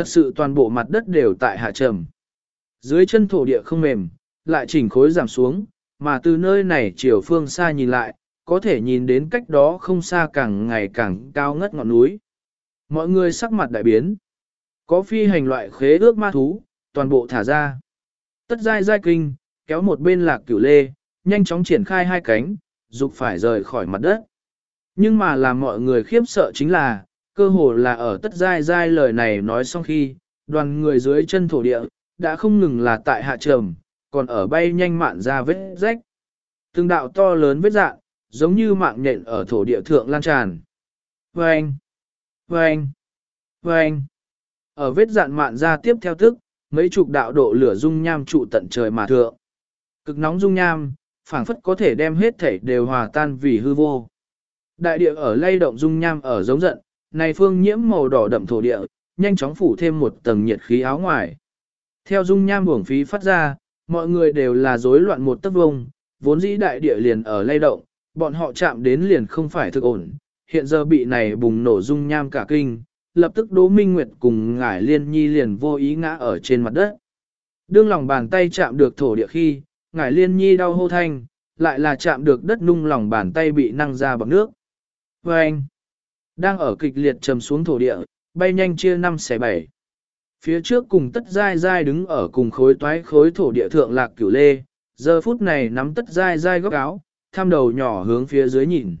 Thật sự toàn bộ mặt đất đều tại hạ trầm. Dưới chân thổ địa không mềm, lại chỉnh khối giảm xuống, mà từ nơi này chiều phương xa nhìn lại, có thể nhìn đến cách đó không xa càng ngày càng cao ngất ngọn núi. Mọi người sắc mặt đại biến. Có phi hành loại khế ước ma thú, toàn bộ thả ra. Tất dai dai kinh, kéo một bên lạc cửu lê, nhanh chóng triển khai hai cánh, dục phải rời khỏi mặt đất. Nhưng mà làm mọi người khiếp sợ chính là, cơ hồ là ở tất dai dai lời này nói xong khi, đoàn người dưới chân thổ địa, đã không ngừng là tại hạ trầm, còn ở bay nhanh mạn ra vết rách. Từng đạo to lớn vết dạng, giống như mạng nhện ở thổ địa thượng lan tràn. Vâng! Vâng! Vâng! Ở vết dạn mạn ra tiếp theo tức, mấy chục đạo độ lửa dung nham trụ tận trời mà thượng. Cực nóng dung nham, phảng phất có thể đem hết thể đều hòa tan vì hư vô. Đại địa ở lay động dung nham ở giống giận, này phương nhiễm màu đỏ đậm thổ địa, nhanh chóng phủ thêm một tầng nhiệt khí áo ngoài. Theo dung nham uổng phí phát ra, mọi người đều là rối loạn một tấc vông, vốn dĩ đại địa liền ở lay động, bọn họ chạm đến liền không phải thực ổn, hiện giờ bị này bùng nổ dung nham cả kinh, lập tức Đỗ Minh Nguyệt cùng Ngải Liên Nhi liền vô ý ngã ở trên mặt đất. Đương lòng bàn tay chạm được thổ địa khi, Ngải Liên Nhi đau hô thanh, lại là chạm được đất nung lòng bàn tay bị năng ra bằng nước. Và anh, đang ở kịch liệt trầm xuống thổ địa, bay nhanh chia năm xẻ bảy. Phía trước cùng tất dai dai đứng ở cùng khối toái khối thổ địa thượng lạc cửu lê, giờ phút này nắm tất dai dai góc áo, tham đầu nhỏ hướng phía dưới nhìn.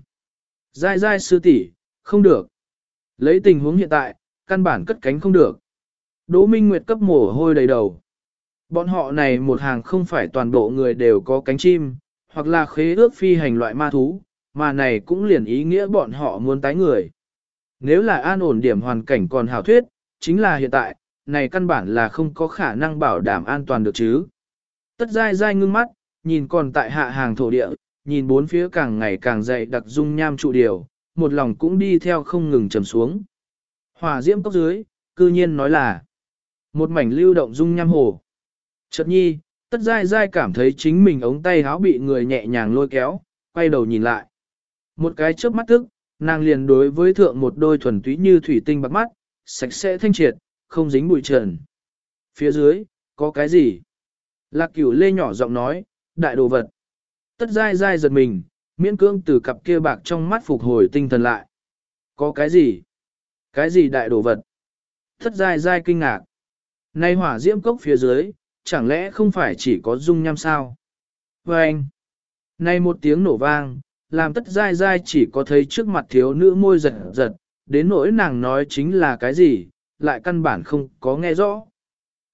Dai dai sư tỷ, không được. Lấy tình huống hiện tại, căn bản cất cánh không được. Đỗ Minh Nguyệt cấp mồ hôi đầy đầu. Bọn họ này một hàng không phải toàn bộ người đều có cánh chim, hoặc là khế ước phi hành loại ma thú, mà này cũng liền ý nghĩa bọn họ muốn tái người. Nếu là an ổn điểm hoàn cảnh còn hảo thuyết, chính là hiện tại, này căn bản là không có khả năng bảo đảm an toàn được chứ. Tất dai dai ngưng mắt, nhìn còn tại hạ hàng thổ địa, nhìn bốn phía càng ngày càng dày đặc dung nham trụ điều, một lòng cũng đi theo không ngừng trầm xuống. Hỏa diễm cốc dưới, cư nhiên nói là một mảnh lưu động dung nham hồ. Chợt nhi, tất dai dai cảm thấy chính mình ống tay háo bị người nhẹ nhàng lôi kéo, quay đầu nhìn lại. Một cái chớp mắt tức, nàng liền đối với thượng một đôi thuần túy như thủy tinh bạc mắt, sạch sẽ thanh triệt, không dính bụi trần. Phía dưới, có cái gì? Lạc cửu lê nhỏ giọng nói, đại đồ vật. Tất dai dai giật mình, miễn cưỡng từ cặp kia bạc trong mắt phục hồi tinh thần lại. Có cái gì? Cái gì đại đồ vật? Tất dai dai kinh ngạc. Nay hỏa diễm cốc phía dưới, chẳng lẽ không phải chỉ có dung nham sao? Và anh, nay một tiếng nổ vang, làm tất dai dai chỉ có thấy trước mặt thiếu nữ môi giật giật, đến nỗi nàng nói chính là cái gì, lại căn bản không có nghe rõ.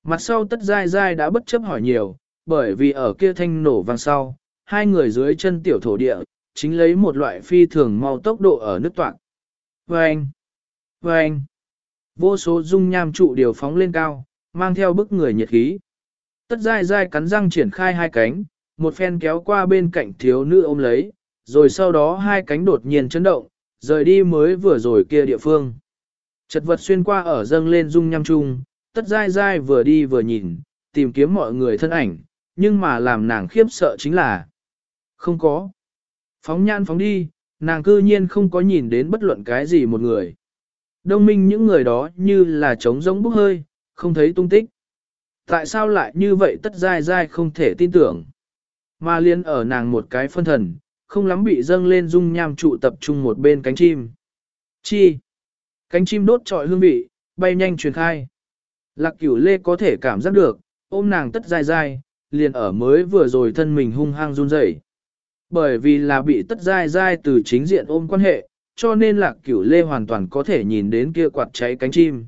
Mặt sau tất dai dai đã bất chấp hỏi nhiều, bởi vì ở kia thanh nổ vang sau, hai người dưới chân tiểu thổ địa, chính lấy một loại phi thường mau tốc độ ở nước toạn. Vâng! Vâng! Vô số dung nham trụ điều phóng lên cao, mang theo bức người nhiệt khí. Tất dai dai cắn răng triển khai hai cánh, một phen kéo qua bên cạnh thiếu nữ ôm lấy, rồi sau đó hai cánh đột nhiên chấn động, rời đi mới vừa rồi kia địa phương. Chật vật xuyên qua ở dâng lên dung nham trung, tất dai dai vừa đi vừa nhìn, tìm kiếm mọi người thân ảnh, nhưng mà làm nàng khiếp sợ chính là không có. Phóng nhan phóng đi, nàng cư nhiên không có nhìn đến bất luận cái gì một người. Đông minh những người đó như là trống rỗng bốc hơi, không thấy tung tích. Tại sao lại như vậy tất dai dai không thể tin tưởng. Mà liên ở nàng một cái phân thần, không lắm bị dâng lên dung nham trụ tập trung một bên cánh chim. Chi? Cánh chim đốt trọi hương vị, bay nhanh truyền khai. Lạc cửu lê có thể cảm giác được, ôm nàng tất dai dai, liền ở mới vừa rồi thân mình hung hăng run rẩy. Bởi vì là bị tất dai dai từ chính diện ôm quan hệ, cho nên lạc cửu lê hoàn toàn có thể nhìn đến kia quạt cháy cánh chim.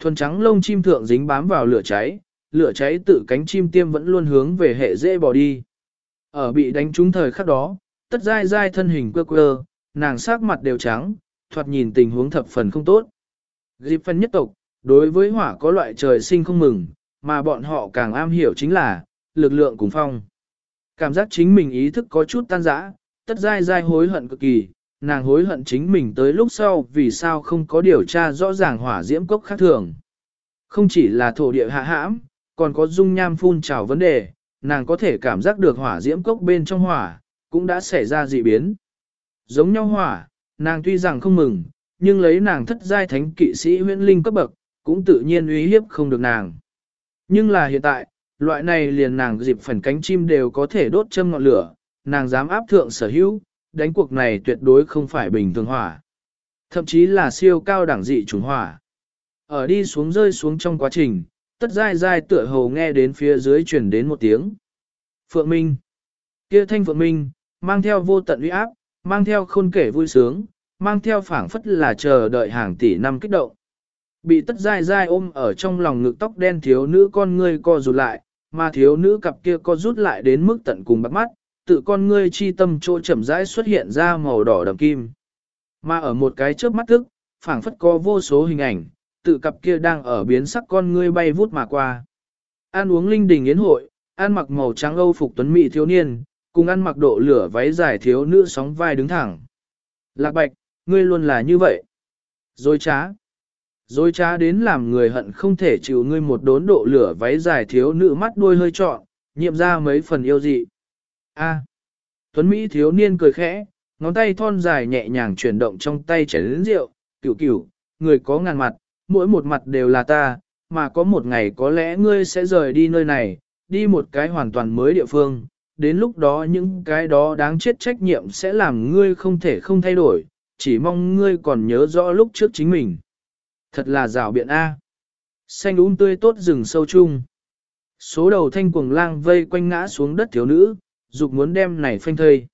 Thuần trắng lông chim thượng dính bám vào lửa cháy, lửa cháy tự cánh chim tiêm vẫn luôn hướng về hệ dễ bỏ đi. Ở bị đánh trúng thời khắc đó, tất dai dai thân hình quơ quơ, nàng sắc mặt đều trắng, thoạt nhìn tình huống thập phần không tốt. Dịp phân nhất tộc, đối với hỏa có loại trời sinh không mừng, mà bọn họ càng am hiểu chính là, lực lượng cùng phong. Cảm giác chính mình ý thức có chút tan rã, tất dai dai hối hận cực kỳ, nàng hối hận chính mình tới lúc sau vì sao không có điều tra rõ ràng hỏa diễm cốc khác thường. Không chỉ là thổ địa hạ hãm, còn có dung nham phun trào vấn đề, nàng có thể cảm giác được hỏa diễm cốc bên trong hỏa, cũng đã xảy ra dị biến. Giống nhau hỏa, nàng tuy rằng không mừng, nhưng lấy nàng thất giai thánh kỵ sĩ huyễn linh cấp bậc, cũng tự nhiên uy hiếp không được nàng. Nhưng là hiện tại, loại này liền nàng dịp phần cánh chim đều có thể đốt châm ngọn lửa, nàng dám áp thượng sở hữu, đánh cuộc này tuyệt đối không phải bình thường hỏa. Thậm chí là siêu cao đẳng dị chủng hỏa. Ở đi xuống rơi xuống trong quá trình, tất dai dai tựa hồ nghe đến phía dưới chuyển đến một tiếng. Phượng Minh. Kia thanh Phượng Minh, mang theo vô tận uy áp, mang theo khôn kể vui sướng, mang theo phảng phất là chờ đợi hàng tỷ năm kích động. Bị tất dai dai ôm ở trong lòng ngực tóc đen thiếu nữ con ngươi co rụt lại, mà thiếu nữ cặp kia co rút lại đến mức tận cùng bắt mắt, tự con ngươi chi tâm chỗ chậm rãi xuất hiện ra màu đỏ đậm kim. Mà ở một cái chớp mắt thức, phảng phất có vô số hình ảnh, tự cặp kia đang ở biến sắc con ngươi bay vút mà qua. Ăn uống linh đình yến hội, ăn mặc màu trắng âu phục tuấn mỹ thiếu niên, cùng ăn mặc độ lửa váy dài thiếu nữ sóng vai đứng thẳng. Lạc bạch, ngươi luôn là như vậy. Dối trá. Dối trá đến làm người hận không thể chịu ngươi một đốn độ lửa váy dài thiếu nữ mắt đuôi hơi trọn, nhiệm ra mấy phần yêu dị. A. Tuấn Mỹ thiếu niên cười khẽ, ngón tay thon dài nhẹ nhàng chuyển động trong tay chén rượu, cửu cửu, người có ngàn mặt, mỗi một mặt đều là ta, mà có một ngày có lẽ ngươi sẽ rời đi nơi này, đi một cái hoàn toàn mới địa phương, đến lúc đó những cái đó đáng chết trách nhiệm sẽ làm ngươi không thể không thay đổi, chỉ mong ngươi còn nhớ rõ lúc trước chính mình. Thật là rào biện A. Xanh úng tươi tốt rừng sâu chung. Số đầu thanh cuồng lang vây quanh ngã xuống đất thiếu nữ, dục muốn đem này phanh thây.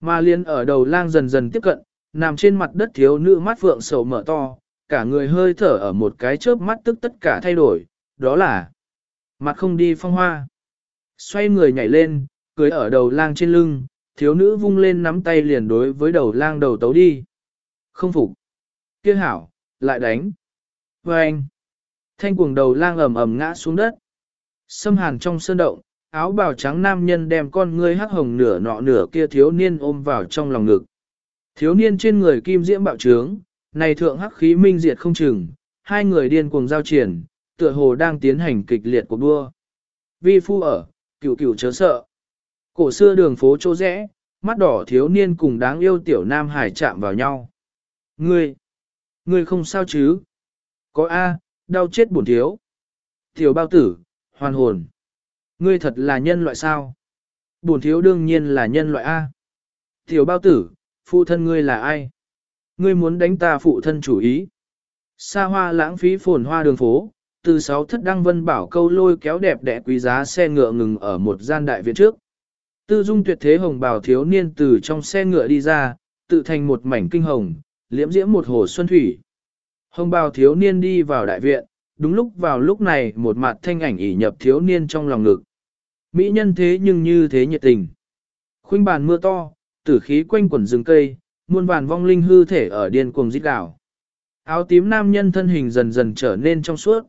Mà liên ở đầu lang dần dần tiếp cận, nằm trên mặt đất thiếu nữ mắt vượng sầu mở to, cả người hơi thở ở một cái chớp mắt tức tất cả thay đổi, đó là mặt không đi phong hoa. Xoay người nhảy lên, cưới ở đầu lang trên lưng, thiếu nữ vung lên nắm tay liền đối với đầu lang đầu tấu đi. Không phục. Kia hảo, lại đánh. Và anh. Thanh cuồng đầu lang ầm ầm ngã xuống đất. Xâm hàn trong sơn động, áo bào trắng nam nhân đem con ngươi hắc hồng nửa nọ nửa kia thiếu niên ôm vào trong lòng ngực. Thiếu niên trên người kim diễm bạo trướng, này thượng hắc khí minh diệt không chừng, hai người điên cuồng giao triển, tựa hồ đang tiến hành kịch liệt cuộc đua. Vi phu ở, cửu cửu chớ sợ. Cổ xưa đường phố chỗ rẽ, mắt đỏ thiếu niên cùng đáng yêu tiểu nam hải chạm vào nhau. Ngươi, ngươi không sao chứ? Có A, đau chết bổn thiếu. Tiểu bao tử, hoàn hồn. Ngươi thật là nhân loại sao? Bổn thiếu đương nhiên là nhân loại A. Tiểu bao tử, phụ thân ngươi là ai? Ngươi muốn đánh ta phụ thân chủ ý. Xa hoa lãng phí phồn hoa đường phố, từ sáu thất đăng vân bảo câu lôi kéo đẹp đẽ quý giá xe ngựa ngừng ở một gian đại viện trước. Tư dung tuyệt thế hồng bào thiếu niên từ trong xe ngựa đi ra, tự thành một mảnh kinh hồng, liễm diễm một hồ xuân thủy. Hồng bào thiếu niên đi vào đại viện, đúng lúc vào lúc này một mặt thanh ảnh ỉ nhập thiếu niên trong lòng ngực. Mỹ nhân thế nhưng như thế nhiệt tình. Khuynh bàn mưa to, tử khí quanh quẩn rừng cây, muôn vàn vong linh hư thể ở điên cuồng giết đảo. Áo tím nam nhân thân hình dần dần trở nên trong suốt.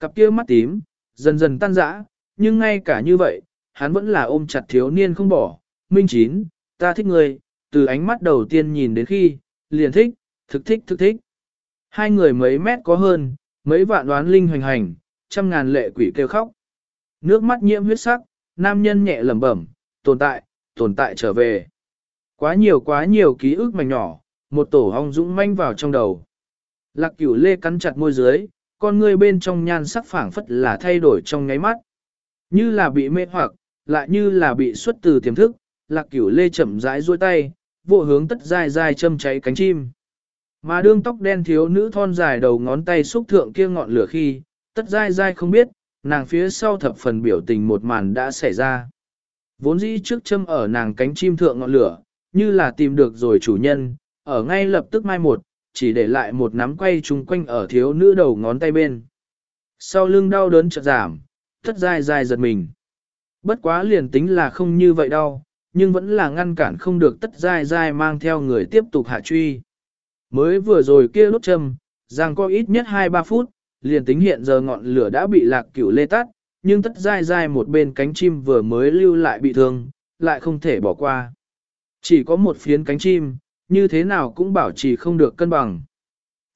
Cặp kia mắt tím, dần dần tan rã, nhưng ngay cả như vậy, hắn vẫn là ôm chặt thiếu niên không bỏ. Minh chín, ta thích người, từ ánh mắt đầu tiên nhìn đến khi, liền thích, thực thích thực thích. Hai người mấy mét có hơn, mấy vạn đoán linh hoành hành, trăm ngàn lệ quỷ kêu khóc. Nước mắt nhiễm huyết sắc, nam nhân nhẹ lẩm bẩm, tồn tại, tồn tại trở về. Quá nhiều quá nhiều ký ức mảnh nhỏ, một tổ hong dũng manh vào trong đầu. Lạc cửu lê cắn chặt môi dưới, con ngươi bên trong nhan sắc phảng phất là thay đổi trong nháy mắt. Như là bị mê hoặc, lại như là bị xuất từ tiềm thức, lạc cửu lê chậm rãi duỗi tay, vụ hướng tất dài dài châm cháy cánh chim. Mà đương tóc đen thiếu nữ thon dài đầu ngón tay xúc thượng kia ngọn lửa khi, tất dai dai không biết, nàng phía sau thập phần biểu tình một màn đã xảy ra. Vốn dĩ trước châm ở nàng cánh chim thượng ngọn lửa, như là tìm được rồi chủ nhân, ở ngay lập tức mai một, chỉ để lại một nắm quay chung quanh ở thiếu nữ đầu ngón tay bên. Sau lưng đau đớn chợt giảm, tất dai dai giật mình. Bất quá liền tính là không như vậy đâu, nhưng vẫn là ngăn cản không được tất dai dai mang theo người tiếp tục hạ truy. Mới vừa rồi kia đốt châm, rằng có ít nhất 2-3 phút, liền tính hiện giờ ngọn lửa đã bị lạc cửu lê tắt, nhưng tất dai dai một bên cánh chim vừa mới lưu lại bị thương, lại không thể bỏ qua. Chỉ có một phiến cánh chim, như thế nào cũng bảo trì không được cân bằng.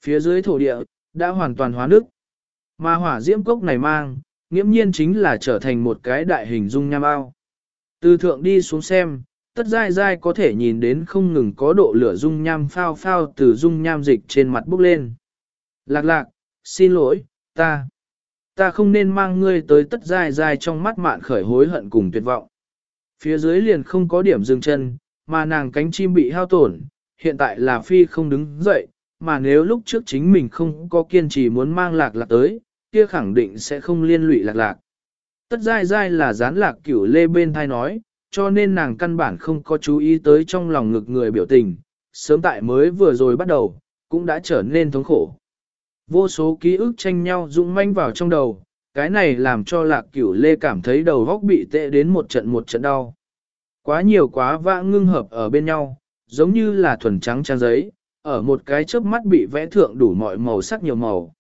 Phía dưới thổ địa, đã hoàn toàn hóa nước. Mà hỏa diễm cốc này mang, nghiễm nhiên chính là trở thành một cái đại hình dung nham ao. Từ thượng đi xuống xem, tất dai dai có thể nhìn đến không ngừng có độ lửa dung nham phao phao từ dung nham dịch trên mặt bốc lên. Lạc lạc, xin lỗi, ta, ta không nên mang ngươi tới tất dai dai trong mắt mạn khởi hối hận cùng tuyệt vọng. Phía dưới liền không có điểm dừng chân, mà nàng cánh chim bị hao tổn, hiện tại là phi không đứng dậy, mà nếu lúc trước chính mình không có kiên trì muốn mang lạc lạc tới, kia khẳng định sẽ không liên lụy lạc lạc. Tất dai dai là gián lạc cửu lê bên thai nói, cho nên nàng căn bản không có chú ý tới trong lòng ngực người biểu tình, sớm tại mới vừa rồi bắt đầu, cũng đã trở nên thống khổ. Vô số ký ức tranh nhau dũng manh vào trong đầu, cái này làm cho lạc cửu lê cảm thấy đầu góc bị tệ đến một trận một trận đau. Quá nhiều quá vã ngưng hợp ở bên nhau, giống như là thuần trắng trang giấy, ở một cái chớp mắt bị vẽ thượng đủ mọi màu sắc nhiều màu.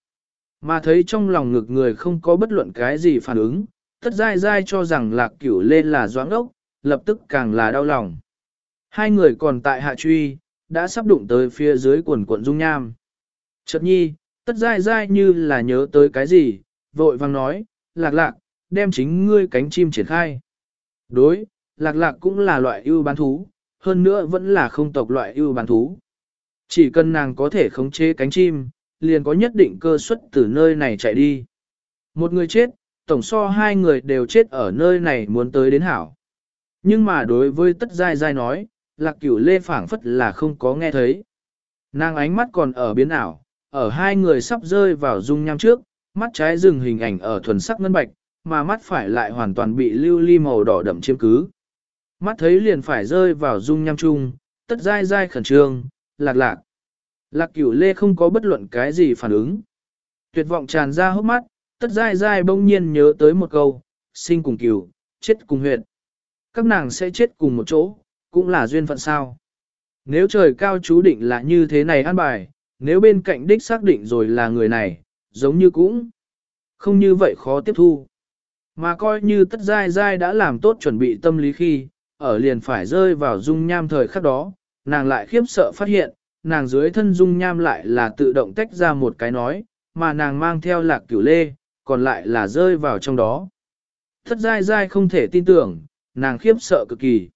Mà thấy trong lòng ngực người không có bất luận cái gì phản ứng, tất dai dai cho rằng lạc cửu lên là doãn ốc, lập tức càng là đau lòng. Hai người còn tại hạ truy, đã sắp đụng tới phía dưới quần quận dung nham. Chợt nhi, tất dai dai như là nhớ tới cái gì, vội vang nói, lạc lạc, đem chính ngươi cánh chim triển khai. Đối, lạc lạc cũng là loại ưu bán thú, hơn nữa vẫn là không tộc loại ưu bán thú. Chỉ cần nàng có thể khống chế cánh chim, liền có nhất định cơ suất từ nơi này chạy đi. Một người chết, tổng so hai người đều chết ở nơi này muốn tới đến hảo. Nhưng mà đối với tất dai dai nói, lạc cửu lê phảng phất là không có nghe thấy. Nàng ánh mắt còn ở biến ảo, ở hai người sắp rơi vào dung nham trước, mắt trái dừng hình ảnh ở thuần sắc ngân bạch, mà mắt phải lại hoàn toàn bị lưu ly màu đỏ đậm chiếm cứ. Mắt thấy liền phải rơi vào dung nham chung, tất dai dai khẩn trương, lạc lạc. Lạc cửu lê không có bất luận cái gì phản ứng. Tuyệt vọng tràn ra hốc mắt, tất dai dai bỗng nhiên nhớ tới một câu, sinh cùng cửu, chết cùng huyệt. Các nàng sẽ chết cùng một chỗ, cũng là duyên phận sao. Nếu trời cao chú định là như thế này an bài, nếu bên cạnh đích xác định rồi là người này, giống như cũng không như vậy khó tiếp thu. Mà coi như tất dai dai đã làm tốt chuẩn bị tâm lý khi, ở liền phải rơi vào dung nham thời khắc đó, nàng lại khiếp sợ phát hiện, nàng dưới thân dung nham lại là tự động tách ra một cái nói, mà nàng mang theo lạc cửu lê, còn lại là rơi vào trong đó. Thất dai dai không thể tin tưởng, nàng khiếp sợ cực kỳ.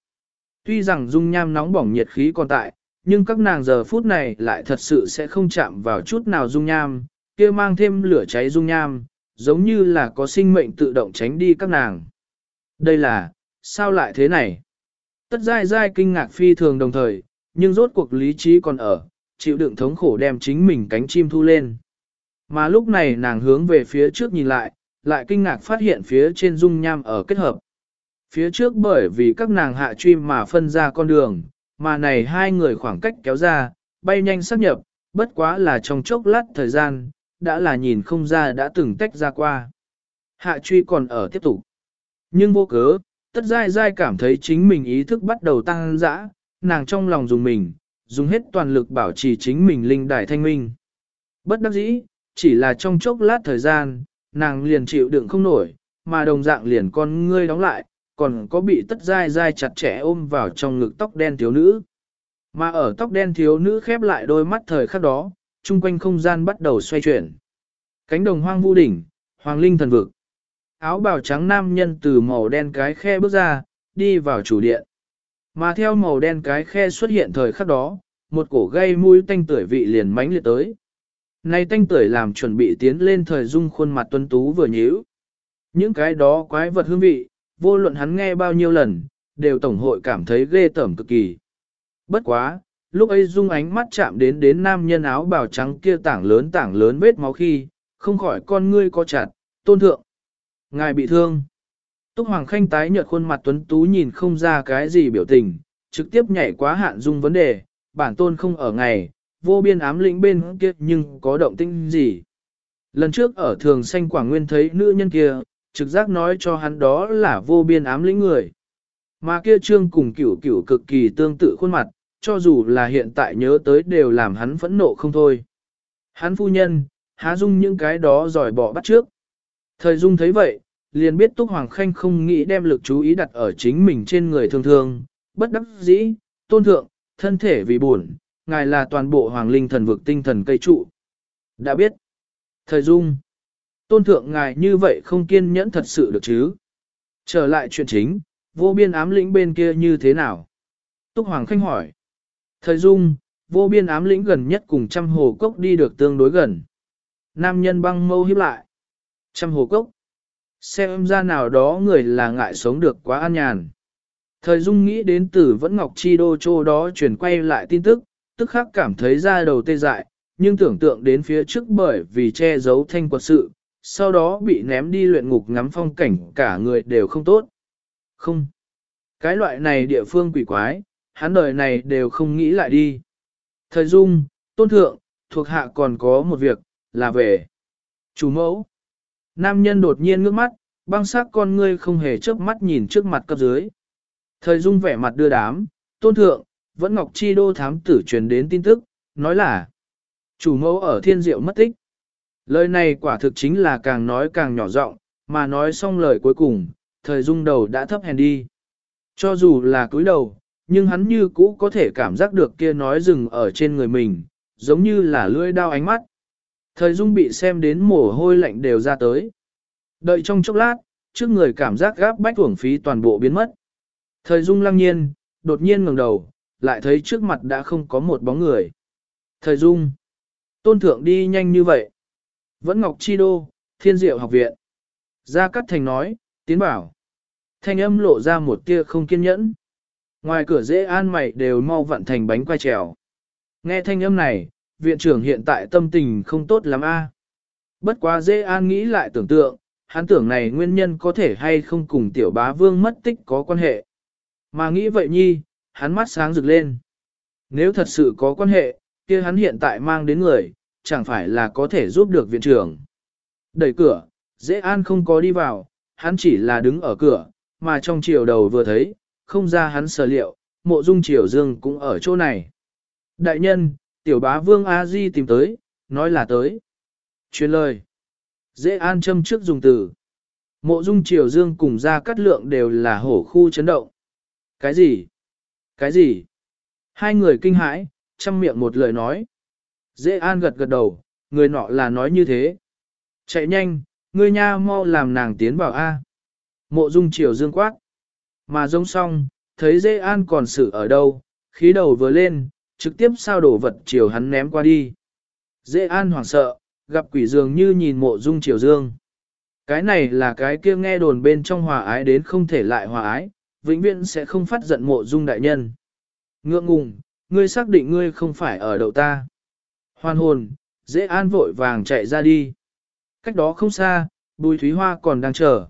Tuy rằng dung nham nóng bỏng nhiệt khí còn tại, nhưng các nàng giờ phút này lại thật sự sẽ không chạm vào chút nào dung nham, kia mang thêm lửa cháy dung nham, giống như là có sinh mệnh tự động tránh đi các nàng. Đây là, sao lại thế này? Tất dai dai kinh ngạc phi thường đồng thời, nhưng rốt cuộc lý trí còn ở, chịu đựng thống khổ đem chính mình cánh chim thu lên. Mà lúc này nàng hướng về phía trước nhìn lại, lại kinh ngạc phát hiện phía trên dung nham ở kết hợp. Phía trước bởi vì các nàng hạ truy mà phân ra con đường, mà này hai người khoảng cách kéo ra, bay nhanh xác nhập, bất quá là trong chốc lát thời gian, đã là nhìn không ra đã từng tách ra qua. Hạ truy còn ở tiếp tục. Nhưng vô cớ, tất dai dai cảm thấy chính mình ý thức bắt đầu tăng dã, nàng trong lòng dùng mình, dùng hết toàn lực bảo trì chính mình linh đài thanh minh. Bất đắc dĩ, chỉ là trong chốc lát thời gian, nàng liền chịu đựng không nổi, mà đồng dạng liền con ngươi đóng lại, còn có bị tất dai dai chặt chẽ ôm vào trong ngực tóc đen thiếu nữ. Mà ở tóc đen thiếu nữ khép lại đôi mắt thời khắc đó, chung quanh không gian bắt đầu xoay chuyển. Cánh đồng hoang vu đỉnh, hoàng linh thần vực. Áo bào trắng nam nhân từ màu đen cái khe bước ra, đi vào chủ điện. Mà theo màu đen cái khe xuất hiện thời khắc đó, một cổ gây mũi tanh tưởi vị liền mánh liệt tới. Này tanh tưởi làm chuẩn bị tiến lên thời dung khuôn mặt tuân tú vừa nhíu. Những cái đó quái vật hương vị, vô luận hắn nghe bao nhiêu lần, đều tổng hội cảm thấy ghê tởm cực kỳ. Bất quá, lúc ấy dung ánh mắt chạm đến đến nam nhân áo bào trắng kia tảng lớn tảng lớn vết máu khi, không khỏi con ngươi co chặt, tôn thượng. Ngài bị thương. Túc Hoàng Khanh tái nhợt khuôn mặt tuấn tú nhìn không ra cái gì biểu tình, trực tiếp nhảy quá hạn dung vấn đề, bản tôn không ở ngày, vô biên ám lĩnh bên kia nhưng có động tĩnh gì. Lần trước ở thường xanh quảng nguyên thấy nữ nhân kia, trực giác nói cho hắn đó là vô biên ám lĩnh người. Mà kia trương cùng cửu cửu cực kỳ tương tự khuôn mặt, cho dù là hiện tại nhớ tới đều làm hắn phẫn nộ không thôi. Hắn phu nhân, há dung những cái đó giỏi bỏ bắt trước. Thời dung thấy vậy, liền biết Túc Hoàng Khanh không nghĩ đem lực chú ý đặt ở chính mình trên người thường thường, bất đắc dĩ, tôn thượng, thân thể vì buồn, ngài là toàn bộ Hoàng Linh thần vực tinh thần cây trụ. Đã biết. Thời dung. Tôn thượng ngài như vậy không kiên nhẫn thật sự được chứ. Trở lại chuyện chính, vô biên ám lĩnh bên kia như thế nào? Túc Hoàng Khanh hỏi. Thời dung, vô biên ám lĩnh gần nhất cùng trăm hồ cốc đi được tương đối gần. Nam nhân băng mâu hiếp lại. Trăm hồ cốc. Xem ra nào đó người là ngại sống được quá an nhàn. Thời Dung nghĩ đến tử Vẫn Ngọc Chi Đô Chô đó chuyển quay lại tin tức, tức khắc cảm thấy ra đầu tê dại, nhưng tưởng tượng đến phía trước bởi vì che giấu thanh quật sự, sau đó bị ném đi luyện ngục ngắm phong cảnh cả người đều không tốt. Không. Cái loại này địa phương quỷ quái, hắn đời này đều không nghĩ lại đi. Thời Dung, Tôn Thượng, thuộc hạ còn có một việc, là về. Chủ mẫu. Nam nhân đột nhiên ngước mắt, băng sắc con ngươi không hề chớp mắt nhìn trước mặt cấp dưới. Thời Dung vẻ mặt đưa đám, Tôn Thượng, vẫn Ngọc Chi Đô thám tử truyền đến tin tức, nói là chủ mẫu ở thiên diệu mất tích. Lời này quả thực chính là càng nói càng nhỏ giọng, mà nói xong lời cuối cùng, thời dung đầu đã thấp hèn đi. Cho dù là cúi đầu, nhưng hắn như cũ có thể cảm giác được kia nói dừng ở trên người mình, giống như là lưỡi đao ánh mắt. Thời dung bị xem đến mồ hôi lạnh đều ra tới. Đợi trong chốc lát, trước người cảm giác gáp bách uổng phí toàn bộ biến mất. Thời dung lăng nhiên, đột nhiên ngẩng đầu, lại thấy trước mặt đã không có một bóng người. Thời dung, tôn thượng đi nhanh như vậy. Vẫn Ngọc Chi Đô, Thiên Diệu học viện. Gia Cát Thành nói, tiến bảo. Thanh âm lộ ra một tia không kiên nhẫn. Ngoài cửa dễ an mày đều mau vặn thành bánh quay trèo. Nghe thanh âm này, viện trưởng hiện tại tâm tình không tốt lắm a. Bất quá dễ an nghĩ lại tưởng tượng, hắn tưởng này nguyên nhân có thể hay không cùng tiểu bá vương mất tích có quan hệ. Mà nghĩ vậy nhi, hắn mắt sáng rực lên. Nếu thật sự có quan hệ, kia hắn hiện tại mang đến người, chẳng phải là có thể giúp được viện trưởng. Đẩy cửa, dễ an không có đi vào, hắn chỉ là đứng ở cửa, mà trong chiều đầu vừa thấy, không ra hắn sở liệu, mộ dung triều dương cũng ở chỗ này. Đại nhân, tiểu bá vương A-di tìm tới, nói là tới. Chuyên lời. Dễ an châm trước dùng từ. Mộ dung triều dương cùng ra cắt lượng đều là hổ khu chấn động. Cái gì? Cái gì? Hai người kinh hãi, chăm miệng một lời nói. Dễ an gật gật đầu, người nọ là nói như thế. Chạy nhanh, ngươi nha mau làm nàng tiến vào A. Mộ dung Triều dương quát. Mà rông xong, thấy dễ an còn sự ở đâu, khí đầu vừa lên, trực tiếp sao đổ vật chiều hắn ném qua đi. Dễ an hoảng sợ, gặp quỷ dường như nhìn mộ dung chiều dương. Cái này là cái kia nghe đồn bên trong hòa ái đến không thể lại hòa ái, vĩnh viễn sẽ không phát giận mộ dung đại nhân. Ngượng ngùng, ngươi xác định ngươi không phải ở đậu ta. hoàn hồn, dễ an vội vàng chạy ra đi. Cách đó không xa, bùi thúy hoa còn đang chờ.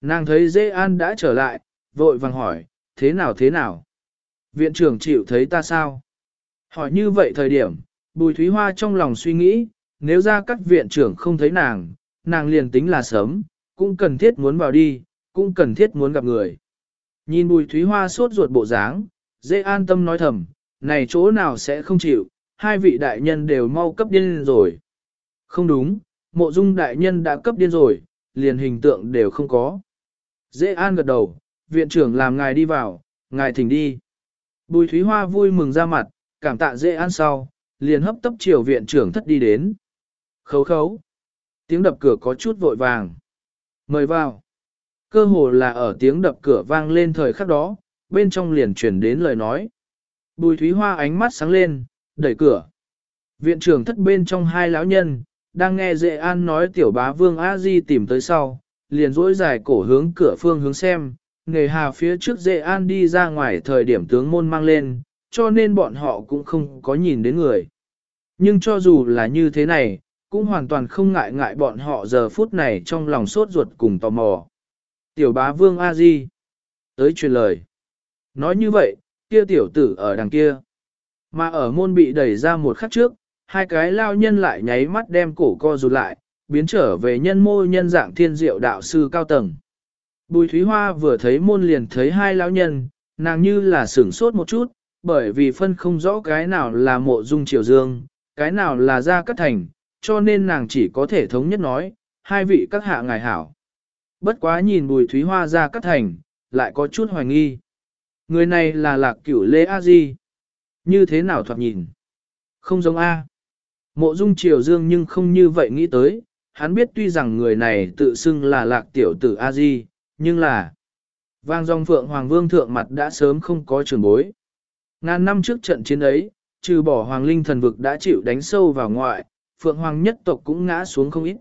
Nàng thấy dễ an đã trở lại, vội vàng hỏi, thế nào thế nào? Viện trưởng chịu thấy ta sao? Hỏi như vậy thời điểm, bùi thúy hoa trong lòng suy nghĩ, nếu ra các viện trưởng không thấy nàng, nàng liền tính là sớm, cũng cần thiết muốn vào đi, cũng cần thiết muốn gặp người. Nhìn bùi thúy hoa sốt ruột bộ dáng, dễ an tâm nói thầm, này chỗ nào sẽ không chịu, hai vị đại nhân đều mau cấp điên rồi. Không đúng, mộ dung đại nhân đã cấp điên rồi, liền hình tượng đều không có. Dễ an gật đầu, viện trưởng làm ngài đi vào, ngài thỉnh đi. Bùi Thúy Hoa vui mừng ra mặt, cảm tạ dễ an sau, liền hấp tấp chiều viện trưởng thất đi đến. Khấu khấu. Tiếng đập cửa có chút vội vàng. Mời vào. Cơ hồ là ở tiếng đập cửa vang lên thời khắc đó, bên trong liền chuyển đến lời nói. Bùi Thúy Hoa ánh mắt sáng lên, đẩy cửa. Viện trưởng thất bên trong hai lão nhân, đang nghe dễ an nói tiểu bá vương a di tìm tới sau, liền dỗi dài cổ hướng cửa phương hướng xem, nghề hà phía trước dễ an đi ra ngoài thời điểm tướng môn mang lên, cho nên bọn họ cũng không có nhìn đến người. Nhưng cho dù là như thế này, cũng hoàn toàn không ngại ngại bọn họ giờ phút này trong lòng sốt ruột cùng tò mò. Tiểu bá vương a di tới truyền lời. Nói như vậy, kia tiểu tử ở đằng kia. Mà ở môn bị đẩy ra một khắc trước, hai cái lao nhân lại nháy mắt đem cổ co rụt lại, biến trở về nhân mô nhân dạng thiên diệu đạo sư cao tầng. Bùi Thúy Hoa vừa thấy môn liền thấy hai lão nhân, nàng như là sửng sốt một chút, bởi vì phân không rõ cái nào là mộ dung triều dương, cái nào là gia cát thành, cho nên nàng chỉ có thể thống nhất nói, hai vị các hạ ngài hảo. Bất quá nhìn bùi Thúy Hoa gia cát thành, lại có chút hoài nghi. Người này là lạc cửu lê a di Như thế nào thoạt nhìn? Không giống A. Mộ dung triều dương nhưng không như vậy nghĩ tới, hắn biết tuy rằng người này tự xưng là lạc tiểu tử a di nhưng là vang dòng phượng hoàng vương thượng mặt đã sớm không có trường bối. Ngàn năm trước trận chiến ấy, trừ bỏ hoàng linh thần vực đã chịu đánh sâu vào ngoại, Phượng Hoàng nhất tộc cũng ngã xuống không ít.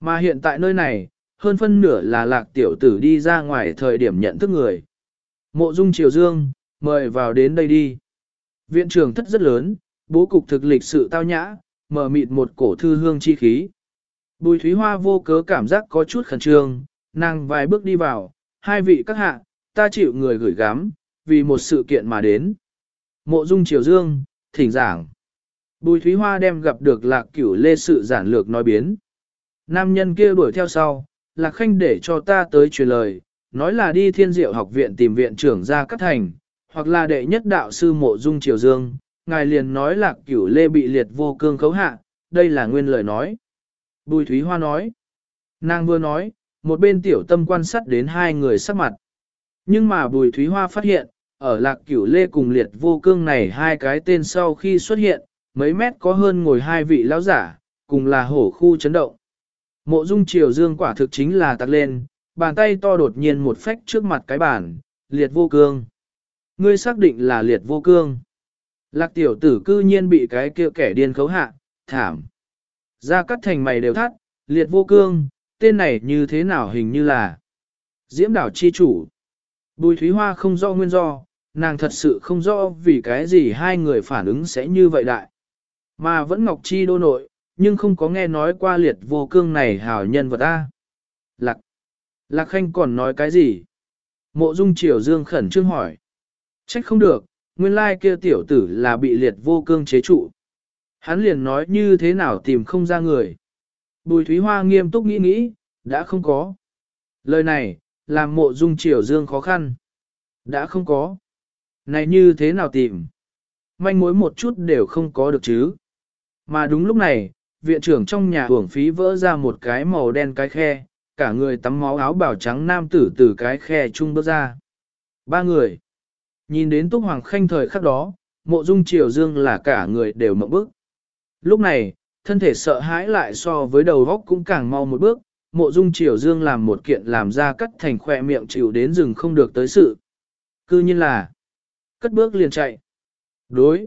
Mà hiện tại nơi này, hơn phân nửa là lạc tiểu tử đi ra ngoài thời điểm nhận thức người. Mộ dung triều dương, mời vào đến đây đi. Viện trưởng thất rất lớn, bố cục thực lịch sự tao nhã, mở mịt một cổ thư hương chi khí. Bùi Thúy Hoa vô cớ cảm giác có chút khẩn trương, nàng vài bước đi vào, hai vị các hạ, ta chịu người gửi gắm, vì một sự kiện mà đến. Mộ dung triều dương, thỉnh giảng. Bùi Thúy Hoa đem gặp được lạc cửu lê sự giản lược nói biến. Nam nhân kia đuổi theo sau, lạc khanh để cho ta tới truyền lời, nói là đi thiên diệu học viện tìm viện trưởng ra cắt thành, hoặc là đệ nhất đạo sư mộ dung triều dương, ngài liền nói lạc cửu lê bị liệt vô cương khấu hạ, đây là nguyên lời nói. Bùi Thúy Hoa nói, nàng vừa nói, một bên tiểu tâm quan sát đến hai người sắc mặt. Nhưng mà Bùi Thúy Hoa phát hiện, ở lạc cửu lê cùng liệt vô cương này hai cái tên sau khi xuất hiện, mấy mét có hơn ngồi hai vị lão giả, cùng là hổ khu chấn động. Mộ dung triều dương quả thực chính là tặc lên, bàn tay to đột nhiên một phách trước mặt cái bàn, liệt vô cương. Ngươi xác định là liệt vô cương. Lạc tiểu tử cư nhiên bị cái kia kẻ điên khấu hạ, thảm. Ra cắt thành mày đều thắt, liệt vô cương, tên này như thế nào hình như là Diễm đảo chi chủ. Bùi Thúy Hoa không rõ nguyên do, nàng thật sự không rõ vì cái gì hai người phản ứng sẽ như vậy đại. Mà vẫn Ngọc Chi đô nội, nhưng không có nghe nói qua liệt vô cương này hảo nhân vật ta. Lạc. Lạc Khanh còn nói cái gì? Mộ Dung Triều Dương khẩn trương hỏi. Trách không được, nguyên lai kia tiểu tử là bị liệt vô cương chế trụ. Hắn liền nói như thế nào tìm không ra người. Bùi Thúy Hoa nghiêm túc nghĩ nghĩ, đã không có. Lời này, làm mộ dung triều dương khó khăn. Đã không có. Này như thế nào tìm? Manh mối một chút đều không có được chứ. Mà đúng lúc này, viện trưởng trong nhà hưởng phí vỡ ra một cái màu đen cái khe, cả người tắm máu áo bảo trắng nam tử từ cái khe chung bước ra. Ba người. Nhìn đến Túc Hoàng Khanh thời khắc đó, mộ dung triều dương là cả người đều mộng bức. Lúc này, thân thể sợ hãi lại so với đầu góc cũng càng mau một bước, mộ dung triều dương làm một kiện làm ra cắt thành khỏe miệng chịu đến rừng không được tới sự. Cư nhiên là, cất bước liền chạy. Đối,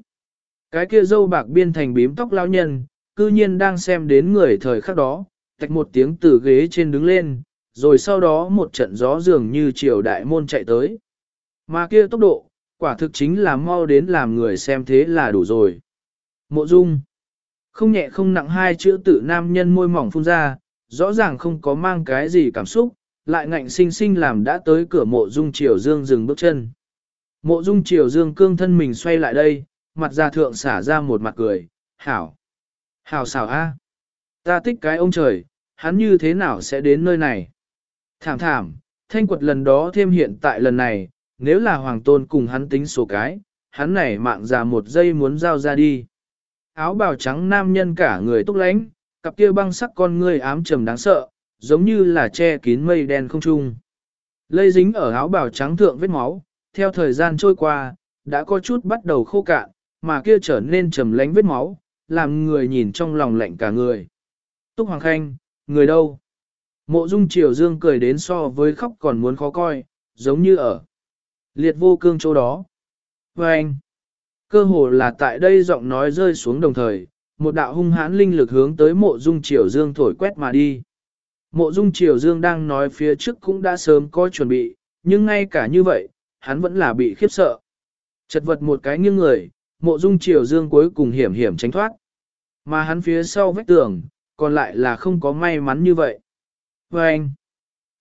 cái kia dâu bạc biên thành bím tóc lao nhân, cư nhiên đang xem đến người thời khắc đó, tạch một tiếng từ ghế trên đứng lên, rồi sau đó một trận gió dường như triều đại môn chạy tới. Mà kia tốc độ, quả thực chính là mau đến làm người xem thế là đủ rồi. Mộ dung, không nhẹ không nặng hai chữ tự nam nhân môi mỏng phun ra, rõ ràng không có mang cái gì cảm xúc, lại ngạnh sinh sinh làm đã tới cửa mộ dung triều dương dừng bước chân. Mộ dung triều dương cương thân mình xoay lại đây, mặt ra thượng xả ra một mặt cười, hảo. Hảo xảo a, Ta thích cái ông trời, hắn như thế nào sẽ đến nơi này? Thảm thảm, thanh quật lần đó thêm hiện tại lần này, nếu là hoàng tôn cùng hắn tính số cái, hắn này mạng già một giây muốn giao ra đi. Áo bào trắng nam nhân cả người túc lánh, cặp kia băng sắc con ngươi ám trầm đáng sợ, giống như là che kín mây đen không trung. Lây dính ở áo bào trắng thượng vết máu, theo thời gian trôi qua, đã có chút bắt đầu khô cạn, mà kia trở nên trầm lánh vết máu, làm người nhìn trong lòng lạnh cả người. Túc Hoàng Khanh, người đâu? Mộ Dung Triều Dương cười đến so với khóc còn muốn khó coi, giống như ở liệt vô cương chỗ đó. Và anh, cơ hồ là tại đây giọng nói rơi xuống đồng thời, một đạo hung hãn linh lực hướng tới mộ dung triều dương thổi quét mà đi. Mộ dung triều dương đang nói phía trước cũng đã sớm có chuẩn bị, nhưng ngay cả như vậy, hắn vẫn là bị khiếp sợ. Chật vật một cái nghiêng người, mộ dung triều dương cuối cùng hiểm hiểm tránh thoát. Mà hắn phía sau vách tường, còn lại là không có may mắn như vậy. Và anh,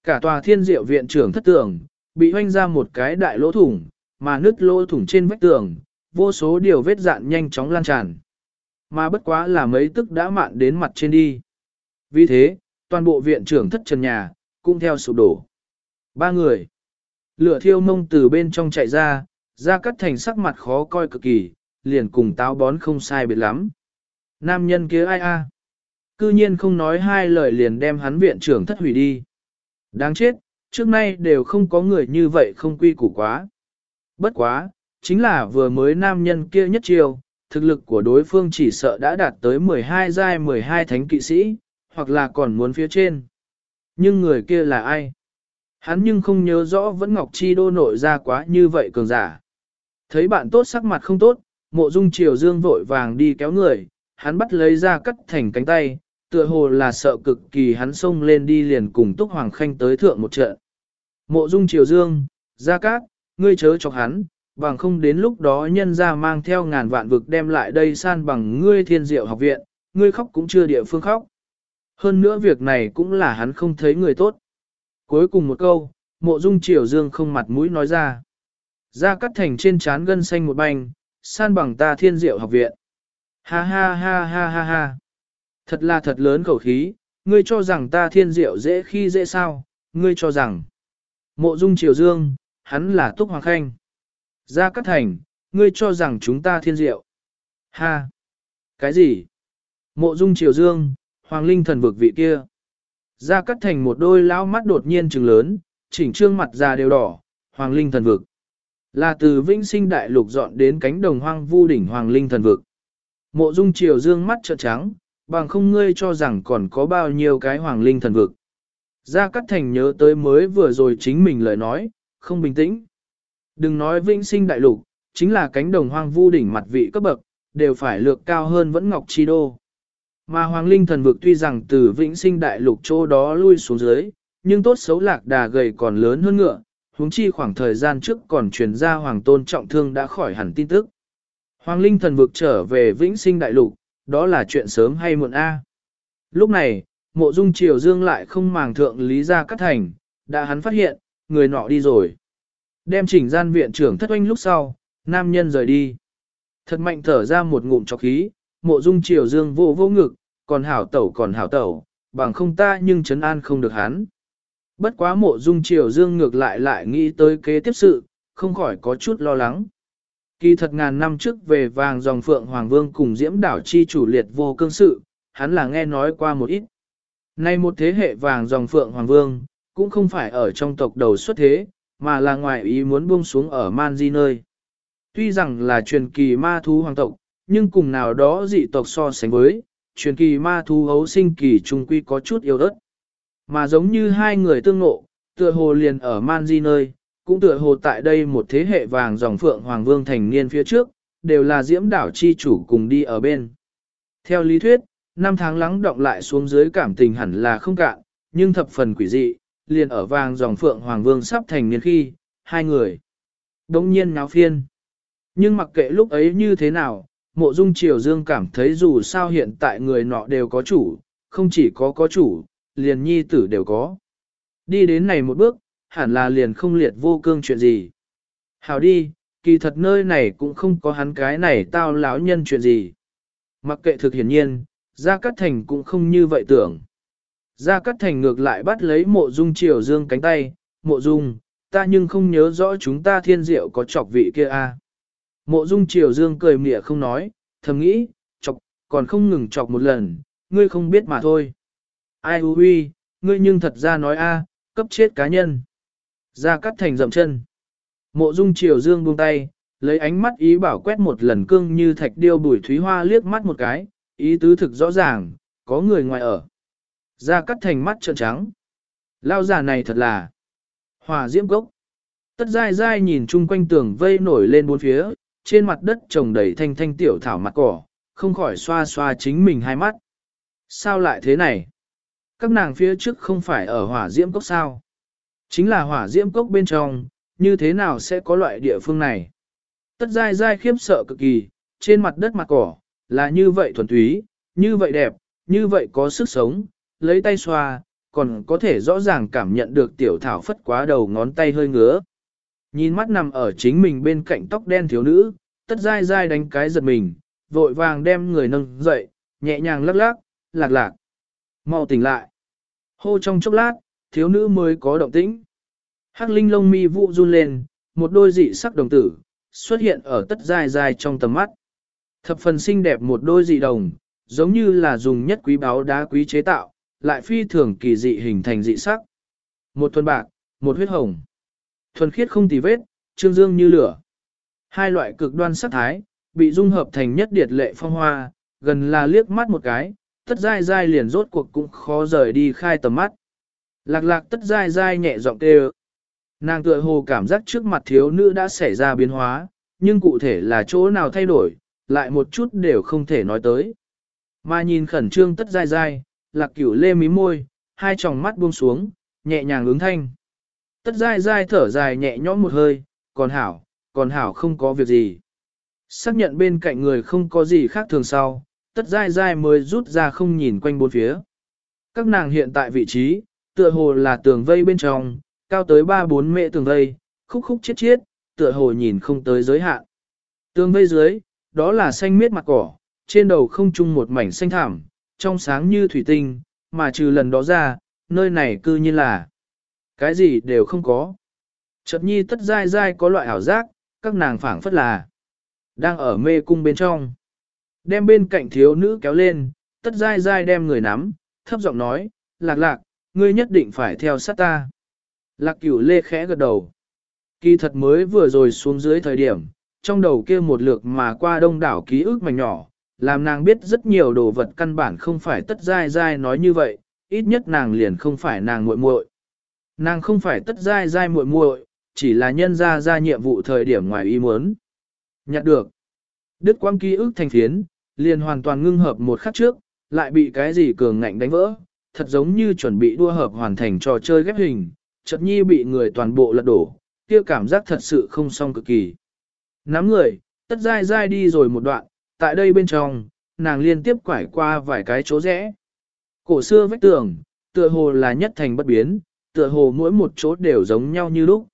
cả tòa thiên diệu viện trưởng thất tường, bị hoanh ra một cái đại lỗ thủng, mà nứt lỗ thủng trên vách tường, vô số điều vết dạn nhanh chóng lan tràn. Mà bất quá là mấy tức đã mạn đến mặt trên đi. Vì thế, toàn bộ viện trưởng thất trần nhà, cũng theo sụp đổ. Ba người. Lửa thiêu mông từ bên trong chạy ra, ra cắt thành sắc mặt khó coi cực kỳ, liền cùng táo bón không sai biệt lắm. Nam nhân kia ai a? Cư nhiên không nói hai lời liền đem hắn viện trưởng thất hủy đi. Đáng chết, trước nay đều không có người như vậy không quy củ quá. Bất quá, chính là vừa mới nam nhân kia nhất chiêu, thực lực của đối phương chỉ sợ đã đạt tới 12 giai 12 thánh kỵ sĩ, hoặc là còn muốn phía trên. Nhưng người kia là ai? Hắn nhưng không nhớ rõ vẫn Ngọc Chi đô nội ra quá như vậy cường giả. Thấy bạn tốt sắc mặt không tốt, mộ dung triều dương vội vàng đi kéo người, hắn bắt lấy ra cắt thành cánh tay, tựa hồ là sợ cực kỳ hắn xông lên đi liền cùng Túc Hoàng Khanh tới thượng một trận. Mộ dung triều dương, ra cát, ngươi chớ chọc hắn, bằng không đến lúc đó nhân ra mang theo ngàn vạn vực đem lại đây san bằng ngươi thiên diệu học viện, ngươi khóc cũng chưa địa phương khóc. Hơn nữa việc này cũng là hắn không thấy người tốt. Cuối cùng một câu, mộ dung triều dương không mặt mũi nói ra. Ra cắt thành trên trán gân xanh một banh, san bằng ta thiên diệu học viện. Ha ha ha ha ha ha. Thật là thật lớn khẩu khí, ngươi cho rằng ta thiên diệu dễ khi dễ sao, ngươi cho rằng. Mộ dung triều dương, hắn là Túc Hoàng Khanh. Ra cắt thành, ngươi cho rằng chúng ta thiên diệu. Ha! Cái gì? Mộ dung triều dương, Hoàng Linh thần vực vị kia. Ra cắt thành một đôi lão mắt đột nhiên trừng lớn, chỉnh trương mặt già đều đỏ, Hoàng Linh thần vực. Là từ vĩnh sinh đại lục dọn đến cánh đồng hoang vu đỉnh Hoàng Linh thần vực. Mộ dung triều dương mắt trợn trắng, bằng không ngươi cho rằng còn có bao nhiêu cái Hoàng Linh thần vực. Gia Cát Thành nhớ tới mới vừa rồi chính mình lời nói, không bình tĩnh. Đừng nói vĩnh sinh đại lục, chính là cánh đồng hoang vu đỉnh mặt vị cấp bậc, đều phải lược cao hơn vẫn ngọc chi đô. Mà Hoàng Linh thần vực tuy rằng từ vĩnh sinh đại lục chỗ đó lui xuống dưới, nhưng tốt xấu lạc đà gầy còn lớn hơn ngựa, huống chi khoảng thời gian trước còn truyền ra Hoàng Tôn trọng thương đã khỏi hẳn tin tức. Hoàng Linh thần vực trở về vĩnh sinh đại lục, đó là chuyện sớm hay muộn A. Lúc này, mộ dung triều dương lại không màng thượng lý ra cắt thành, đã hắn phát hiện, người nọ đi rồi. Đem chỉnh gian viện trưởng thất oanh lúc sau, nam nhân rời đi. Thật mạnh thở ra một ngụm chọc khí, mộ dung triều dương vô vô ngực, còn hảo tẩu còn hảo tẩu, bằng không ta nhưng chấn an không được hắn. Bất quá mộ dung triều dương ngược lại lại nghĩ tới kế tiếp sự, không khỏi có chút lo lắng. Kỳ thật ngàn năm trước về vàng dòng phượng Hoàng Vương cùng diễm đảo chi chủ liệt vô cương sự, hắn là nghe nói qua một ít. Nay một thế hệ vàng dòng phượng Hoàng Vương, cũng không phải ở trong tộc đầu xuất thế, mà là ngoài ý muốn buông xuống ở Man Di nơi. Tuy rằng là truyền kỳ ma thú hoàng tộc, nhưng cùng nào đó dị tộc so sánh với, truyền kỳ ma thú hấu sinh kỳ trung quy có chút yêu đất. Mà giống như hai người tương ngộ, tựa hồ liền ở Man Di nơi, cũng tựa hồ tại đây một thế hệ vàng dòng phượng Hoàng Vương thành niên phía trước, đều là diễm đảo chi chủ cùng đi ở bên. Theo lý thuyết, năm tháng lắng động lại xuống dưới cảm tình hẳn là không cạn, nhưng thập phần quỷ dị, liền ở vàng dòng phượng Hoàng Vương sắp thành niên khi, hai người. Đông nhiên náo phiên. Nhưng mặc kệ lúc ấy như thế nào, mộ dung triều dương cảm thấy dù sao hiện tại người nọ đều có chủ, không chỉ có có chủ, liền nhi tử đều có. Đi đến này một bước, hẳn là liền không liệt vô cương chuyện gì. Hảo đi, kỳ thật nơi này cũng không có hắn cái này tao lão nhân chuyện gì. Mặc kệ thực hiển nhiên, Gia Cát Thành cũng không như vậy tưởng. Gia Cát Thành ngược lại bắt lấy mộ dung triều dương cánh tay, mộ dung, ta nhưng không nhớ rõ chúng ta thiên diệu có chọc vị kia a. À. Mộ dung triều dương cười mỉa không nói, thầm nghĩ, chọc, còn không ngừng chọc một lần, ngươi không biết mà thôi. Ai hư huy, ngươi nhưng thật ra nói a, cấp chết cá nhân. Gia Cát Thành dậm chân. Mộ dung triều dương buông tay, lấy ánh mắt ý bảo quét một lần cương như thạch điêu bùi thúy hoa liếc mắt một cái, ý tứ thực rõ ràng, có người ngoài ở. Gia Cát Thành mắt trợn trắng. Lao giả này thật là hòa diễm gốc. Tất dai dai nhìn chung quanh tường vây nổi lên bốn phía, trên mặt đất trồng đầy thanh thanh tiểu thảo mặt cỏ, không khỏi xoa xoa chính mình hai mắt. Sao lại thế này? Các nàng phía trước không phải ở hỏa diễm cốc sao? Chính là hỏa diễm cốc bên trong, như thế nào sẽ có loại địa phương này? Tất dai dai khiếp sợ cực kỳ, trên mặt đất mặt cỏ, là như vậy thuần túy, như vậy đẹp, như vậy có sức sống, lấy tay xoa, còn có thể rõ ràng cảm nhận được tiểu thảo phất quá đầu ngón tay hơi ngứa. Nhìn mắt nằm ở chính mình bên cạnh tóc đen thiếu nữ, tất dai dai đánh cái giật mình, vội vàng đem người nâng dậy, nhẹ nhàng lắc lắc, lạc lạc. mau tỉnh lại. Hô trong chốc lát, thiếu nữ mới có động tĩnh. Hắc linh lông mi vụ run lên, một đôi dị sắc đồng tử, xuất hiện ở tất dai dai trong tầm mắt. Thập phần xinh đẹp một đôi dị đồng, giống như là dùng nhất quý báu đá quý chế tạo, lại phi thường kỳ dị hình thành dị sắc. Một thuần bạc, một huyết hồng. Thuần khiết không tì vết, trương dương như lửa. Hai loại cực đoan sắc thái, bị dung hợp thành nhất điệt lệ phong hoa, gần là liếc mắt một cái, tất dai dai liền rốt cuộc cũng khó rời đi khai tầm mắt. Lạc lạc tất dai dai nhẹ giọng kêu. Nàng tựa hồ cảm giác trước mặt thiếu nữ đã xảy ra biến hóa, nhưng cụ thể là chỗ nào thay đổi, lại một chút đều không thể nói tới. Mà nhìn khẩn trương tất dai dai, lạc cửu lê mí môi, hai tròng mắt buông xuống, nhẹ nhàng ứng thanh. Tất dai dai thở dài nhẹ nhõm một hơi, còn hảo, còn hảo không có việc gì. Xác nhận bên cạnh người không có gì khác thường sau, tất dai dai mới rút ra không nhìn quanh bốn phía. Các nàng hiện tại vị trí, tựa hồ là tường vây bên trong, cao tới 3-4 mệ tường vây, khúc khúc chết chết, tựa hồ nhìn không tới giới hạn. Tường vây dưới, đó là xanh miết mặt cỏ, trên đầu không chung một mảnh xanh thảm, trong sáng như thủy tinh, mà trừ lần đó ra, nơi này cư nhiên là cái gì đều không có. Chợt nhi tất dai dai có loại ảo giác, các nàng phảng phất là đang ở mê cung bên trong. Đem bên cạnh thiếu nữ kéo lên, tất dai dai đem người nắm, thấp giọng nói, lạc lạc, ngươi nhất định phải theo sát ta. Lạc cửu lê khẽ gật đầu. Kỳ thật mới vừa rồi xuống dưới thời điểm, trong đầu kia một lượt mà qua đông đảo ký ức mảnh nhỏ, làm nàng biết rất nhiều đồ vật căn bản không phải tất dai dai nói như vậy, ít nhất nàng liền không phải nàng muội muội. Nàng không phải tất dai dai muội muội, chỉ là nhân ra ra nhiệm vụ thời điểm ngoài ý muốn. Nhặt được. Đức quang ký ức thành phiến, liền hoàn toàn ngưng hợp một khắc trước, lại bị cái gì cường ngạnh đánh vỡ, thật giống như chuẩn bị đua hợp hoàn thành trò chơi ghép hình, chợt nhi bị người toàn bộ lật đổ, kia cảm giác thật sự không xong cực kỳ. Nắm người, tất dai dai đi rồi một đoạn, tại đây bên trong, nàng liên tiếp quải qua vài cái chỗ rẽ. Cổ xưa vách tường, tựa hồ là nhất thành bất biến, tựa hồ mỗi một chỗ đều giống nhau như lúc.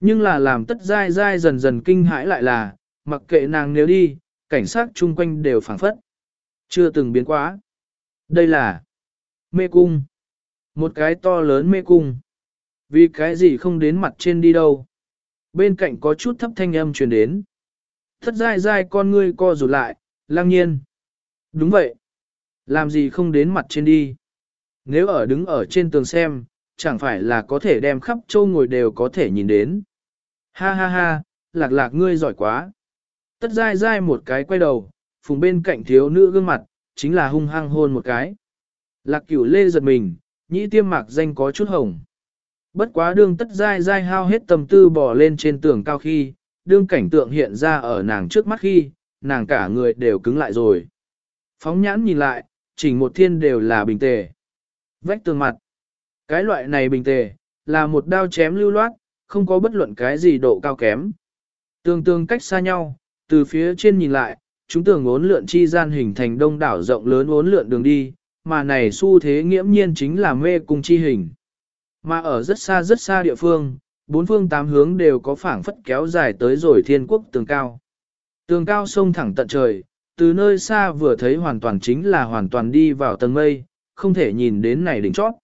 Nhưng là làm tất dai dai dần dần kinh hãi lại là, mặc kệ nàng nếu đi, cảnh sát chung quanh đều phảng phất. Chưa từng biến quá. Đây là mê cung. Một cái to lớn mê cung. Vì cái gì không đến mặt trên đi đâu. Bên cạnh có chút thấp thanh âm truyền đến. Thất dai dai con ngươi co rụt lại, lang nhiên. Đúng vậy. Làm gì không đến mặt trên đi. Nếu ở đứng ở trên tường xem, chẳng phải là có thể đem khắp châu ngồi đều có thể nhìn đến. Ha ha ha, lạc lạc ngươi giỏi quá. Tất dai dai một cái quay đầu, phùng bên cạnh thiếu nữ gương mặt, chính là hung hăng hôn một cái. Lạc cửu lê giật mình, nhĩ tiêm mạc danh có chút hồng. Bất quá đương tất dai dai hao hết tâm tư bỏ lên trên tường cao khi, đương cảnh tượng hiện ra ở nàng trước mắt khi, nàng cả người đều cứng lại rồi. Phóng nhãn nhìn lại, chỉnh một thiên đều là bình tề. Vách tường mặt. Cái loại này bình tề, là một đao chém lưu loát, không có bất luận cái gì độ cao kém. Tương tương cách xa nhau, từ phía trên nhìn lại, chúng tưởng ốn lượn chi gian hình thành đông đảo rộng lớn ốn lượn đường đi, mà này xu thế nghiễm nhiên chính là mê cung chi hình. Mà ở rất xa rất xa địa phương, bốn phương tám hướng đều có phảng phất kéo dài tới rồi thiên quốc tường cao. Tường cao sông thẳng tận trời, từ nơi xa vừa thấy hoàn toàn chính là hoàn toàn đi vào tầng mây, không thể nhìn đến này đỉnh chót.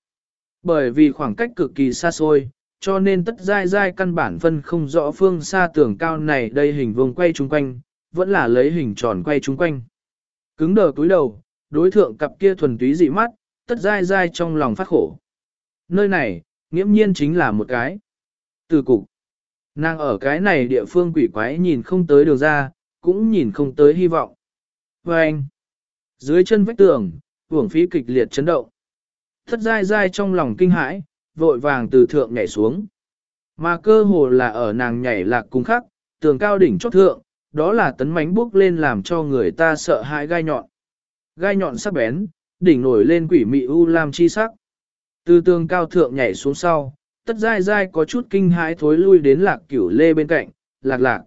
Bởi vì khoảng cách cực kỳ xa xôi, cho nên tất dai dai căn bản phân không rõ phương xa tường cao này đây hình vuông quay chung quanh, vẫn là lấy hình tròn quay chung quanh. Cứng đờ túi đầu, đối thượng cặp kia thuần túy dị mắt, tất dai dai trong lòng phát khổ. Nơi này, nghiễm nhiên chính là một cái. Từ cục, nàng ở cái này địa phương quỷ quái nhìn không tới đường ra, cũng nhìn không tới hy vọng. Và anh, dưới chân vách tường, hưởng phí kịch liệt chấn động. Thất dai dai trong lòng kinh hãi, vội vàng từ thượng nhảy xuống. Mà cơ hồ là ở nàng nhảy lạc cung khắc, tường cao đỉnh chót thượng, đó là tấn mánh bước lên làm cho người ta sợ hãi gai nhọn. Gai nhọn sắc bén, đỉnh nổi lên quỷ mị u lam chi sắc. Từ tường cao thượng nhảy xuống sau, tất dai dai có chút kinh hãi thối lui đến lạc cửu lê bên cạnh, lạc lạc.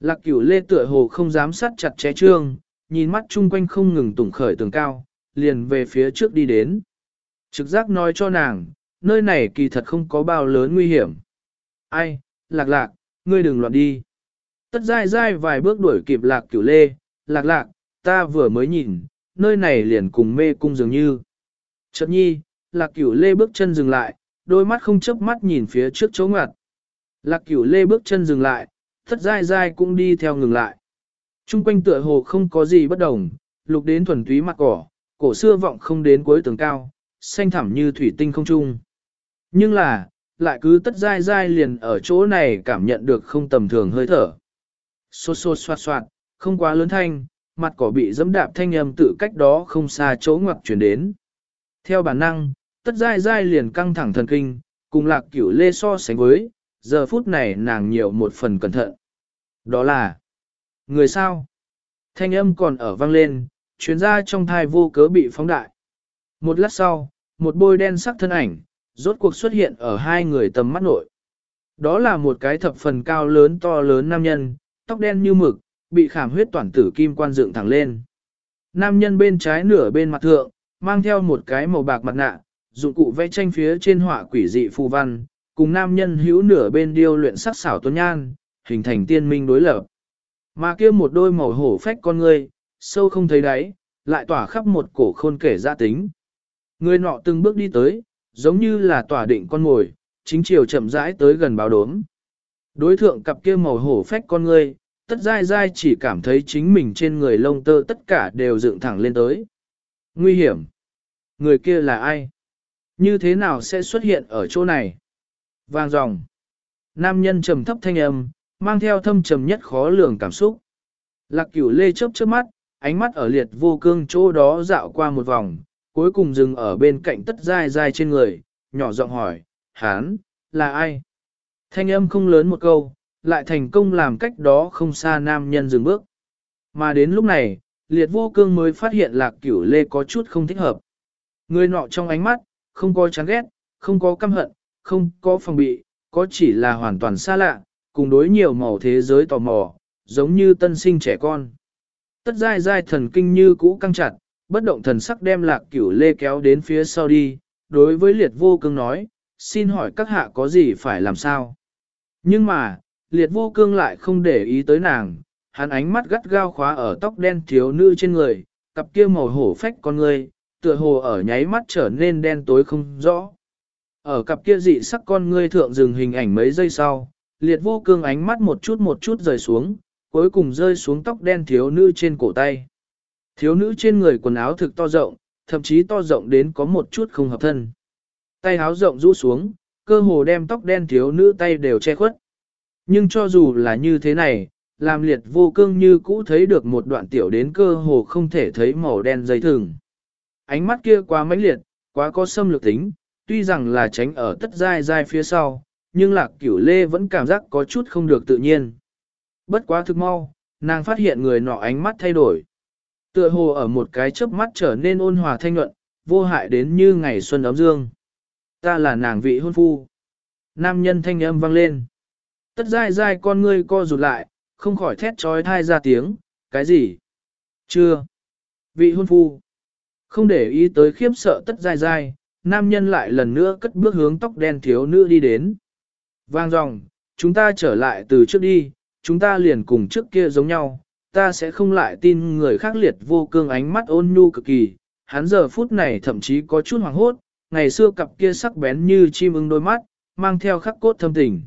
Lạc cửu lê tựa hồ không dám sát chặt ché trương, nhìn mắt chung quanh không ngừng tủng khởi tường cao, liền về phía trước đi đến. Trực giác nói cho nàng, nơi này kỳ thật không có bao lớn nguy hiểm. Ai, lạc lạc, ngươi đừng loạn đi. Tất dai dai vài bước đuổi kịp lạc cửu lê, lạc lạc, ta vừa mới nhìn, nơi này liền cùng mê cung dường như. Chợt nhi, lạc cửu lê bước chân dừng lại, đôi mắt không chớp mắt nhìn phía trước chỗ ngoặt. Lạc cửu lê bước chân dừng lại, tất dai dai cũng đi theo ngừng lại. Trung quanh tựa hồ không có gì bất đồng, lục đến thuần túy mặt cỏ, cổ xưa vọng không đến cuối tường cao, xanh thẳm như thủy tinh không trung. Nhưng là, lại cứ tất dai dai liền ở chỗ này cảm nhận được không tầm thường hơi thở. Xô xô xoạt xoạt, không quá lớn thanh, mặt cỏ bị dẫm đạp thanh âm tự cách đó không xa chỗ ngoặc chuyển đến. Theo bản năng, tất dai dai liền căng thẳng thần kinh, cùng lạc cửu lê so sánh với, giờ phút này nàng nhiều một phần cẩn thận. Đó là, người sao? Thanh âm còn ở vang lên, chuyến ra trong thai vô cớ bị phóng đại. Một lát sau, một bôi đen sắc thân ảnh, rốt cuộc xuất hiện ở hai người tầm mắt nội. Đó là một cái thập phần cao lớn to lớn nam nhân, tóc đen như mực, bị khảm huyết toàn tử kim quan dựng thẳng lên. Nam nhân bên trái nửa bên mặt thượng, mang theo một cái màu bạc mặt nạ, dụng cụ vẽ tranh phía trên họa quỷ dị phù văn, cùng nam nhân hữu nửa bên điêu luyện sắc xảo tuấn nhan, hình thành tiên minh đối lập. Mà kia một đôi màu hổ phách con người, sâu không thấy đáy, lại tỏa khắp một cổ khôn kể gia tính. Người nọ từng bước đi tới, giống như là tỏa định con ngồi, chính chiều chậm rãi tới gần báo đốm. Đối thượng cặp kia màu hổ phách con người, tất dai dai chỉ cảm thấy chính mình trên người lông tơ tất cả đều dựng thẳng lên tới. Nguy hiểm! Người kia là ai? Như thế nào sẽ xuất hiện ở chỗ này? Vang dòng. Nam nhân trầm thấp thanh âm, mang theo thâm trầm nhất khó lường cảm xúc. Lạc cửu lê chớp chớp mắt, ánh mắt ở liệt vô cương chỗ đó dạo qua một vòng, cuối cùng dừng ở bên cạnh tất dai dai trên người, nhỏ giọng hỏi, hán, là ai? Thanh âm không lớn một câu, lại thành công làm cách đó không xa nam nhân dừng bước. Mà đến lúc này, liệt vô cương mới phát hiện lạc cửu lê có chút không thích hợp. Người nọ trong ánh mắt, không có chán ghét, không có căm hận, không có phòng bị, có chỉ là hoàn toàn xa lạ, cùng đối nhiều màu thế giới tò mò, giống như tân sinh trẻ con. Tất dai dai thần kinh như cũ căng chặt, bất động thần sắc đem lạc cửu lê kéo đến phía sau đi, đối với liệt vô cương nói, xin hỏi các hạ có gì phải làm sao. Nhưng mà, liệt vô cương lại không để ý tới nàng, hắn ánh mắt gắt gao khóa ở tóc đen thiếu nữ trên người, cặp kia màu hổ phách con người, tựa hồ ở nháy mắt trở nên đen tối không rõ. Ở cặp kia dị sắc con ngươi thượng dừng hình ảnh mấy giây sau, liệt vô cương ánh mắt một chút một chút rời xuống, cuối cùng rơi xuống tóc đen thiếu nữ trên cổ tay. Thiếu nữ trên người quần áo thực to rộng, thậm chí to rộng đến có một chút không hợp thân. Tay áo rộng rũ xuống, cơ hồ đem tóc đen thiếu nữ tay đều che khuất. Nhưng cho dù là như thế này, làm liệt vô cương như cũ thấy được một đoạn tiểu đến cơ hồ không thể thấy màu đen dây thừng. Ánh mắt kia quá mãnh liệt, quá có xâm lược tính, tuy rằng là tránh ở tất dai dai phía sau, nhưng lạc cửu lê vẫn cảm giác có chút không được tự nhiên. Bất quá thực mau, nàng phát hiện người nọ ánh mắt thay đổi. Tựa hồ ở một cái chớp mắt trở nên ôn hòa thanh nhuận, vô hại đến như ngày xuân ấm dương. Ta là nàng vị hôn phu. Nam nhân thanh âm vang lên. Tất dai dai con ngươi co rụt lại, không khỏi thét trói thai ra tiếng, cái gì? Chưa. Vị hôn phu. Không để ý tới khiếp sợ tất dai dai, nam nhân lại lần nữa cất bước hướng tóc đen thiếu nữ đi đến. Vang dòng, chúng ta trở lại từ trước đi, chúng ta liền cùng trước kia giống nhau, ta sẽ không lại tin người khác liệt vô cương ánh mắt ôn nhu cực kỳ, hắn giờ phút này thậm chí có chút hoàng hốt, ngày xưa cặp kia sắc bén như chim ưng đôi mắt, mang theo khắc cốt thâm tình.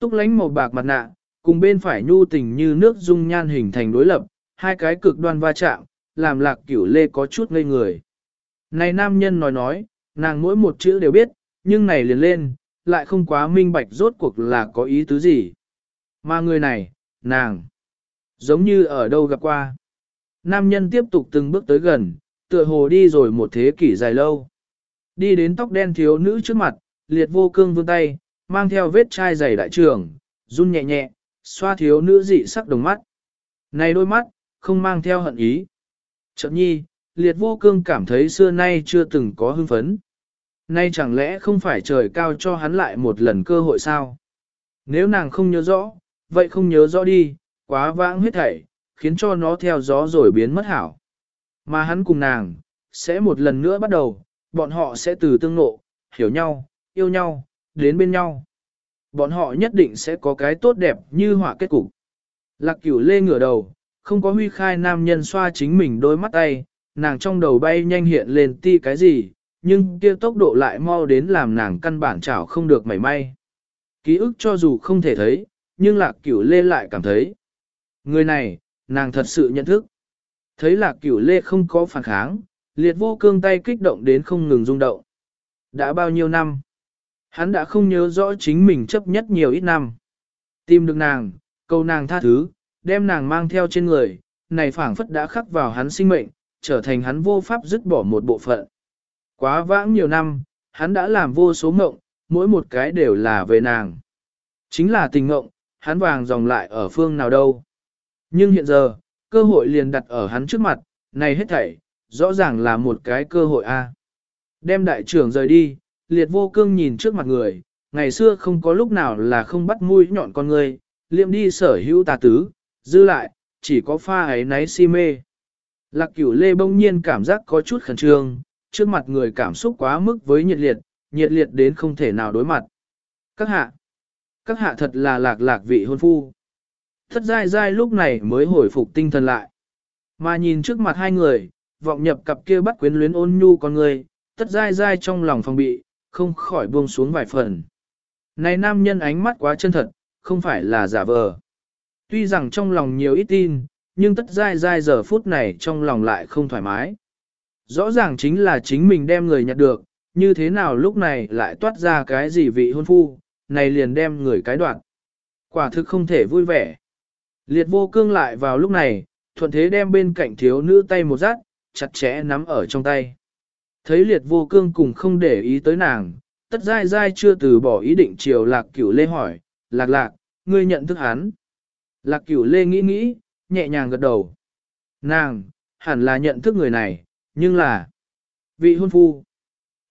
Túc lánh màu bạc mặt nạ, cùng bên phải nhu tình như nước dung nhan hình thành đối lập, hai cái cực đoan va chạm, làm lạc cửu lê có chút ngây người. Này nam nhân nói nói, nàng mỗi một chữ đều biết, nhưng này liền lên, lại không quá minh bạch rốt cuộc là có ý tứ gì. Mà người này, nàng, giống như ở đâu gặp qua. Nam nhân tiếp tục từng bước tới gần, tựa hồ đi rồi một thế kỷ dài lâu. Đi đến tóc đen thiếu nữ trước mặt, liệt vô cương vươn tay, mang theo vết chai dày đại trường, run nhẹ nhẹ, xoa thiếu nữ dị sắc đồng mắt. Này đôi mắt, không mang theo hận ý. Chợt nhi, liệt vô cương cảm thấy xưa nay chưa từng có hưng phấn. Nay chẳng lẽ không phải trời cao cho hắn lại một lần cơ hội sao? Nếu nàng không nhớ rõ, vậy không nhớ rõ đi, quá vãng huyết thảy, khiến cho nó theo gió rồi biến mất hảo. Mà hắn cùng nàng, sẽ một lần nữa bắt đầu, bọn họ sẽ từ tương nộ, hiểu nhau, yêu nhau, đến bên nhau. Bọn họ nhất định sẽ có cái tốt đẹp như họa kết cục. Lạc cửu lê ngửa đầu, không có huy khai nam nhân xoa chính mình đôi mắt tay, nàng trong đầu bay nhanh hiện lên ti cái gì, nhưng kia tốc độ lại mau đến làm nàng căn bản chảo không được mảy may. Ký ức cho dù không thể thấy, nhưng lạc cửu lê lại cảm thấy. Người này, nàng thật sự nhận thức. Thấy lạc cửu lê không có phản kháng, liệt vô cương tay kích động đến không ngừng rung động. Đã bao nhiêu năm? Hắn đã không nhớ rõ chính mình chấp nhất nhiều ít năm. Tìm được nàng, câu nàng tha thứ, đem nàng mang theo trên người, này phảng phất đã khắc vào hắn sinh mệnh, trở thành hắn vô pháp dứt bỏ một bộ phận. Quá vãng nhiều năm, hắn đã làm vô số mộng, mỗi một cái đều là về nàng. Chính là tình mộng, hắn vàng dòng lại ở phương nào đâu. Nhưng hiện giờ, cơ hội liền đặt ở hắn trước mặt, này hết thảy, rõ ràng là một cái cơ hội a. Đem đại trưởng rời đi, liệt vô cương nhìn trước mặt người, ngày xưa không có lúc nào là không bắt mũi nhọn con người, liệm đi sở hữu tà tứ, dư lại, chỉ có pha ấy náy si mê. Lạc cửu lê bỗng nhiên cảm giác có chút khẩn trương, trước mặt người cảm xúc quá mức với nhiệt liệt, nhiệt liệt đến không thể nào đối mặt. Các hạ, các hạ thật là lạc lạc vị hôn phu. Thất dai dai lúc này mới hồi phục tinh thần lại. Mà nhìn trước mặt hai người, vọng nhập cặp kia bắt quyến luyến ôn nhu con người, tất dai dai trong lòng phòng bị, không khỏi buông xuống vài phần. Này nam nhân ánh mắt quá chân thật, không phải là giả vờ. Tuy rằng trong lòng nhiều ít tin, nhưng tất dai dai giờ phút này trong lòng lại không thoải mái. Rõ ràng chính là chính mình đem người nhặt được, như thế nào lúc này lại toát ra cái gì vị hôn phu, này liền đem người cái đoạn. Quả thực không thể vui vẻ. Liệt vô cương lại vào lúc này, thuận thế đem bên cạnh thiếu nữ tay một rát, chặt chẽ nắm ở trong tay. Thấy liệt vô cương cùng không để ý tới nàng, tất dai dai chưa từ bỏ ý định chiều lạc cửu lê hỏi, lạc lạc, ngươi nhận thức hắn. Lạc cửu lê nghĩ nghĩ, nhẹ nhàng gật đầu. Nàng, hẳn là nhận thức người này, nhưng là vị hôn phu.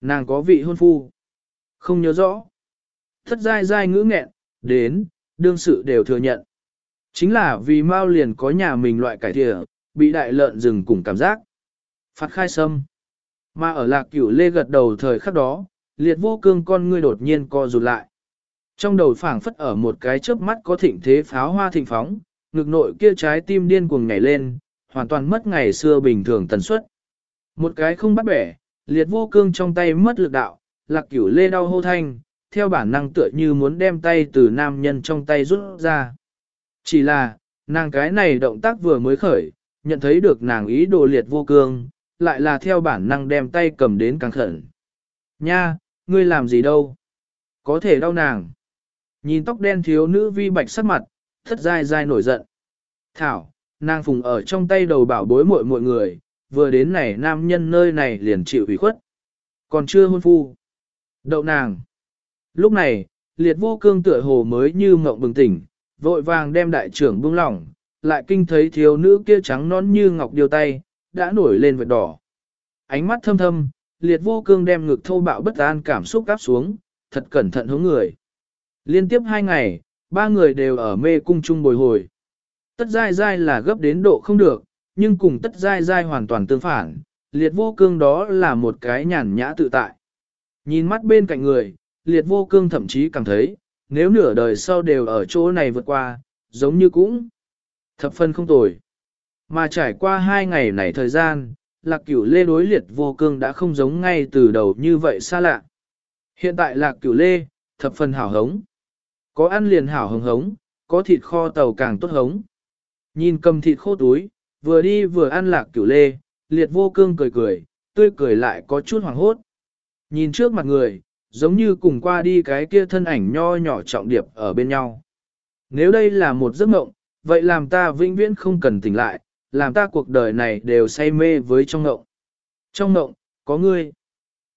Nàng có vị hôn phu. Không nhớ rõ. Thất dai dai ngữ nghẹn, đến, đương sự đều thừa nhận. Chính là vì Mao liền có nhà mình loại cải thịa, bị đại lợn rừng cùng cảm giác. Phạt khai sâm. Mà ở lạc cửu lê gật đầu thời khắc đó, liệt vô cương con ngươi đột nhiên co rụt lại. Trong đầu phảng phất ở một cái chớp mắt có thịnh thế pháo hoa thịnh phóng, ngực nội kia trái tim điên cuồng nhảy lên, hoàn toàn mất ngày xưa bình thường tần suất. Một cái không bắt bẻ, liệt vô cương trong tay mất lực đạo, lạc cửu lê đau hô thanh, theo bản năng tựa như muốn đem tay từ nam nhân trong tay rút ra. Chỉ là, nàng cái này động tác vừa mới khởi, nhận thấy được nàng ý đồ liệt vô cương, lại là theo bản năng đem tay cầm đến càng khẩn. Nha, ngươi làm gì đâu? Có thể đau nàng. Nhìn tóc đen thiếu nữ vi bạch sắc mặt, thất dai dai nổi giận. Thảo, nàng phùng ở trong tay đầu bảo bối muội mọi người, vừa đến này nam nhân nơi này liền chịu ủy khuất. Còn chưa hôn phu. Đậu nàng. Lúc này, liệt vô cương tựa hồ mới như mộng bừng tỉnh, vội vàng đem đại trưởng buông lỏng, lại kinh thấy thiếu nữ kia trắng nón như ngọc điều tay, đã nổi lên vệt đỏ. Ánh mắt thâm thâm, liệt vô cương đem ngực thô bạo bất an cảm xúc áp xuống, thật cẩn thận hướng người. Liên tiếp hai ngày, ba người đều ở mê cung chung bồi hồi. Tất dai dai là gấp đến độ không được, nhưng cùng tất dai dai hoàn toàn tương phản, liệt vô cương đó là một cái nhàn nhã tự tại. Nhìn mắt bên cạnh người, liệt vô cương thậm chí cảm thấy, nếu nửa đời sau đều ở chỗ này vượt qua, giống như cũng thập phân không tồi. Mà trải qua hai ngày này thời gian, lạc cửu lê đối liệt vô cương đã không giống ngay từ đầu như vậy xa lạ. Hiện tại lạc cửu lê, thập phân hảo hống. Có ăn liền hảo hống hống, có thịt kho tàu càng tốt hống. Nhìn cầm thịt khô túi, vừa đi vừa ăn lạc cửu lê, liệt vô cương cười cười, tươi cười lại có chút hoàng hốt. Nhìn trước mặt người, giống như cùng qua đi cái kia thân ảnh nho nhỏ trọng điệp ở bên nhau. Nếu đây là một giấc mộng, vậy làm ta vĩnh viễn không cần tỉnh lại, làm ta cuộc đời này đều say mê với trong mộng. Trong mộng, có ngươi.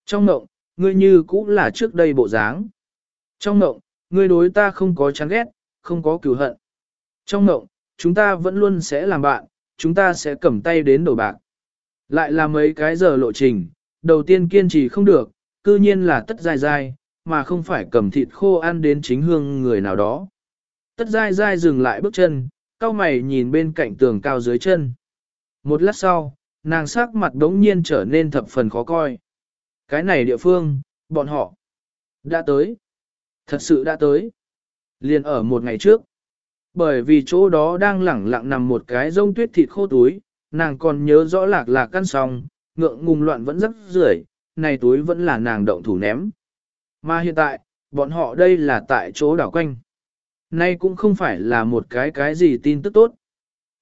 Trong mộng, ngươi như cũng là trước đây bộ dáng. Trong mộng, ngươi đối ta không có chán ghét, không có cừu hận. Trong mộng, chúng ta vẫn luôn sẽ làm bạn, chúng ta sẽ cầm tay đến đổi bạc. Lại là mấy cái giờ lộ trình, đầu tiên kiên trì không được, cư nhiên là tất dai dai, mà không phải cầm thịt khô ăn đến chính hương người nào đó. Tất dai dai dừng lại bước chân, cao mày nhìn bên cạnh tường cao dưới chân. Một lát sau, nàng sắc mặt đống nhiên trở nên thập phần khó coi. Cái này địa phương, bọn họ đã tới. Thật sự đã tới. Liền ở một ngày trước. Bởi vì chỗ đó đang lẳng lặng nằm một cái rông tuyết thịt khô túi, nàng còn nhớ rõ lạc lạc căn xong, ngượng ngùng loạn vẫn rất rưởi, này túi vẫn là nàng động thủ ném. Mà hiện tại, bọn họ đây là tại chỗ đảo quanh. Nay cũng không phải là một cái cái gì tin tức tốt.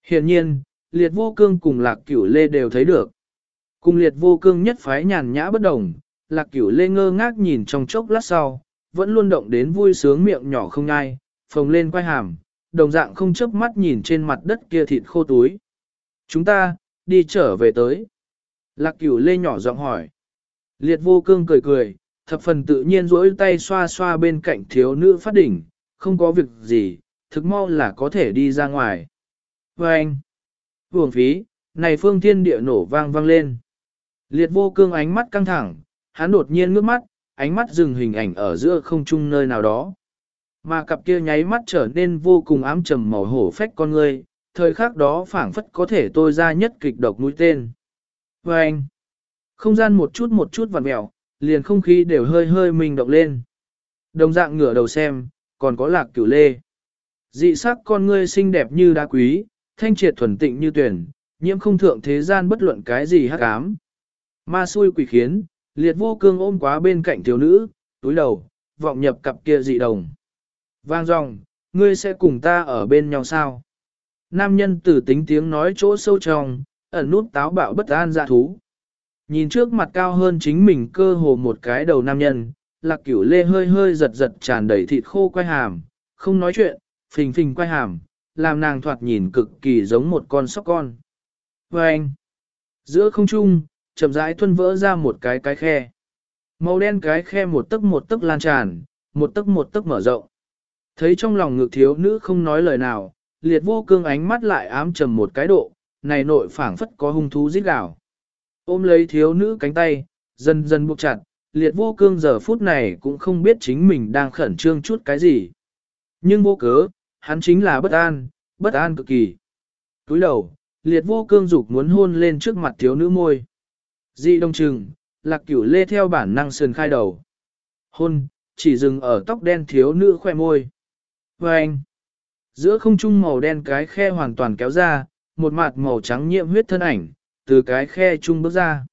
Hiện nhiên, liệt vô cương cùng lạc cửu lê đều thấy được. Cùng liệt vô cương nhất phái nhàn nhã bất đồng, lạc cửu lê ngơ ngác nhìn trong chốc lát sau, vẫn luôn động đến vui sướng miệng nhỏ không ngai, phồng lên quay hàm, đồng dạng không chớp mắt nhìn trên mặt đất kia thịt khô túi. Chúng ta, đi trở về tới. Lạc cửu lê nhỏ giọng hỏi. Liệt vô cương cười cười, thập phần tự nhiên rỗi tay xoa xoa bên cạnh thiếu nữ phát đỉnh, không có việc gì, thực mau là có thể đi ra ngoài. Và anh, hưởng phí, này phương thiên địa nổ vang vang lên. Liệt vô cương ánh mắt căng thẳng, hắn đột nhiên ngước mắt, ánh mắt dừng hình ảnh ở giữa không trung nơi nào đó. Mà cặp kia nháy mắt trở nên vô cùng ám trầm màu hổ phách con người, thời khắc đó phảng phất có thể tôi ra nhất kịch độc mũi tên. Và anh, không gian một chút một chút vặn mèo, liền không khí đều hơi hơi mình động lên. Đồng dạng ngửa đầu xem, còn có lạc cửu lê. Dị sắc con ngươi xinh đẹp như đá quý, thanh triệt thuần tịnh như tuyển, nhiễm không thượng thế gian bất luận cái gì hắc ám. Ma xui quỷ khiến, liệt vô cương ôm quá bên cạnh thiếu nữ, túi đầu, vọng nhập cặp kia dị đồng. Vang dòng, ngươi sẽ cùng ta ở bên nhau sao? Nam nhân tử tính tiếng nói chỗ sâu trong, ẩn nút táo bạo bất an dạ thú. Nhìn trước mặt cao hơn chính mình cơ hồ một cái đầu nam nhân, lạc cửu lê hơi hơi giật giật tràn đầy thịt khô quay hàm, không nói chuyện, phình phình quay hàm, làm nàng thoạt nhìn cực kỳ giống một con sóc con. Và anh, giữa không trung, chậm rãi thuân vỡ ra một cái cái khe. Màu đen cái khe một tấc một tấc lan tràn, một tấc một tấc mở rộng. Thấy trong lòng ngực thiếu nữ không nói lời nào, liệt vô cương ánh mắt lại ám trầm một cái độ, này nội phảng phất có hung thú giết gào. Ôm lấy thiếu nữ cánh tay, dần dần buộc chặt, liệt vô cương giờ phút này cũng không biết chính mình đang khẩn trương chút cái gì. Nhưng vô cớ, hắn chính là bất an, bất an cực kỳ. Túi đầu, liệt vô cương dục muốn hôn lên trước mặt thiếu nữ môi. Dị đông trừng, lạc cửu lê theo bản năng sườn khai đầu. Hôn, chỉ dừng ở tóc đen thiếu nữ khoe môi. Và anh, giữa không trung màu đen cái khe hoàn toàn kéo ra, một mặt màu trắng nhiễm huyết thân ảnh, từ cái khe trung bước ra.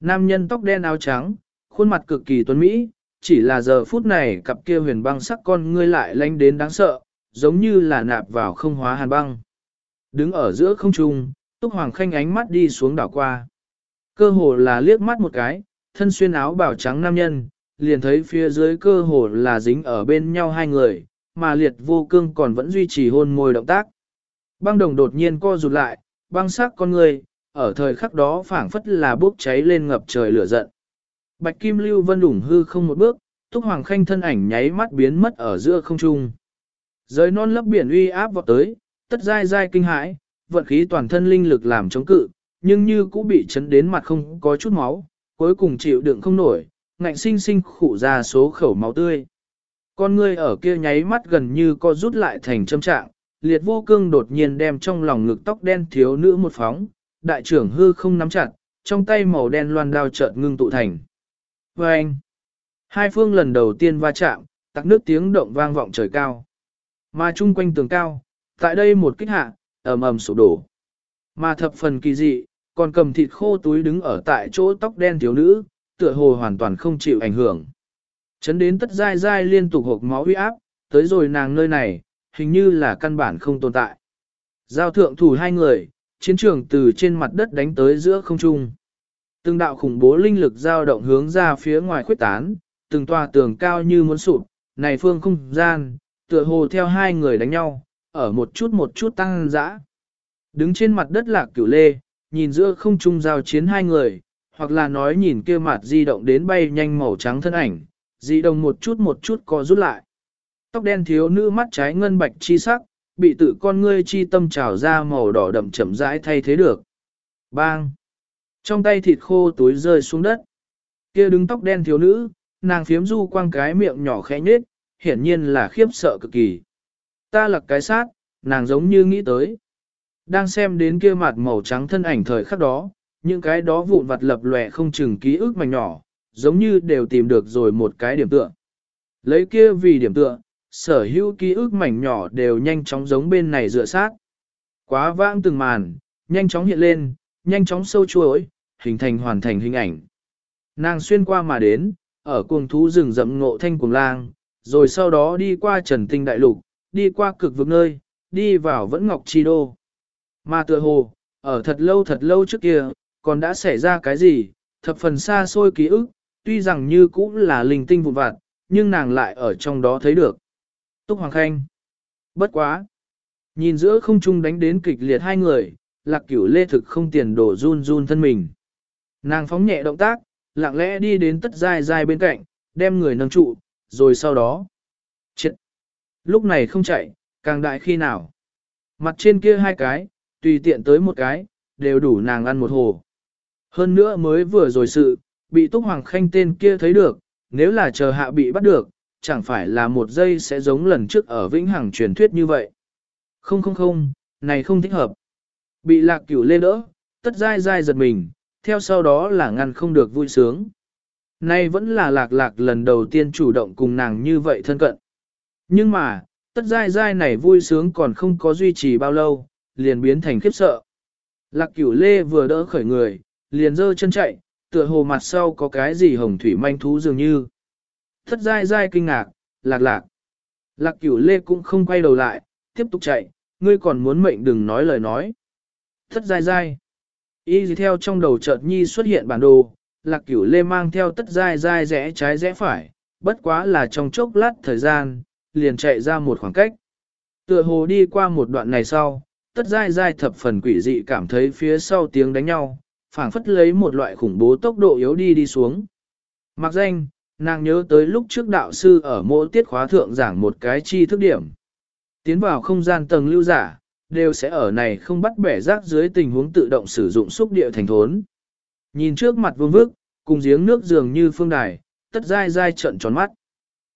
Nam nhân tóc đen áo trắng, khuôn mặt cực kỳ tuấn mỹ, chỉ là giờ phút này cặp kia huyền băng sắc con ngươi lại lanh đến đáng sợ, giống như là nạp vào không hóa hàn băng. Đứng ở giữa không trung, Túc Hoàng Khanh ánh mắt đi xuống đảo qua. Cơ hồ là liếc mắt một cái, thân xuyên áo bảo trắng nam nhân, liền thấy phía dưới cơ hồ là dính ở bên nhau hai người, mà liệt vô cương còn vẫn duy trì hôn môi động tác. Băng đồng đột nhiên co rụt lại, băng sắc con người, ở thời khắc đó phảng phất là bốc cháy lên ngập trời lửa giận. Bạch Kim Lưu Vân đủng hư không một bước, Túc Hoàng Khanh thân ảnh nháy mắt biến mất ở giữa không trung. Giới non lấp biển uy áp vọt tới, tất dai dai kinh hãi, vận khí toàn thân linh lực làm chống cự, nhưng như cũng bị chấn đến mặt không có chút máu, cuối cùng chịu đựng không nổi, ngạnh sinh sinh khụ ra số khẩu máu tươi. Con ngươi ở kia nháy mắt gần như co rút lại thành châm trạng, liệt vô cương đột nhiên đem trong lòng ngực tóc đen thiếu nữ một phóng, đại trưởng hư không nắm chặt, trong tay màu đen loan đao chợt ngưng tụ thành. Và anh, hai phương lần đầu tiên va chạm, tắc nước tiếng động vang vọng trời cao. Mà chung quanh tường cao, tại đây một kích hạ, ầm ầm sụp đổ. Mà thập phần kỳ dị, còn cầm thịt khô túi đứng ở tại chỗ tóc đen thiếu nữ, tựa hồ hoàn toàn không chịu ảnh hưởng. Chấn đến tất dai dai liên tục hộp máu huy áp, tới rồi nàng nơi này, hình như là căn bản không tồn tại. Giao thượng thủ hai người, chiến trường từ trên mặt đất đánh tới giữa không trung. Từng đạo khủng bố linh lực dao động hướng ra phía ngoài khuyết tán, từng tòa tường cao như muốn sụp, này phương không gian, tựa hồ theo hai người đánh nhau, ở một chút một chút tăng dã. Đứng trên mặt đất lạc cửu lê, nhìn giữa không trung giao chiến hai người, hoặc là nói nhìn kia mặt di động đến bay nhanh màu trắng thân ảnh, di động một chút một chút co rút lại. Tóc đen thiếu nữ mắt trái ngân bạch chi sắc, bị tự con ngươi chi tâm trào ra màu đỏ đậm chậm rãi thay thế được. Bang! Trong tay thịt khô túi rơi xuống đất. Kia đứng tóc đen thiếu nữ, nàng phiếm du quang cái miệng nhỏ khẽ nhết, hiển nhiên là khiếp sợ cực kỳ. Ta lật cái sát, nàng giống như nghĩ tới. Đang xem đến kia mặt màu trắng thân ảnh thời khắc đó, những cái đó vụn vặt lập lòe không chừng ký ức mảnh nhỏ, giống như đều tìm được rồi một cái điểm tựa. Lấy kia vì điểm tựa, sở hữu ký ức mảnh nhỏ đều nhanh chóng giống bên này dựa sát. Quá vãng từng màn, nhanh chóng hiện lên, nhanh chóng sâu chuỗi, hình thành hoàn thành hình ảnh. Nàng xuyên qua mà đến, ở cuồng thú rừng rậm ngộ thanh cuồng lang, rồi sau đó đi qua trần tinh đại lục, đi qua cực vực nơi, đi vào vẫn ngọc chi đô. Mà tựa hồ, ở thật lâu thật lâu trước kia, còn đã xảy ra cái gì, thập phần xa xôi ký ức, tuy rằng như cũng là linh tinh vụn vặt, nhưng nàng lại ở trong đó thấy được. Túc Hoàng Khanh. Bất quá. Nhìn giữa không trung đánh đến kịch liệt hai người, lạc cửu lê thực không tiền đổ run run thân mình. Nàng phóng nhẹ động tác, lặng lẽ đi đến tất dai dai bên cạnh, đem người nâng trụ, rồi sau đó. Chết! Lúc này không chạy, càng đại khi nào. Mặt trên kia hai cái, tùy tiện tới một cái, đều đủ nàng ăn một hồ. Hơn nữa mới vừa rồi sự, bị Túc Hoàng Khanh tên kia thấy được, nếu là chờ hạ bị bắt được, chẳng phải là một giây sẽ giống lần trước ở Vĩnh Hằng truyền thuyết như vậy. Không không không, này không thích hợp. Bị lạc cửu lê đỡ, tất dai dai giật mình, theo sau đó là ngăn không được vui sướng. Nay vẫn là lạc lạc lần đầu tiên chủ động cùng nàng như vậy thân cận. Nhưng mà, tất dai dai này vui sướng còn không có duy trì bao lâu, liền biến thành khiếp sợ. Lạc cửu lê vừa đỡ khởi người, liền dơ chân chạy, tựa hồ mặt sau có cái gì hồng thủy manh thú dường như. Thất dai dai kinh ngạc, lạc lạc. Lạc cửu lê cũng không quay đầu lại, tiếp tục chạy, ngươi còn muốn mệnh đừng nói lời nói. Thất dai dai. Y gì theo trong đầu chợt nhi xuất hiện bản đồ, lạc cửu lê mang theo tất dai dai rẽ trái rẽ phải, bất quá là trong chốc lát thời gian, liền chạy ra một khoảng cách. Tựa hồ đi qua một đoạn này sau, tất dai dai thập phần quỷ dị cảm thấy phía sau tiếng đánh nhau, phảng phất lấy một loại khủng bố tốc độ yếu đi đi xuống. Mặc danh, nàng nhớ tới lúc trước đạo sư ở mỗi tiết khóa thượng giảng một cái chi thức điểm. Tiến vào không gian tầng lưu giả, đều sẽ ở này không bắt bẻ rác dưới tình huống tự động sử dụng xúc địa thành thốn. Nhìn trước mặt vương vức, cùng giếng nước dường như phương đài, tất dai dai trận tròn mắt.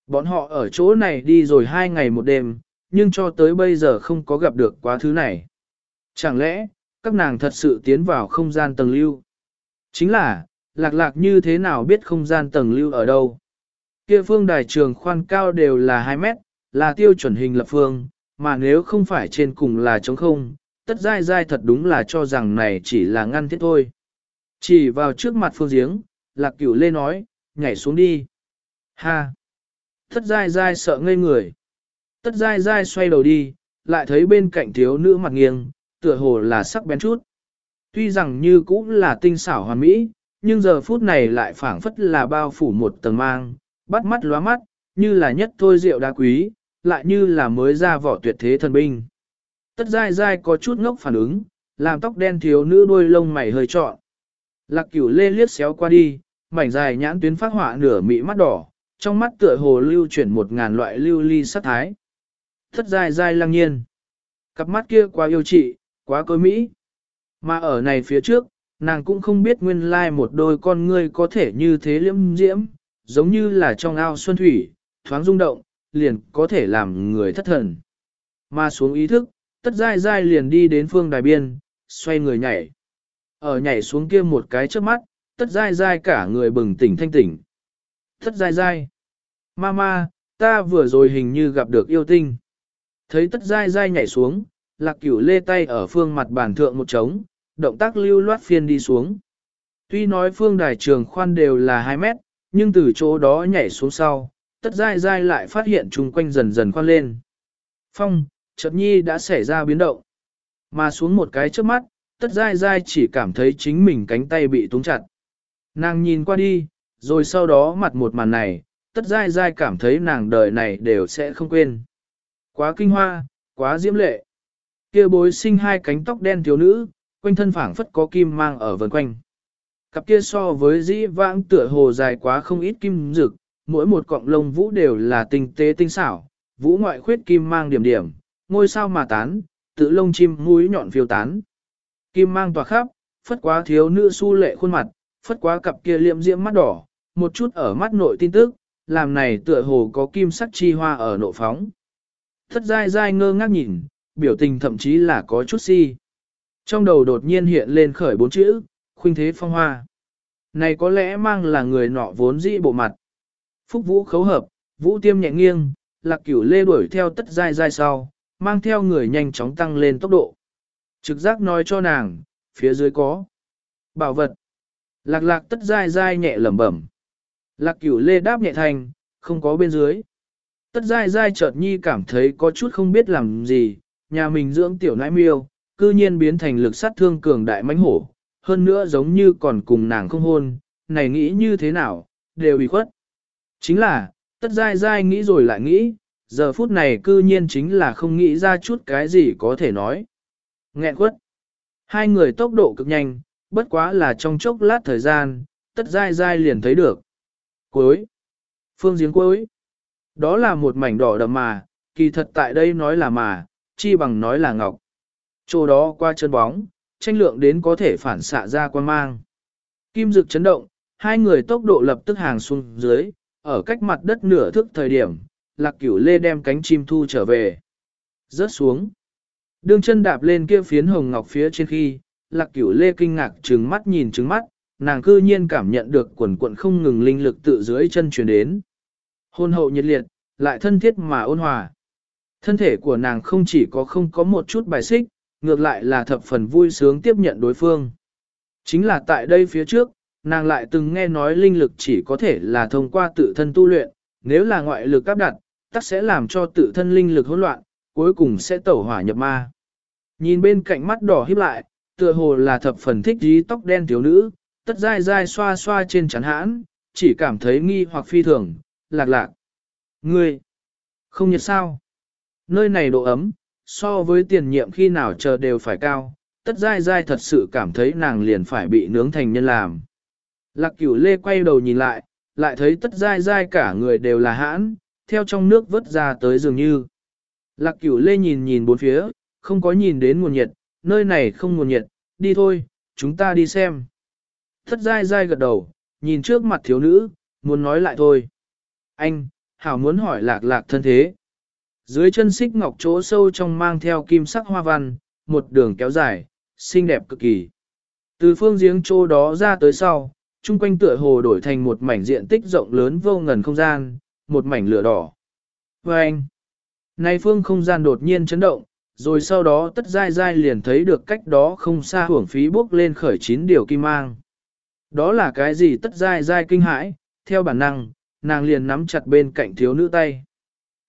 Bọn họ ở chỗ này đi rồi hai ngày một đêm, nhưng cho tới bây giờ không có gặp được quá thứ này. Chẳng lẽ, các nàng thật sự tiến vào không gian tầng lưu? Chính là, lạc lạc như thế nào biết không gian tầng lưu ở đâu? Kia phương đài trường khoan cao đều là 2 mét, là tiêu chuẩn hình lập phương, mà nếu không phải trên cùng là trống không, tất dai dai thật đúng là cho rằng này chỉ là ngăn thiết thôi. Chỉ vào trước mặt phương giếng, lạc cửu lê nói, nhảy xuống đi. Ha! Tất dai dai sợ ngây người. Tất dai dai xoay đầu đi, lại thấy bên cạnh thiếu nữ mặt nghiêng, tựa hồ là sắc bén chút. Tuy rằng như cũng là tinh xảo hoàn mỹ, nhưng giờ phút này lại phảng phất là bao phủ một tầng mang, bắt mắt lóa mắt, như là nhất thôi rượu đá quý, lại như là mới ra vỏ tuyệt thế thần binh. Tất dai dai có chút ngốc phản ứng, làm tóc đen thiếu nữ đuôi lông mày hơi trọn. Lạc cửu lê liếc xéo qua đi, mảnh dài nhãn tuyến phát họa nửa mị mắt đỏ, trong mắt tựa hồ lưu chuyển một ngàn loại lưu ly sắc thái. Thất dai dai lăng nhiên. Cặp mắt kia quá yêu trị, quá cối mỹ. Mà ở này phía trước, nàng cũng không biết nguyên lai một đôi con ngươi có thể như thế liễm diễm, giống như là trong ao xuân thủy, thoáng rung động, liền có thể làm người thất thần. Mà xuống ý thức, tất dai dai liền đi đến phương đài biên, xoay người nhảy. Ở nhảy xuống kia một cái trước mắt, tất dai dai cả người bừng tỉnh thanh tỉnh. Tất dai dai. Mama, ta vừa rồi hình như gặp được yêu tinh. Thấy tất dai dai nhảy xuống, lạc cửu lê tay ở phương mặt bàn thượng một trống, động tác lưu loát phiên đi xuống. Tuy nói phương đài trường khoan đều là 2 mét, nhưng từ chỗ đó nhảy xuống sau, tất dai dai lại phát hiện chung quanh dần dần khoan lên. Phong, chợt nhi đã xảy ra biến động. Mà xuống một cái trước mắt, tất dai dai chỉ cảm thấy chính mình cánh tay bị túng chặt. Nàng nhìn qua đi, rồi sau đó mặt một màn này, tất dai dai cảm thấy nàng đời này đều sẽ không quên. Quá kinh hoa, quá diễm lệ. kia bối sinh hai cánh tóc đen thiếu nữ, quanh thân phảng phất có kim mang ở vần quanh. Cặp kia so với dĩ vãng tựa hồ dài quá không ít kim rực, mỗi một cọng lông vũ đều là tinh tế tinh xảo, vũ ngoại khuyết kim mang điểm điểm, ngôi sao mà tán, tự lông chim mũi nhọn phiêu tán. Kim mang tỏa khắp, phất quá thiếu nữ su lệ khuôn mặt, phất quá cặp kia liệm diễm mắt đỏ, một chút ở mắt nội tin tức, làm này tựa hồ có kim sắc chi hoa ở nộ phóng. Thất dai dai ngơ ngác nhìn, biểu tình thậm chí là có chút si. Trong đầu đột nhiên hiện lên khởi bốn chữ, khuynh thế phong hoa. Này có lẽ mang là người nọ vốn dĩ bộ mặt. Phúc vũ khấu hợp, vũ tiêm nhẹ nghiêng, lạc cửu lê đuổi theo tất dai dai sau, mang theo người nhanh chóng tăng lên tốc độ. Trực giác nói cho nàng, phía dưới có bảo vật. Lạc lạc tất dai dai nhẹ lẩm bẩm. Lạc cửu lê đáp nhẹ thành, không có bên dưới. Tất dai dai chợt nhi cảm thấy có chút không biết làm gì, nhà mình dưỡng tiểu nãi miêu, cư nhiên biến thành lực sát thương cường đại mãnh hổ, hơn nữa giống như còn cùng nàng không hôn, này nghĩ như thế nào, đều bị khuất. Chính là, tất dai dai nghĩ rồi lại nghĩ, giờ phút này cư nhiên chính là không nghĩ ra chút cái gì có thể nói. Nghẹn khuất. Hai người tốc độ cực nhanh, bất quá là trong chốc lát thời gian, tất dai dai liền thấy được. Cuối. Phương giếng cuối. Đó là một mảnh đỏ đậm mà, kỳ thật tại đây nói là mà, chi bằng nói là ngọc. Chỗ đó qua chân bóng, tranh lượng đến có thể phản xạ ra quan mang. Kim dực chấn động, hai người tốc độ lập tức hàng xuống dưới, ở cách mặt đất nửa thước thời điểm, lạc cửu lê đem cánh chim thu trở về. Rớt xuống. Đương chân đạp lên kia phiến hồng ngọc phía trên khi, lạc cửu lê kinh ngạc trừng mắt nhìn trừng mắt, nàng cư nhiên cảm nhận được quần quận không ngừng linh lực tự dưới chân truyền đến. Hôn hậu nhiệt liệt, lại thân thiết mà ôn hòa. Thân thể của nàng không chỉ có không có một chút bài xích, ngược lại là thập phần vui sướng tiếp nhận đối phương. Chính là tại đây phía trước, nàng lại từng nghe nói linh lực chỉ có thể là thông qua tự thân tu luyện, nếu là ngoại lực áp đặt, tắc sẽ làm cho tự thân linh lực hỗn loạn, cuối cùng sẽ tẩu hỏa nhập ma. Nhìn bên cạnh mắt đỏ híp lại, tựa hồ là thập phần thích dí tóc đen thiếu nữ, tất dai dai xoa xoa trên chắn hãn, chỉ cảm thấy nghi hoặc phi thường, lạc lạc. Ngươi, không nhiệt sao? Nơi này độ ấm, so với tiền nhiệm khi nào chờ đều phải cao, tất dai dai thật sự cảm thấy nàng liền phải bị nướng thành nhân làm. Lạc cửu lê quay đầu nhìn lại, lại thấy tất dai dai cả người đều là hãn, theo trong nước vớt ra tới dường như. Lạc cửu lê nhìn nhìn bốn phía, không có nhìn đến nguồn nhiệt, nơi này không nguồn nhiệt, đi thôi, chúng ta đi xem. Thất dai dai gật đầu, nhìn trước mặt thiếu nữ, muốn nói lại thôi. Anh, Hảo muốn hỏi lạc lạc thân thế. Dưới chân xích ngọc chỗ sâu trong mang theo kim sắc hoa văn, một đường kéo dài, xinh đẹp cực kỳ. Từ phương giếng chỗ đó ra tới sau, chung quanh tựa hồ đổi thành một mảnh diện tích rộng lớn vô ngần không gian, một mảnh lửa đỏ. Và anh, nay phương không gian đột nhiên chấn động, rồi sau đó tất dai dai liền thấy được cách đó không xa hưởng phí bước lên khởi chín điều kim mang. Đó là cái gì tất dai dai kinh hãi, theo bản năng, nàng liền nắm chặt bên cạnh thiếu nữ tay.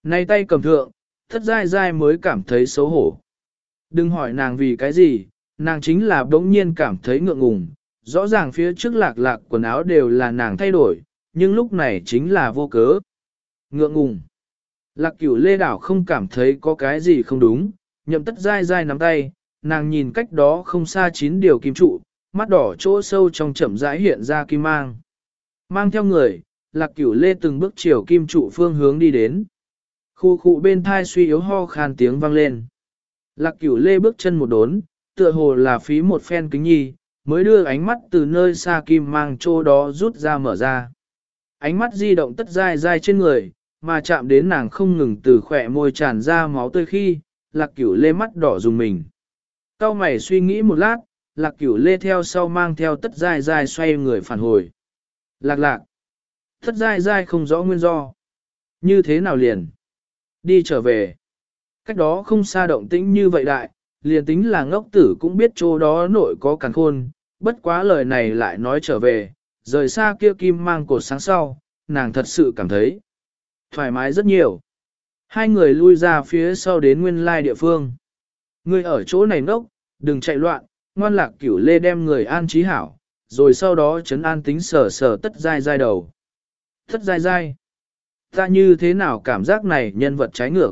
Nay tay cầm thượng, thất dai dai mới cảm thấy xấu hổ. Đừng hỏi nàng vì cái gì, nàng chính là đống nhiên cảm thấy ngượng ngùng, rõ ràng phía trước lạc lạc quần áo đều là nàng thay đổi, nhưng lúc này chính là vô cớ. Ngượng ngùng. Lạc cửu lê đảo không cảm thấy có cái gì không đúng, nhậm tất dai dai nắm tay, nàng nhìn cách đó không xa chín điều kim trụ, mắt đỏ chỗ sâu trong chậm rãi hiện ra kim mang. Mang theo người, lạc cửu lê từng bước chiều kim trụ phương hướng đi đến. Khu khu bên thai suy yếu ho khan tiếng vang lên. Lạc cửu lê bước chân một đốn, tựa hồ là phí một phen kính nhi, mới đưa ánh mắt từ nơi xa kim mang chỗ đó rút ra mở ra. Ánh mắt di động tất dai dai trên người, mà chạm đến nàng không ngừng từ khỏe môi tràn ra máu tươi khi, lạc cửu lê mắt đỏ dùng mình. Cao mày suy nghĩ một lát, lạc cửu lê theo sau mang theo tất dai dai xoay người phản hồi. Lạc lạc. Tất dai dai không rõ nguyên do. Như thế nào liền? Đi trở về. Cách đó không xa động tĩnh như vậy đại, liền tính là ngốc tử cũng biết chỗ đó nội có càng khôn, bất quá lời này lại nói trở về, rời xa kia kim mang cột sáng sau, nàng thật sự cảm thấy thoải mái rất nhiều. Hai người lui ra phía sau đến nguyên lai địa phương. Người ở chỗ này ngốc, đừng chạy loạn, ngoan lạc cửu lê đem người an trí hảo, rồi sau đó chấn an tính sở sở tất dai dai đầu. Tất dai dai. Ta như thế nào cảm giác này nhân vật trái ngược.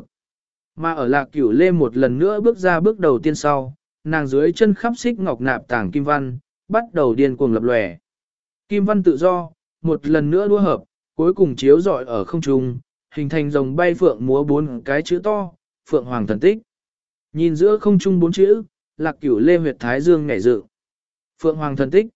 Mà ở lạc cửu lê một lần nữa bước ra bước đầu tiên sau, nàng dưới chân khắp xích ngọc nạp tàng kim văn, bắt đầu điên cuồng lập lòe. Kim văn tự do, một lần nữa đua hợp, cuối cùng chiếu rọi ở không trung, hình thành dòng bay phượng múa bốn cái chữ to, phượng hoàng thần tích. Nhìn giữa không trung bốn chữ, lạc cửu lê huyệt thái dương nhảy dự. Phượng hoàng thần tích.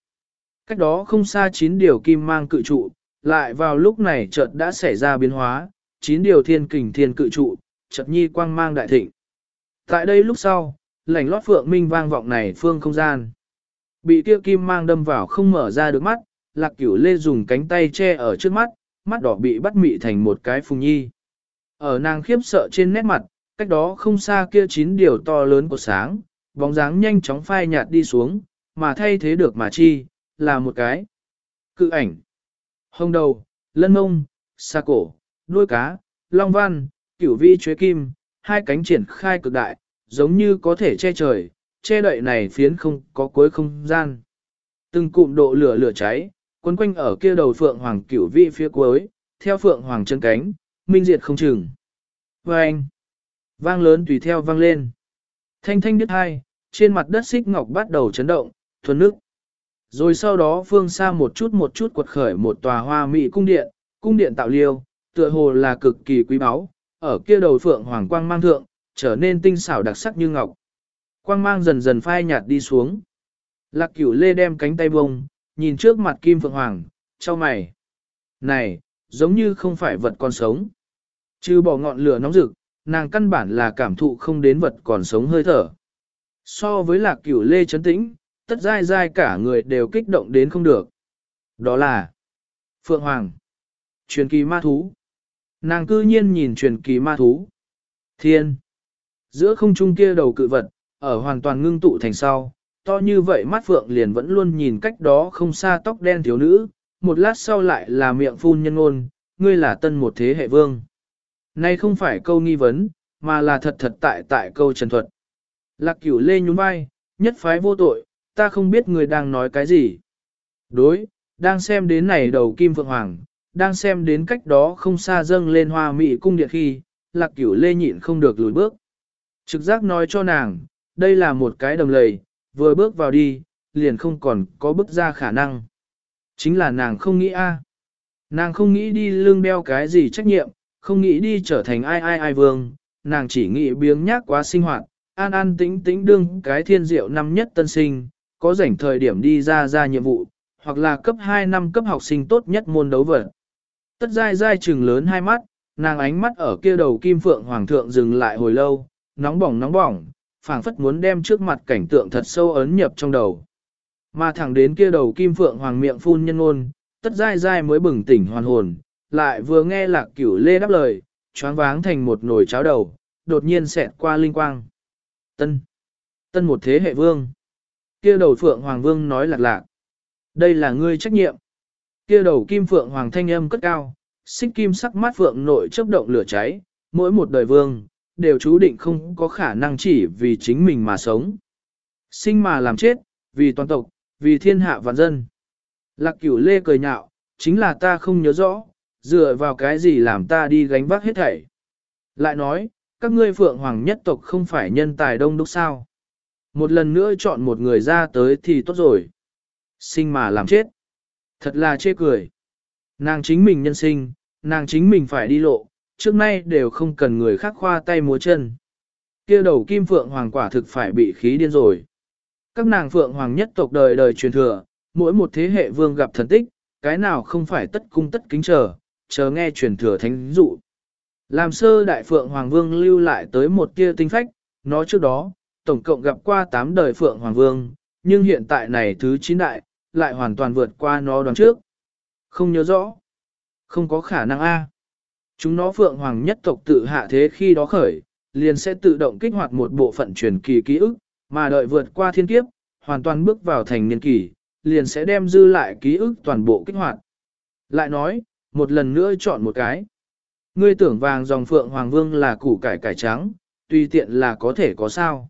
Cách đó không xa chín điều kim mang cự trụ, lại vào lúc này chợt đã xảy ra biến hóa, chín điều thiên kình thiên cự trụ, chợt nhi quang mang đại thịnh. Tại đây lúc sau, lảnh lót phượng minh vang vọng này phương không gian. Bị Tiêu kim mang đâm vào không mở ra được mắt, lạc cửu lê dùng cánh tay che ở trước mắt, mắt đỏ bị bắt mị thành một cái phùng nhi. Ở nàng khiếp sợ trên nét mặt, cách đó không xa kia chín điều to lớn của sáng, bóng dáng nhanh chóng phai nhạt đi xuống, mà thay thế được mà chi, là một cái. Cự ảnh. Hông đầu, lân mông, xa cổ, đuôi cá, long văn, cửu vi chuế kim, hai cánh triển khai cực đại, giống như có thể che trời, che đậy này phiến không có cuối không gian. Từng cụm độ lửa lửa cháy, quấn quanh ở kia đầu phượng hoàng cửu vi phía cuối, theo phượng hoàng chân cánh, minh diệt không chừng. Vang! Vang lớn tùy theo vang lên. Thanh thanh đứt hai, trên mặt đất xích ngọc bắt đầu chấn động, thuần nước. Rồi sau đó phương xa một chút một chút quật khởi một tòa hoa mỹ cung điện, cung điện tạo liêu, tựa hồ là cực kỳ quý báu, ở kia đầu phượng hoàng quang mang thượng, trở nên tinh xảo đặc sắc như ngọc. Quang mang dần dần phai nhạt đi xuống. Lạc cửu lê đem cánh tay bông, nhìn trước mặt Kim Phượng Hoàng, cho mày. Này, giống như không phải vật còn sống. Chứ bỏ ngọn lửa nóng rực, nàng căn bản là cảm thụ không đến vật còn sống hơi thở. So với lạc cửu lê chấn tĩnh, tất dai dai cả người đều kích động đến không được. Đó là Phượng Hoàng. Truyền kỳ ma thú. Nàng cư nhiên nhìn truyền kỳ ma thú. Thiên. Giữa không trung kia đầu cự vật, ở hoàn toàn ngưng tụ thành sau, to như vậy mắt Phượng liền vẫn luôn nhìn cách đó không xa tóc đen thiếu nữ, một lát sau lại là miệng phun nhân ngôn, ngươi là tân một thế hệ vương. Nay không phải câu nghi vấn, mà là thật thật tại tại câu trần thuật. Lạc cửu lê nhún vai, nhất phái vô tội, ta không biết người đang nói cái gì. Đối, đang xem đến này đầu kim phượng hoàng, đang xem đến cách đó không xa dâng lên hoa mị cung điện khi, lạc cửu lê nhịn không được lùi bước. Trực giác nói cho nàng, đây là một cái đầm lầy, vừa bước vào đi, liền không còn có bước ra khả năng. Chính là nàng không nghĩ a, Nàng không nghĩ đi lương đeo cái gì trách nhiệm, không nghĩ đi trở thành ai ai ai vương, nàng chỉ nghĩ biếng nhác quá sinh hoạt, an an tĩnh tĩnh đương cái thiên diệu năm nhất tân sinh, có rảnh thời điểm đi ra ra nhiệm vụ, hoặc là cấp 2 năm cấp học sinh tốt nhất môn đấu vật. Tất dai dai trừng lớn hai mắt, nàng ánh mắt ở kia đầu kim phượng hoàng thượng dừng lại hồi lâu, nóng bỏng nóng bỏng, phảng phất muốn đem trước mặt cảnh tượng thật sâu ấn nhập trong đầu. Mà thẳng đến kia đầu kim phượng hoàng miệng phun nhân ngôn tất dai dai mới bừng tỉnh hoàn hồn, lại vừa nghe lạc cửu lê đáp lời, choáng váng thành một nồi cháo đầu, đột nhiên xẹt qua linh quang. Tân. Tân một thế hệ vương. Kia đầu phượng hoàng vương nói lạc lạc. Đây là ngươi trách nhiệm. Kia đầu kim phượng hoàng thanh âm cất cao, xích kim sắc mắt phượng nội chớp động lửa cháy, mỗi một đời vương, đều chú định không có khả năng chỉ vì chính mình mà sống. Sinh mà làm chết, vì toàn tộc, vì thiên hạ vạn dân. Lạc cửu lê cười nhạo, chính là ta không nhớ rõ, dựa vào cái gì làm ta đi gánh vác hết thảy. Lại nói, các ngươi phượng hoàng nhất tộc không phải nhân tài đông đúc sao. Một lần nữa chọn một người ra tới thì tốt rồi. Sinh mà làm chết. Thật là chê cười. Nàng chính mình nhân sinh, nàng chính mình phải đi lộ, trước nay đều không cần người khác khoa tay múa chân. kia đầu kim phượng hoàng quả thực phải bị khí điên rồi. Các nàng phượng hoàng nhất tộc đời đời truyền thừa, mỗi một thế hệ vương gặp thần tích, cái nào không phải tất cung tất kính chờ, chờ nghe truyền thừa thánh dụ. Làm sơ đại phượng hoàng vương lưu lại tới một tia tinh phách, nó trước đó, tổng cộng gặp qua 8 đời phượng hoàng vương, nhưng hiện tại này thứ 9 đại, lại hoàn toàn vượt qua nó đoàn trước. Không nhớ rõ. Không có khả năng A. Chúng nó phượng hoàng nhất tộc tự hạ thế khi đó khởi, liền sẽ tự động kích hoạt một bộ phận truyền kỳ ký ức, mà đợi vượt qua thiên kiếp, hoàn toàn bước vào thành niên kỳ, liền sẽ đem dư lại ký ức toàn bộ kích hoạt. Lại nói, một lần nữa chọn một cái. Ngươi tưởng vàng dòng phượng hoàng vương là củ cải cải trắng, tùy tiện là có thể có sao.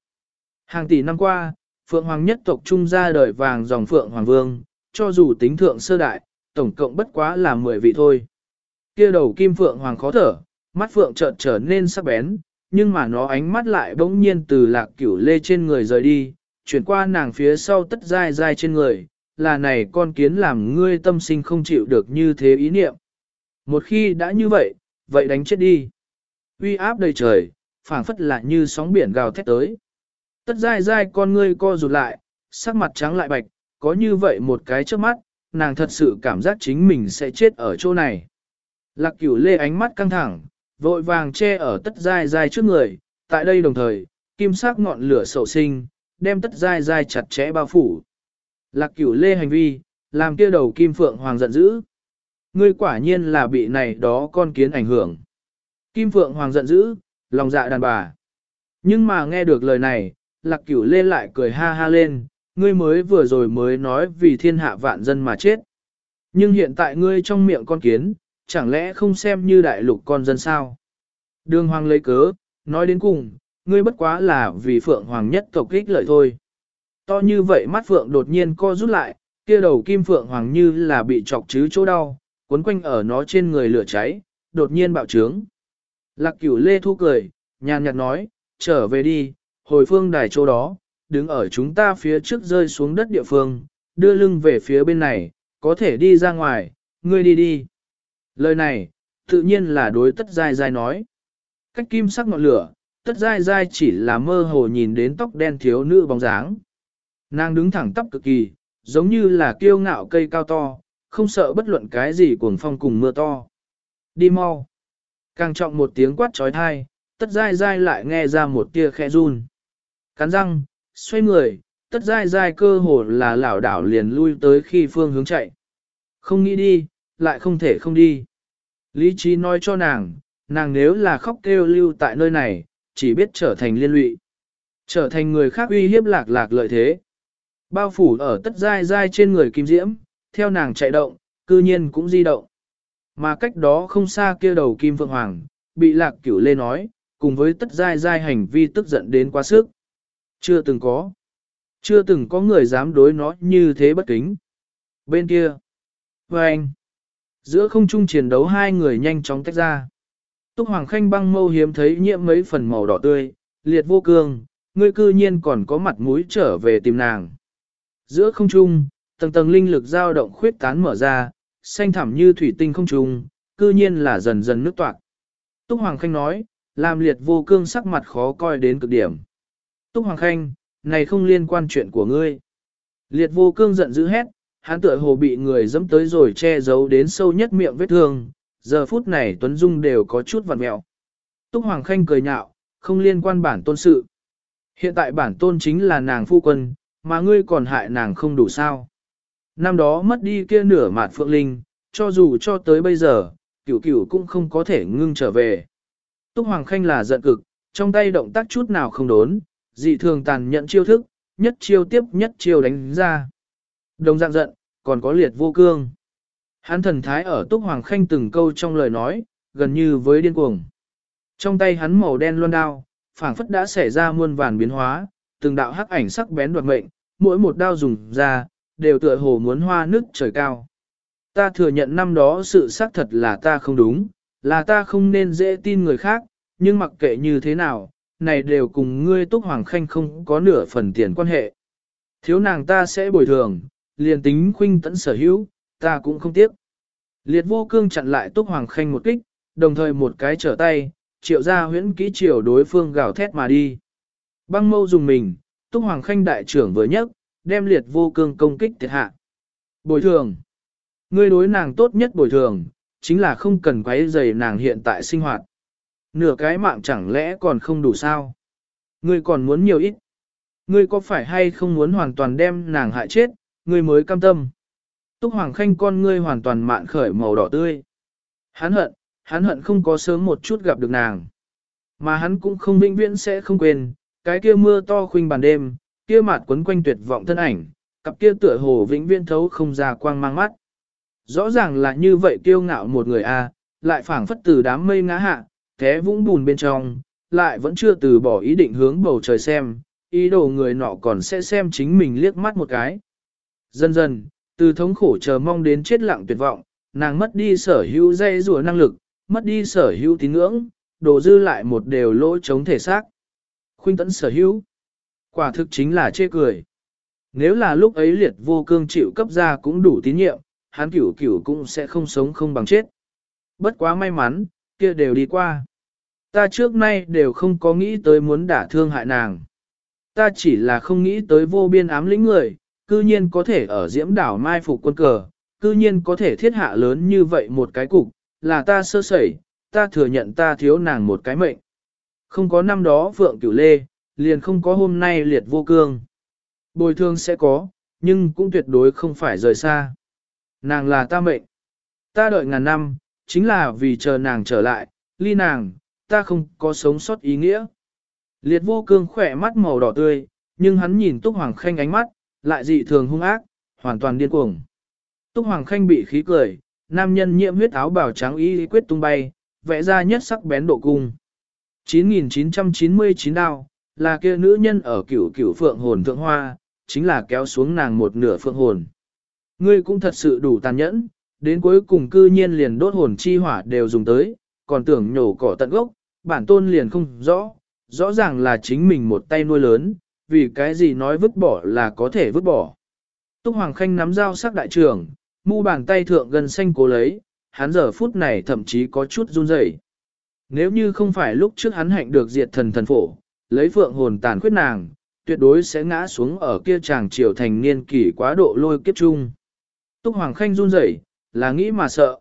Hàng tỷ năm qua, phượng hoàng nhất tộc trung ra đời vàng dòng phượng hoàng vương, cho dù tính thượng sơ đại, tổng cộng bất quá là 10 vị thôi. Kia đầu kim phượng hoàng khó thở, mắt phượng chợt trở nên sắc bén, nhưng mà nó ánh mắt lại bỗng nhiên từ lạc cửu lê trên người rời đi, chuyển qua nàng phía sau tất dai dai trên người, là này con kiến làm ngươi tâm sinh không chịu được như thế ý niệm. Một khi đã như vậy, vậy đánh chết đi. Uy áp đầy trời, phảng phất lại như sóng biển gào thét tới. Tất dai dai con ngươi co rụt lại, sắc mặt trắng lại bạch, có như vậy một cái trước mắt, nàng thật sự cảm giác chính mình sẽ chết ở chỗ này. Lạc cửu lê ánh mắt căng thẳng, vội vàng che ở tất dai dai trước người, tại đây đồng thời, kim sắc ngọn lửa sậu sinh, đem tất dai dai chặt chẽ bao phủ. Lạc cửu lê hành vi, làm kia đầu kim phượng hoàng giận dữ. Ngươi quả nhiên là bị này đó con kiến ảnh hưởng. Kim phượng hoàng giận dữ, lòng dạ đàn bà. Nhưng mà nghe được lời này, lạc cửu lê lại cười ha ha lên, ngươi mới vừa rồi mới nói vì thiên hạ vạn dân mà chết. Nhưng hiện tại ngươi trong miệng con kiến, chẳng lẽ không xem như đại lục con dân sao? Đường hoàng lấy cớ, nói đến cùng, ngươi bất quá là vì phượng hoàng nhất tộc kích lợi thôi. To như vậy mắt phượng đột nhiên co rút lại, kia đầu kim phượng hoàng như là bị chọc chứ chỗ đau, cuốn quanh ở nó trên người lửa cháy, đột nhiên bạo trướng. Lạc cửu lê thu cười, nhàn nhạt nói, trở về đi, hồi phương đài chỗ đó, đứng ở chúng ta phía trước rơi xuống đất địa phương, đưa lưng về phía bên này, có thể đi ra ngoài, ngươi đi đi. Lời này, tự nhiên là đối tất dai dai nói. Cách kim sắc ngọn lửa, tất dai dai chỉ là mơ hồ nhìn đến tóc đen thiếu nữ bóng dáng. Nàng đứng thẳng tắp cực kỳ, giống như là kiêu ngạo cây cao to, không sợ bất luận cái gì cuồng phong cùng mưa to. Đi mau. Càng trọng một tiếng quát trói thai, tất dai dai lại nghe ra một tia khe run. Cắn răng, xoay người, tất dai dai cơ hồ là lảo đảo liền lui tới khi phương hướng chạy. Không nghĩ đi, lại không thể không đi. Lý trí nói cho nàng, nàng nếu là khóc kêu lưu tại nơi này, chỉ biết trở thành liên lụy. Trở thành người khác uy hiếp lạc lạc lợi thế. Bao phủ ở tất dai dai trên người kim diễm, theo nàng chạy động, cư nhiên cũng di động. Mà cách đó không xa kia đầu kim phượng hoàng, bị lạc cửu lê nói, cùng với tất dai dai hành vi tức giận đến quá sức. Chưa từng có. Chưa từng có người dám đối nó như thế bất kính. Bên kia. Và anh. Giữa không trung chiến đấu hai người nhanh chóng tách ra. Túc Hoàng Khanh băng mâu hiếm thấy nhiễm mấy phần màu đỏ tươi, liệt vô cương, ngươi cư nhiên còn có mặt mũi trở về tìm nàng. Giữa không trung, tầng tầng linh lực dao động khuyết tán mở ra, xanh thẳm như thủy tinh không trung, cư nhiên là dần dần nước toạc. Túc Hoàng Khanh nói, làm liệt vô cương sắc mặt khó coi đến cực điểm. Túc Hoàng Khanh, này không liên quan chuyện của ngươi. Liệt vô cương giận dữ hét, hắn tựa hồ bị người dẫm tới rồi che giấu đến sâu nhất miệng vết thương, giờ phút này Tuấn Dung đều có chút vặn mẹo. Túc Hoàng Khanh cười nhạo, không liên quan bản tôn sự. Hiện tại bản tôn chính là nàng phu quân, mà ngươi còn hại nàng không đủ sao. Năm đó mất đi kia nửa mạt phượng linh, cho dù cho tới bây giờ, cửu cửu cũng không có thể ngưng trở về. Túc Hoàng Khanh là giận cực, trong tay động tác chút nào không đốn, dị thường tàn nhận chiêu thức, nhất chiêu tiếp nhất chiêu đánh ra. Đồng dạng giận, còn có liệt vô cương. Hắn thần thái ở Túc Hoàng Khanh từng câu trong lời nói, gần như với điên cuồng. Trong tay hắn màu đen loan đao, phảng phất đã xảy ra muôn vàn biến hóa, từng đạo hắc ảnh sắc bén đoạt mệnh, mỗi một đao dùng ra, đều tựa hồ muốn hoa nước trời cao. Ta thừa nhận năm đó sự xác thật là ta không đúng, là ta không nên dễ tin người khác, nhưng mặc kệ như thế nào, này đều cùng ngươi Túc Hoàng Khanh không có nửa phần tiền quan hệ. Thiếu nàng ta sẽ bồi thường, liền tính khuynh tẫn sở hữu, ta cũng không tiếc. Liệt vô cương chặn lại Túc Hoàng Khanh một kích, đồng thời một cái trở tay, triệu ra huyễn kỹ triều đối phương gào thét mà đi. Băng mâu dùng mình, Túc Hoàng Khanh đại trưởng vừa nhất, đem liệt vô cương công kích thiệt hạ. Bồi thường. Ngươi đối nàng tốt nhất bồi thường, chính là không cần quấy rầy nàng hiện tại sinh hoạt. Nửa cái mạng chẳng lẽ còn không đủ sao? Ngươi còn muốn nhiều ít. Ngươi có phải hay không muốn hoàn toàn đem nàng hại chết, ngươi mới cam tâm. Túc Hoàng Khanh con ngươi hoàn toàn mạn khởi màu đỏ tươi. Hắn hận, hắn hận không có sớm một chút gặp được nàng. Mà hắn cũng không vĩnh viễn sẽ không quên, cái kia mưa to khuynh bàn đêm, kia mặt quấn quanh tuyệt vọng thân ảnh, cặp kia tựa hồ vĩnh viễn thấu không ra quang mang mắt. Rõ ràng là như vậy kiêu ngạo một người a, lại phảng phất từ đám mây ngã hạ, té vũng bùn bên trong, lại vẫn chưa từ bỏ ý định hướng bầu trời xem, ý đồ người nọ còn sẽ xem chính mình liếc mắt một cái. Dần dần, từ thống khổ chờ mong đến chết lặng tuyệt vọng, nàng mất đi sở hữu dây rùa năng lực, mất đi sở hữu tín ngưỡng, đổ dư lại một đều lỗ chống thể xác. Khuynh tẫn sở hữu. Quả thực chính là chê cười. Nếu là lúc ấy liệt vô cương chịu cấp ra cũng đủ tín nhiệm, hắn cửu cửu cũng sẽ không sống không bằng chết. Bất quá may mắn, kia đều đi qua. Ta trước nay đều không có nghĩ tới muốn đả thương hại nàng. Ta chỉ là không nghĩ tới vô biên ám lĩnh người, cư nhiên có thể ở diễm đảo mai phục quân cờ, cư nhiên có thể thiết hạ lớn như vậy một cái cục, là ta sơ sẩy, ta thừa nhận ta thiếu nàng một cái mệnh. Không có năm đó Phượng Cửu Lê, liền không có hôm nay liệt vô cương. Bồi thương sẽ có, nhưng cũng tuyệt đối không phải rời xa. Nàng là ta mệnh. Ta đợi ngàn năm, chính là vì chờ nàng trở lại, ly nàng, ta không có sống sót ý nghĩa. Liệt vô cương khỏe mắt màu đỏ tươi, nhưng hắn nhìn Túc Hoàng Khanh ánh mắt, lại dị thường hung ác, hoàn toàn điên cuồng. Túc Hoàng Khanh bị khí cười, nam nhân nhiễm huyết áo bảo trắng y quyết tung bay, vẽ ra nhất sắc bén độ cung. 9999 đao, là kia nữ nhân ở cửu cửu phượng hồn thượng hoa, chính là kéo xuống nàng một nửa phượng hồn. Ngươi cũng thật sự đủ tàn nhẫn, đến cuối cùng cư nhiên liền đốt hồn chi hỏa đều dùng tới, còn tưởng nhổ cỏ tận gốc, bản tôn liền không rõ, rõ ràng là chính mình một tay nuôi lớn, vì cái gì nói vứt bỏ là có thể vứt bỏ. Túc Hoàng Khanh nắm dao sắc đại trưởng, mu bàn tay thượng gần xanh cố lấy, hắn giờ phút này thậm chí có chút run rẩy. Nếu như không phải lúc trước hắn hạnh được diệt thần thần phổ, lấy phượng hồn tàn khuyết nàng, tuyệt đối sẽ ngã xuống ở kia chàng triều thành niên kỷ quá độ lôi kiếp chung. Túc Hoàng Khanh run rẩy, là nghĩ mà sợ.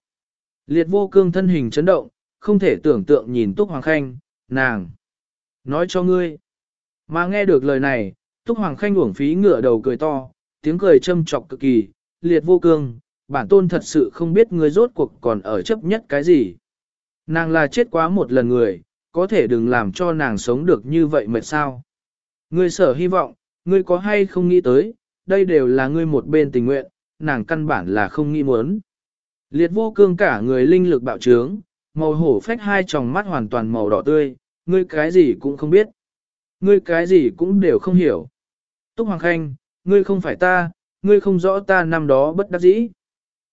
Liệt vô cương thân hình chấn động, không thể tưởng tượng nhìn Túc Hoàng Khanh, nàng. Nói cho ngươi. Mà nghe được lời này, Túc Hoàng Khanh uổng phí ngửa đầu cười to, tiếng cười châm chọc cực kỳ, liệt vô cương, bản tôn thật sự không biết ngươi rốt cuộc còn ở chấp nhất cái gì. Nàng là chết quá một lần người, có thể đừng làm cho nàng sống được như vậy mệt sao. Ngươi sở hy vọng, ngươi có hay không nghĩ tới, đây đều là ngươi một bên tình nguyện, nàng căn bản là không nghĩ muốn. Liệt vô cương cả người linh lực bạo trướng, màu hổ phách hai tròng mắt hoàn toàn màu đỏ tươi, ngươi cái gì cũng không biết. Ngươi cái gì cũng đều không hiểu. Túc Hoàng Khanh, ngươi không phải ta, ngươi không rõ ta năm đó bất đắc dĩ.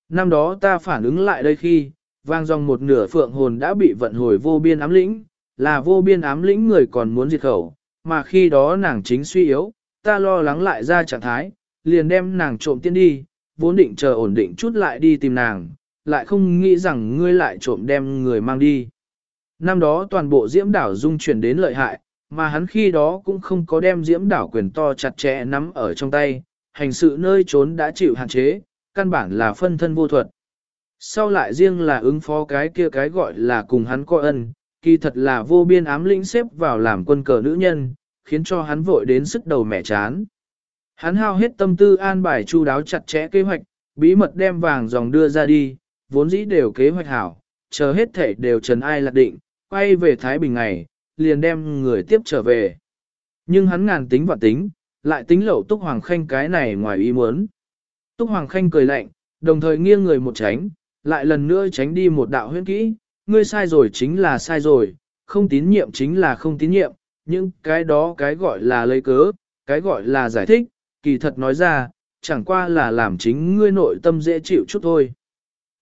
Năm đó ta phản ứng lại đây khi, vang dòng một nửa phượng hồn đã bị vận hồi vô biên ám lĩnh, là vô biên ám lĩnh người còn muốn diệt khẩu, mà khi đó nàng chính suy yếu, ta lo lắng lại ra trạng thái, liền đem nàng trộm tiên đi, vốn định chờ ổn định chút lại đi tìm nàng, lại không nghĩ rằng ngươi lại trộm đem người mang đi. Năm đó toàn bộ diễm đảo dung chuyển đến lợi hại, mà hắn khi đó cũng không có đem diễm đảo quyền to chặt chẽ nắm ở trong tay, hành sự nơi trốn đã chịu hạn chế, căn bản là phân thân vô thuật. Sau lại riêng là ứng phó cái kia cái gọi là cùng hắn coi ân, kỳ thật là vô biên ám lĩnh xếp vào làm quân cờ nữ nhân, khiến cho hắn vội đến sức đầu mẹ chán. Hắn hao hết tâm tư an bài chu đáo chặt chẽ kế hoạch, bí mật đem vàng dòng đưa ra đi, vốn dĩ đều kế hoạch hảo, chờ hết thể đều trần ai lạc định, quay về Thái Bình ngày, liền đem người tiếp trở về. Nhưng hắn ngàn tính và tính, lại tính lậu Túc Hoàng Khanh cái này ngoài ý muốn. Túc Hoàng Khanh cười lạnh, đồng thời nghiêng người một tránh, lại lần nữa tránh đi một đạo huyễn kỹ, ngươi sai rồi chính là sai rồi, không tín nhiệm chính là không tín nhiệm, nhưng cái đó cái gọi là lấy cớ, cái gọi là giải thích, kỳ thật nói ra, chẳng qua là làm chính ngươi nội tâm dễ chịu chút thôi.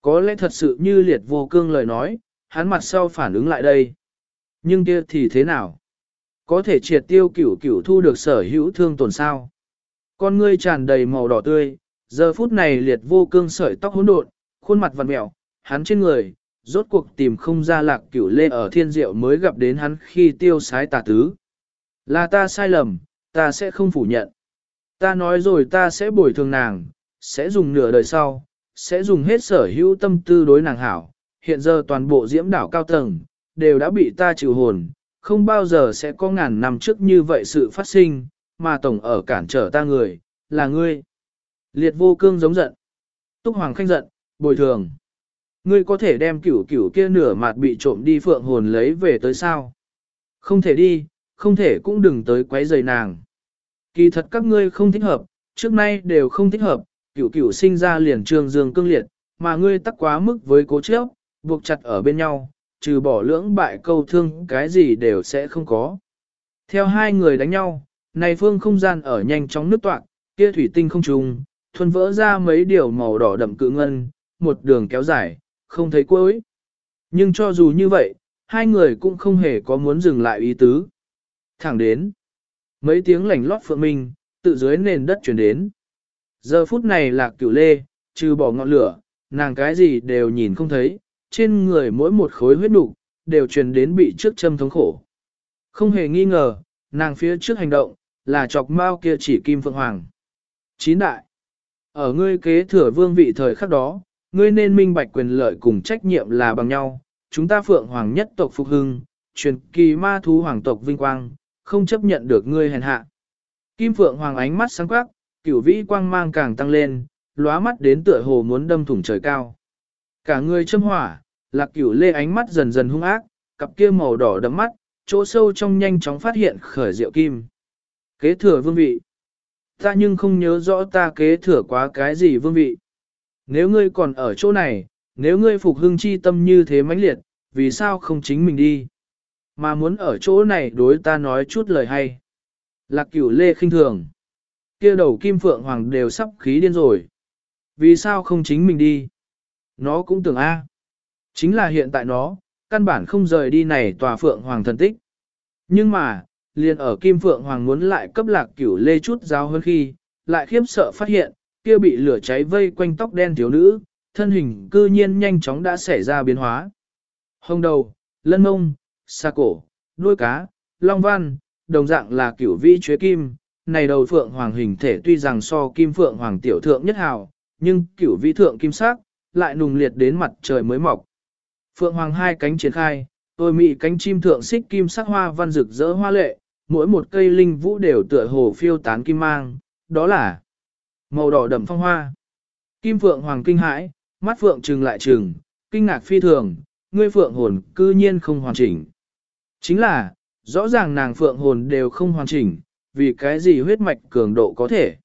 Có lẽ thật sự như liệt vô cương lời nói, hắn mặt sau phản ứng lại đây. Nhưng kia thì thế nào? Có thể triệt tiêu cửu cửu thu được sở hữu thương tổn sao? Con ngươi tràn đầy màu đỏ tươi, giờ phút này liệt vô cương sợi tóc hỗn độn, khuôn mặt vặn mẹo, hắn trên người, rốt cuộc tìm không ra lạc cửu lê ở thiên diệu mới gặp đến hắn khi tiêu sái tà tứ. Là ta sai lầm, ta sẽ không phủ nhận. Ta nói rồi ta sẽ bồi thường nàng, sẽ dùng nửa đời sau, sẽ dùng hết sở hữu tâm tư đối nàng hảo. Hiện giờ toàn bộ diễm đảo cao tầng, đều đã bị ta trừ hồn, không bao giờ sẽ có ngàn năm trước như vậy sự phát sinh, mà tổng ở cản trở ta người, là ngươi. Liệt vô cương giống giận. Túc Hoàng khanh giận, bồi thường. Ngươi có thể đem cửu cửu kia nửa mặt bị trộm đi phượng hồn lấy về tới sao? Không thể đi, không thể cũng đừng tới quấy rầy nàng. Kỳ thật các ngươi không thích hợp, trước nay đều không thích hợp, cửu cửu sinh ra liền trương dương cương liệt, mà ngươi tắc quá mức với cố chấp, buộc chặt ở bên nhau, trừ bỏ lưỡng bại câu thương cái gì đều sẽ không có. Theo hai người đánh nhau, này phương không gian ở nhanh chóng nứt toạc, kia thủy tinh không trùng, thuần vỡ ra mấy điều màu đỏ đậm cự ngân, một đường kéo dài, không thấy cuối. Nhưng cho dù như vậy, hai người cũng không hề có muốn dừng lại ý tứ. Thẳng đến, mấy tiếng lảnh lót phượng minh, tự dưới nền đất chuyển đến. Giờ phút này là cửu lê, trừ bỏ ngọn lửa, nàng cái gì đều nhìn không thấy, trên người mỗi một khối huyết nục đều truyền đến bị trước châm thống khổ. Không hề nghi ngờ, nàng phía trước hành động, là chọc mau kia chỉ kim phượng hoàng. Chín đại. Ở ngươi kế thừa vương vị thời khắc đó, ngươi nên minh bạch quyền lợi cùng trách nhiệm là bằng nhau. Chúng ta phượng hoàng nhất tộc phục hưng, truyền kỳ ma thú hoàng tộc vinh quang, không chấp nhận được ngươi hèn hạ. Kim phượng hoàng ánh mắt sáng quắc, cửu vĩ quang mang càng tăng lên, lóa mắt đến tựa hồ muốn đâm thủng trời cao. Cả người châm hỏa, lạc cửu lê ánh mắt dần dần hung ác, cặp kia màu đỏ đấm mắt, chỗ sâu trong nhanh chóng phát hiện khởi diệu kim. Kế thừa vương vị. Ta nhưng không nhớ rõ ta kế thừa quá cái gì vương vị. Nếu ngươi còn ở chỗ này, nếu ngươi phục hưng chi tâm như thế mãnh liệt, vì sao không chính mình đi? Mà muốn ở chỗ này đối ta nói chút lời hay. Lạc cửu lê khinh thường kia đầu kim phượng hoàng đều sắp khí điên rồi. Vì sao không chính mình đi? Nó cũng tưởng A. Chính là hiện tại nó, căn bản không rời đi này tòa phượng hoàng thần tích. Nhưng mà, liền ở Kim Phượng Hoàng muốn lại cấp lạc cửu lê chút giáo hơn khi, lại khiếp sợ phát hiện, kia bị lửa cháy vây quanh tóc đen thiếu nữ, thân hình cư nhiên nhanh chóng đã xảy ra biến hóa. Hông đầu, lân mông, xa cổ, đuôi cá, long văn, đồng dạng là cửu vĩ chuế kim, này đầu phượng hoàng hình thể tuy rằng so kim phượng hoàng tiểu thượng nhất hào, nhưng cửu vĩ thượng kim sắc, lại nùng liệt đến mặt trời mới mọc. Phượng hoàng hai cánh triển khai, tôi mị cánh chim thượng xích kim sắc hoa văn rực rỡ hoa lệ, mỗi một cây linh vũ đều tựa hồ phiêu tán kim mang, đó là màu đỏ đậm phong hoa. Kim phượng hoàng kinh hãi, mắt phượng trừng lại trừng, kinh ngạc phi thường, ngươi phượng hồn cư nhiên không hoàn chỉnh. Chính là, rõ ràng nàng phượng hồn đều không hoàn chỉnh, vì cái gì huyết mạch cường độ có thể.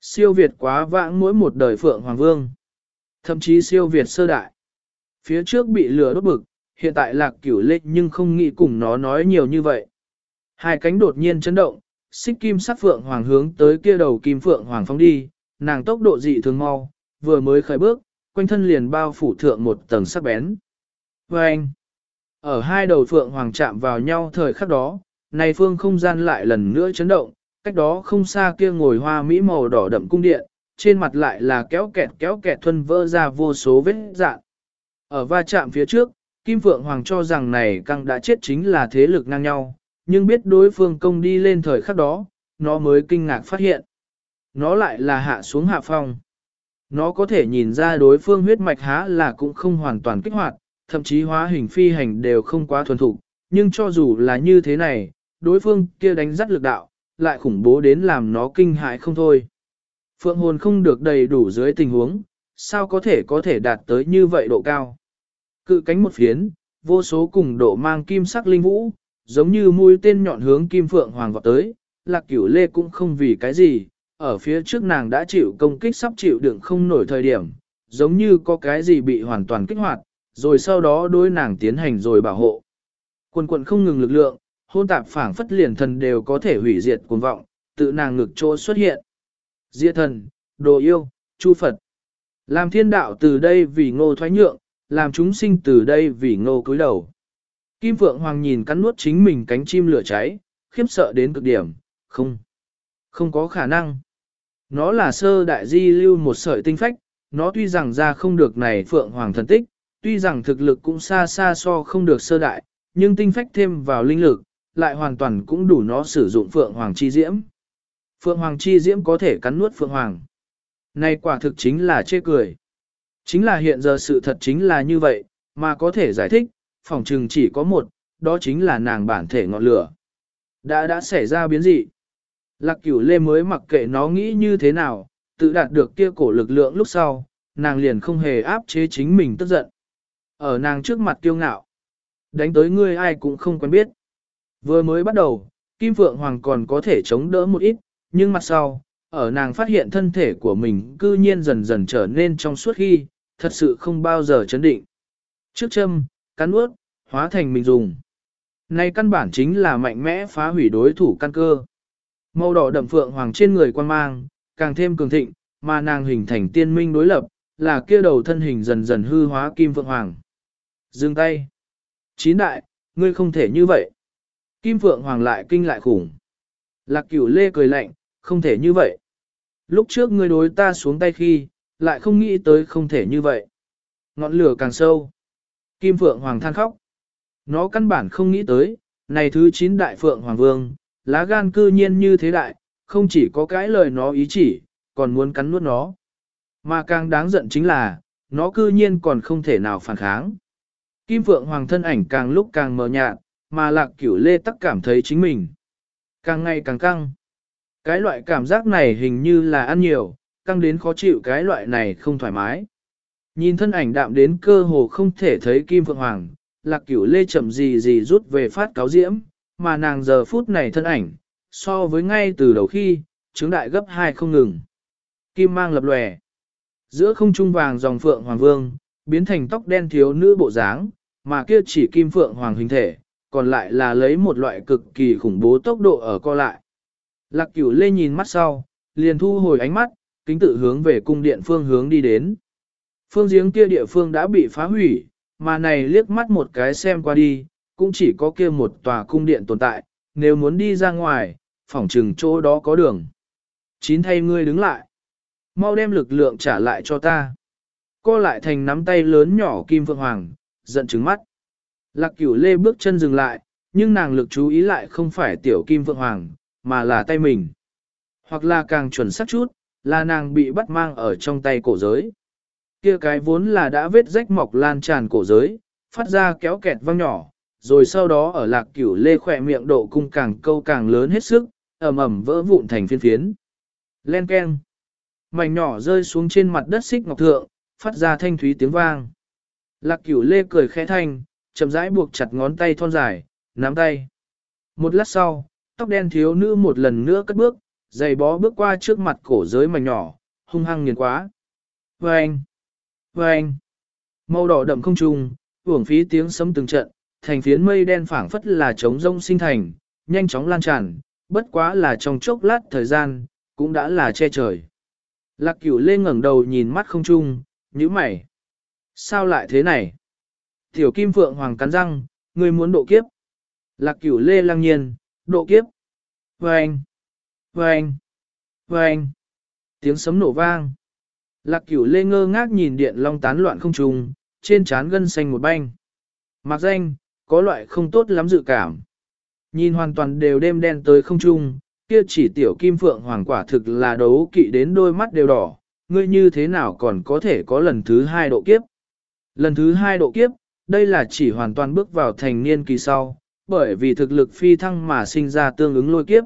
Siêu Việt quá vãng mỗi một đời phượng hoàng vương. Thậm chí siêu Việt sơ đại. Phía trước bị lửa đốt bực, hiện tại lạc cửu lệnh nhưng không nghĩ cùng nó nói nhiều như vậy. Hai cánh đột nhiên chấn động, xích kim sắc phượng hoàng hướng tới kia đầu kim phượng hoàng phóng đi, nàng tốc độ dị thường mau, vừa mới khởi bước, quanh thân liền bao phủ thượng một tầng sắc bén. Và anh, ở hai đầu phượng hoàng chạm vào nhau thời khắc đó, này phương không gian lại lần nữa chấn động, cách đó không xa kia ngồi hoa mỹ màu đỏ đậm cung điện, trên mặt lại là kéo kẹt kéo kẹt thuân vỡ ra vô số vết dạn Ở va chạm phía trước, Kim Phượng Hoàng cho rằng này căng đã chết chính là thế lực ngang nhau, nhưng biết đối phương công đi lên thời khắc đó, nó mới kinh ngạc phát hiện. Nó lại là hạ xuống hạ phong. Nó có thể nhìn ra đối phương huyết mạch há là cũng không hoàn toàn kích hoạt, thậm chí hóa hình phi hành đều không quá thuần thục, nhưng cho dù là như thế này, đối phương kia đánh dắt lực đạo, lại khủng bố đến làm nó kinh hại không thôi. Phượng hồn không được đầy đủ dưới tình huống, sao có thể có thể đạt tới như vậy độ cao. Cự cánh một phiến, vô số cùng độ mang kim sắc linh vũ, giống như mũi tên nhọn hướng kim phượng hoàng vọt tới, lạc cửu lê cũng không vì cái gì, ở phía trước nàng đã chịu công kích sắp chịu đựng không nổi thời điểm, giống như có cái gì bị hoàn toàn kích hoạt, rồi sau đó đối nàng tiến hành rồi bảo hộ. Quần quần không ngừng lực lượng, hôn tạp phảng phất liền thần đều có thể hủy diệt cuồng vọng, tự nàng ngực chỗ xuất hiện. Diệt thần, đồ yêu, chu Phật. Làm thiên đạo từ đây vì ngô thoái nhượng, làm chúng sinh từ đây vì ngô cúi đầu. Kim Phượng Hoàng nhìn cắn nuốt chính mình cánh chim lửa cháy, khiếp sợ đến cực điểm, không, không có khả năng. Nó là sơ đại di lưu một sợi tinh phách, nó tuy rằng ra không được này Phượng Hoàng thần tích, tuy rằng thực lực cũng xa xa so không được sơ đại, nhưng tinh phách thêm vào linh lực, lại hoàn toàn cũng đủ nó sử dụng Phượng Hoàng chi diễm. Phượng Hoàng chi diễm có thể cắn nuốt Phượng Hoàng. Này quả thực chính là chê cười. Chính là hiện giờ sự thật chính là như vậy, mà có thể giải thích, phòng trừng chỉ có một, đó chính là nàng bản thể ngọn lửa. Đã đã xảy ra biến dị. Lạc cửu lê mới mặc kệ nó nghĩ như thế nào, tự đạt được kia cổ lực lượng lúc sau, nàng liền không hề áp chế chính mình tức giận. Ở nàng trước mặt kiêu ngạo, đánh tới ngươi ai cũng không quen biết. Vừa mới bắt đầu, Kim Phượng Hoàng còn có thể chống đỡ một ít, nhưng mặt sau, ở nàng phát hiện thân thể của mình cư nhiên dần dần trở nên trong suốt khi, thật sự không bao giờ chấn định. Trước châm, cắn ướt, hóa thành mình dùng. Này căn bản chính là mạnh mẽ phá hủy đối thủ căn cơ. Màu đỏ đậm phượng hoàng trên người quan mang, càng thêm cường thịnh, mà nàng hình thành tiên minh đối lập, là kia đầu thân hình dần dần hư hóa kim phượng hoàng. Dừng tay. Chín đại, ngươi không thể như vậy. Kim phượng hoàng lại kinh lại khủng. Lạc cửu lê cười lạnh, không thể như vậy. Lúc trước ngươi đối ta xuống tay khi, lại không nghĩ tới không thể như vậy. Ngọn lửa càng sâu. Kim Phượng Hoàng than khóc. Nó căn bản không nghĩ tới, này thứ 9 đại Phượng Hoàng Vương, lá gan cư nhiên như thế đại, không chỉ có cái lời nó ý chỉ, còn muốn cắn nuốt nó. Mà càng đáng giận chính là, nó cư nhiên còn không thể nào phản kháng. Kim Phượng Hoàng thân ảnh càng lúc càng mờ nhạt, mà lạc cửu lê tắc cảm thấy chính mình. Càng ngày càng căng. Cái loại cảm giác này hình như là ăn nhiều, căng đến khó chịu cái loại này không thoải mái. Nhìn thân ảnh đạm đến cơ hồ không thể thấy Kim Phượng Hoàng, lạc cửu lê chậm gì gì rút về phát cáo diễm, mà nàng giờ phút này thân ảnh, so với ngay từ đầu khi, chứng đại gấp hai không ngừng. Kim mang lập lòe. Giữa không trung vàng dòng Phượng Hoàng Vương, biến thành tóc đen thiếu nữ bộ dáng, mà kia chỉ Kim Phượng Hoàng hình thể, còn lại là lấy một loại cực kỳ khủng bố tốc độ ở co lại. Lạc cửu lê nhìn mắt sau, liền thu hồi ánh mắt, kính tự hướng về cung điện phương hướng đi đến. Phương giếng kia địa phương đã bị phá hủy, mà này liếc mắt một cái xem qua đi, cũng chỉ có kia một tòa cung điện tồn tại, nếu muốn đi ra ngoài, phỏng trừng chỗ đó có đường. Chín thay ngươi đứng lại. Mau đem lực lượng trả lại cho ta. Co lại thành nắm tay lớn nhỏ Kim Phượng Hoàng, giận trứng mắt. Lạc cửu lê bước chân dừng lại, nhưng nàng lực chú ý lại không phải tiểu Kim Vượng Hoàng, mà là tay mình. Hoặc là càng chuẩn xác chút, là nàng bị bắt mang ở trong tay cổ giới. Kia cái vốn là đã vết rách mọc lan tràn cổ giới, phát ra kéo kẹt vang nhỏ, rồi sau đó ở lạc cửu lê khỏe miệng độ cung càng câu càng lớn hết sức, ầm ầm vỡ vụn thành phiên phiến. Len keng. Mảnh nhỏ rơi xuống trên mặt đất xích ngọc thượng, phát ra thanh thúy tiếng vang. Lạc cửu lê cười khẽ thanh, chậm rãi buộc chặt ngón tay thon dài, nắm tay. Một lát sau, tóc đen thiếu nữ một lần nữa cất bước, giày bó bước qua trước mặt cổ giới mảnh nhỏ, hung hăng nghiền quá. Vâng! Vâng! Màu đỏ đậm không trùng, uổng phí tiếng sấm từng trận, thành phiến mây đen phảng phất là trống rông sinh thành, nhanh chóng lan tràn, bất quá là trong chốc lát thời gian, cũng đã là che trời. Lạc cửu lê ngẩng đầu nhìn mắt không trung, nhíu mày. Sao lại thế này? Tiểu kim phượng hoàng cắn răng, người muốn độ kiếp. Lạc cửu lê lăng nhiên, độ kiếp. Vâng! Vâng! Vâng! Tiếng sấm nổ vang. Lạc cửu lê ngơ ngác nhìn điện long tán loạn không trùng, trên trán gân xanh một banh. Mặc danh, có loại không tốt lắm dự cảm. Nhìn hoàn toàn đều đêm đen tới không trung, kia chỉ tiểu kim phượng hoàng quả thực là đấu kỵ đến đôi mắt đều đỏ, ngươi như thế nào còn có thể có lần thứ hai độ kiếp. Lần thứ hai độ kiếp, đây là chỉ hoàn toàn bước vào thành niên kỳ sau, bởi vì thực lực phi thăng mà sinh ra tương ứng lôi kiếp.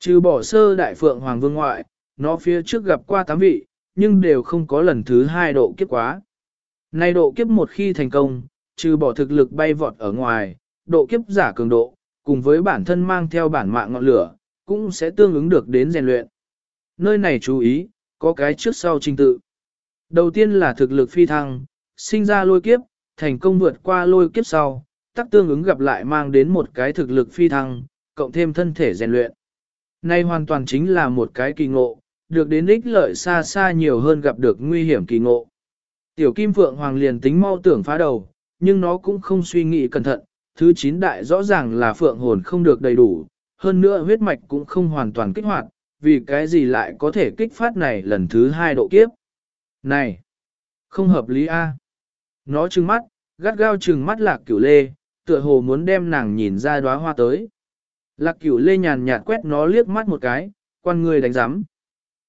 Trừ bỏ sơ đại phượng hoàng vương ngoại, nó phía trước gặp qua tám vị, nhưng đều không có lần thứ hai độ kiếp quá. Nay độ kiếp một khi thành công, trừ bỏ thực lực bay vọt ở ngoài, độ kiếp giả cường độ, cùng với bản thân mang theo bản mạng ngọn lửa, cũng sẽ tương ứng được đến rèn luyện. Nơi này chú ý, có cái trước sau trình tự. Đầu tiên là thực lực phi thăng, sinh ra lôi kiếp, thành công vượt qua lôi kiếp sau, tác tương ứng gặp lại mang đến một cái thực lực phi thăng, cộng thêm thân thể rèn luyện. Nay hoàn toàn chính là một cái kỳ ngộ, được đến ích lợi xa xa nhiều hơn gặp được nguy hiểm kỳ ngộ. Tiểu Kim Phượng Hoàng liền tính mau tưởng phá đầu, nhưng nó cũng không suy nghĩ cẩn thận, thứ chín đại rõ ràng là Phượng hồn không được đầy đủ, hơn nữa huyết mạch cũng không hoàn toàn kích hoạt, vì cái gì lại có thể kích phát này lần thứ hai độ kiếp. Này, không hợp lý a. Nó trừng mắt, gắt gao trừng mắt lạc cửu lê, tựa hồ muốn đem nàng nhìn ra đóa hoa tới. Lạc cửu lê nhàn nhạt quét nó liếc mắt một cái, quan người đánh giám.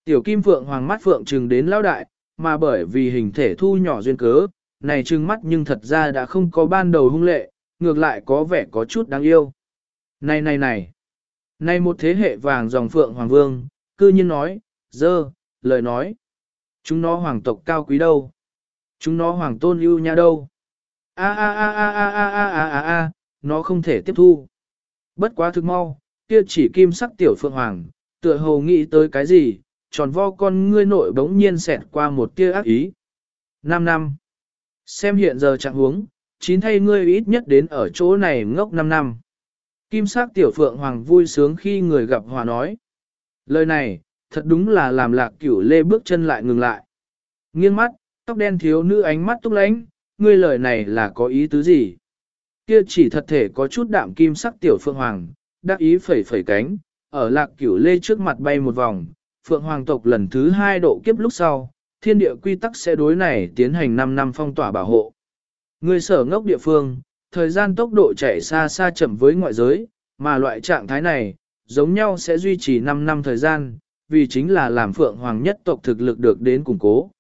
Tiểu kim phượng hoàng mắt phượng trừng đến lao đại, mà bởi vì hình thể thu nhỏ duyên cớ, này trừng mắt nhưng thật ra đã không có ban đầu hung lệ, ngược lại có vẻ có chút đáng yêu. Này này này, này một thế hệ vàng dòng phượng hoàng vương, cư nhiên nói, dơ, lời nói. Chúng nó hoàng tộc cao quý đâu? Chúng nó hoàng tôn ưu nha đâu? A a a a a a a a a a, nó không thể tiếp thu. Bất quá thực mau, kia chỉ kim sắc tiểu phượng hoàng, tựa hồ nghĩ tới cái gì, tròn vo con ngươi nội bỗng nhiên xẹt qua một tia ác ý. 5 năm. Xem hiện giờ trạng huống, chín thay ngươi ít nhất đến ở chỗ này ngốc 5 năm. Kim sắc tiểu phượng hoàng vui sướng khi người gặp hòa nói. Lời này, thật đúng là làm lạc cửu lê bước chân lại ngừng lại. Nghiêng mắt, tóc đen thiếu nữ ánh mắt túc lánh, ngươi lời này là có ý tứ gì? Kia chỉ thật thể có chút đạm kim sắc tiểu phượng hoàng, đắc ý phẩy phẩy cánh, ở lạc cửu lê trước mặt bay một vòng, phượng hoàng tộc lần thứ hai độ kiếp lúc sau, thiên địa quy tắc sẽ đối này tiến hành 5 năm phong tỏa bảo hộ. Người sở ngốc địa phương, thời gian tốc độ chạy xa xa chậm với ngoại giới, mà loại trạng thái này, giống nhau sẽ duy trì 5 năm thời gian, vì chính là làm phượng hoàng nhất tộc thực lực được đến củng cố.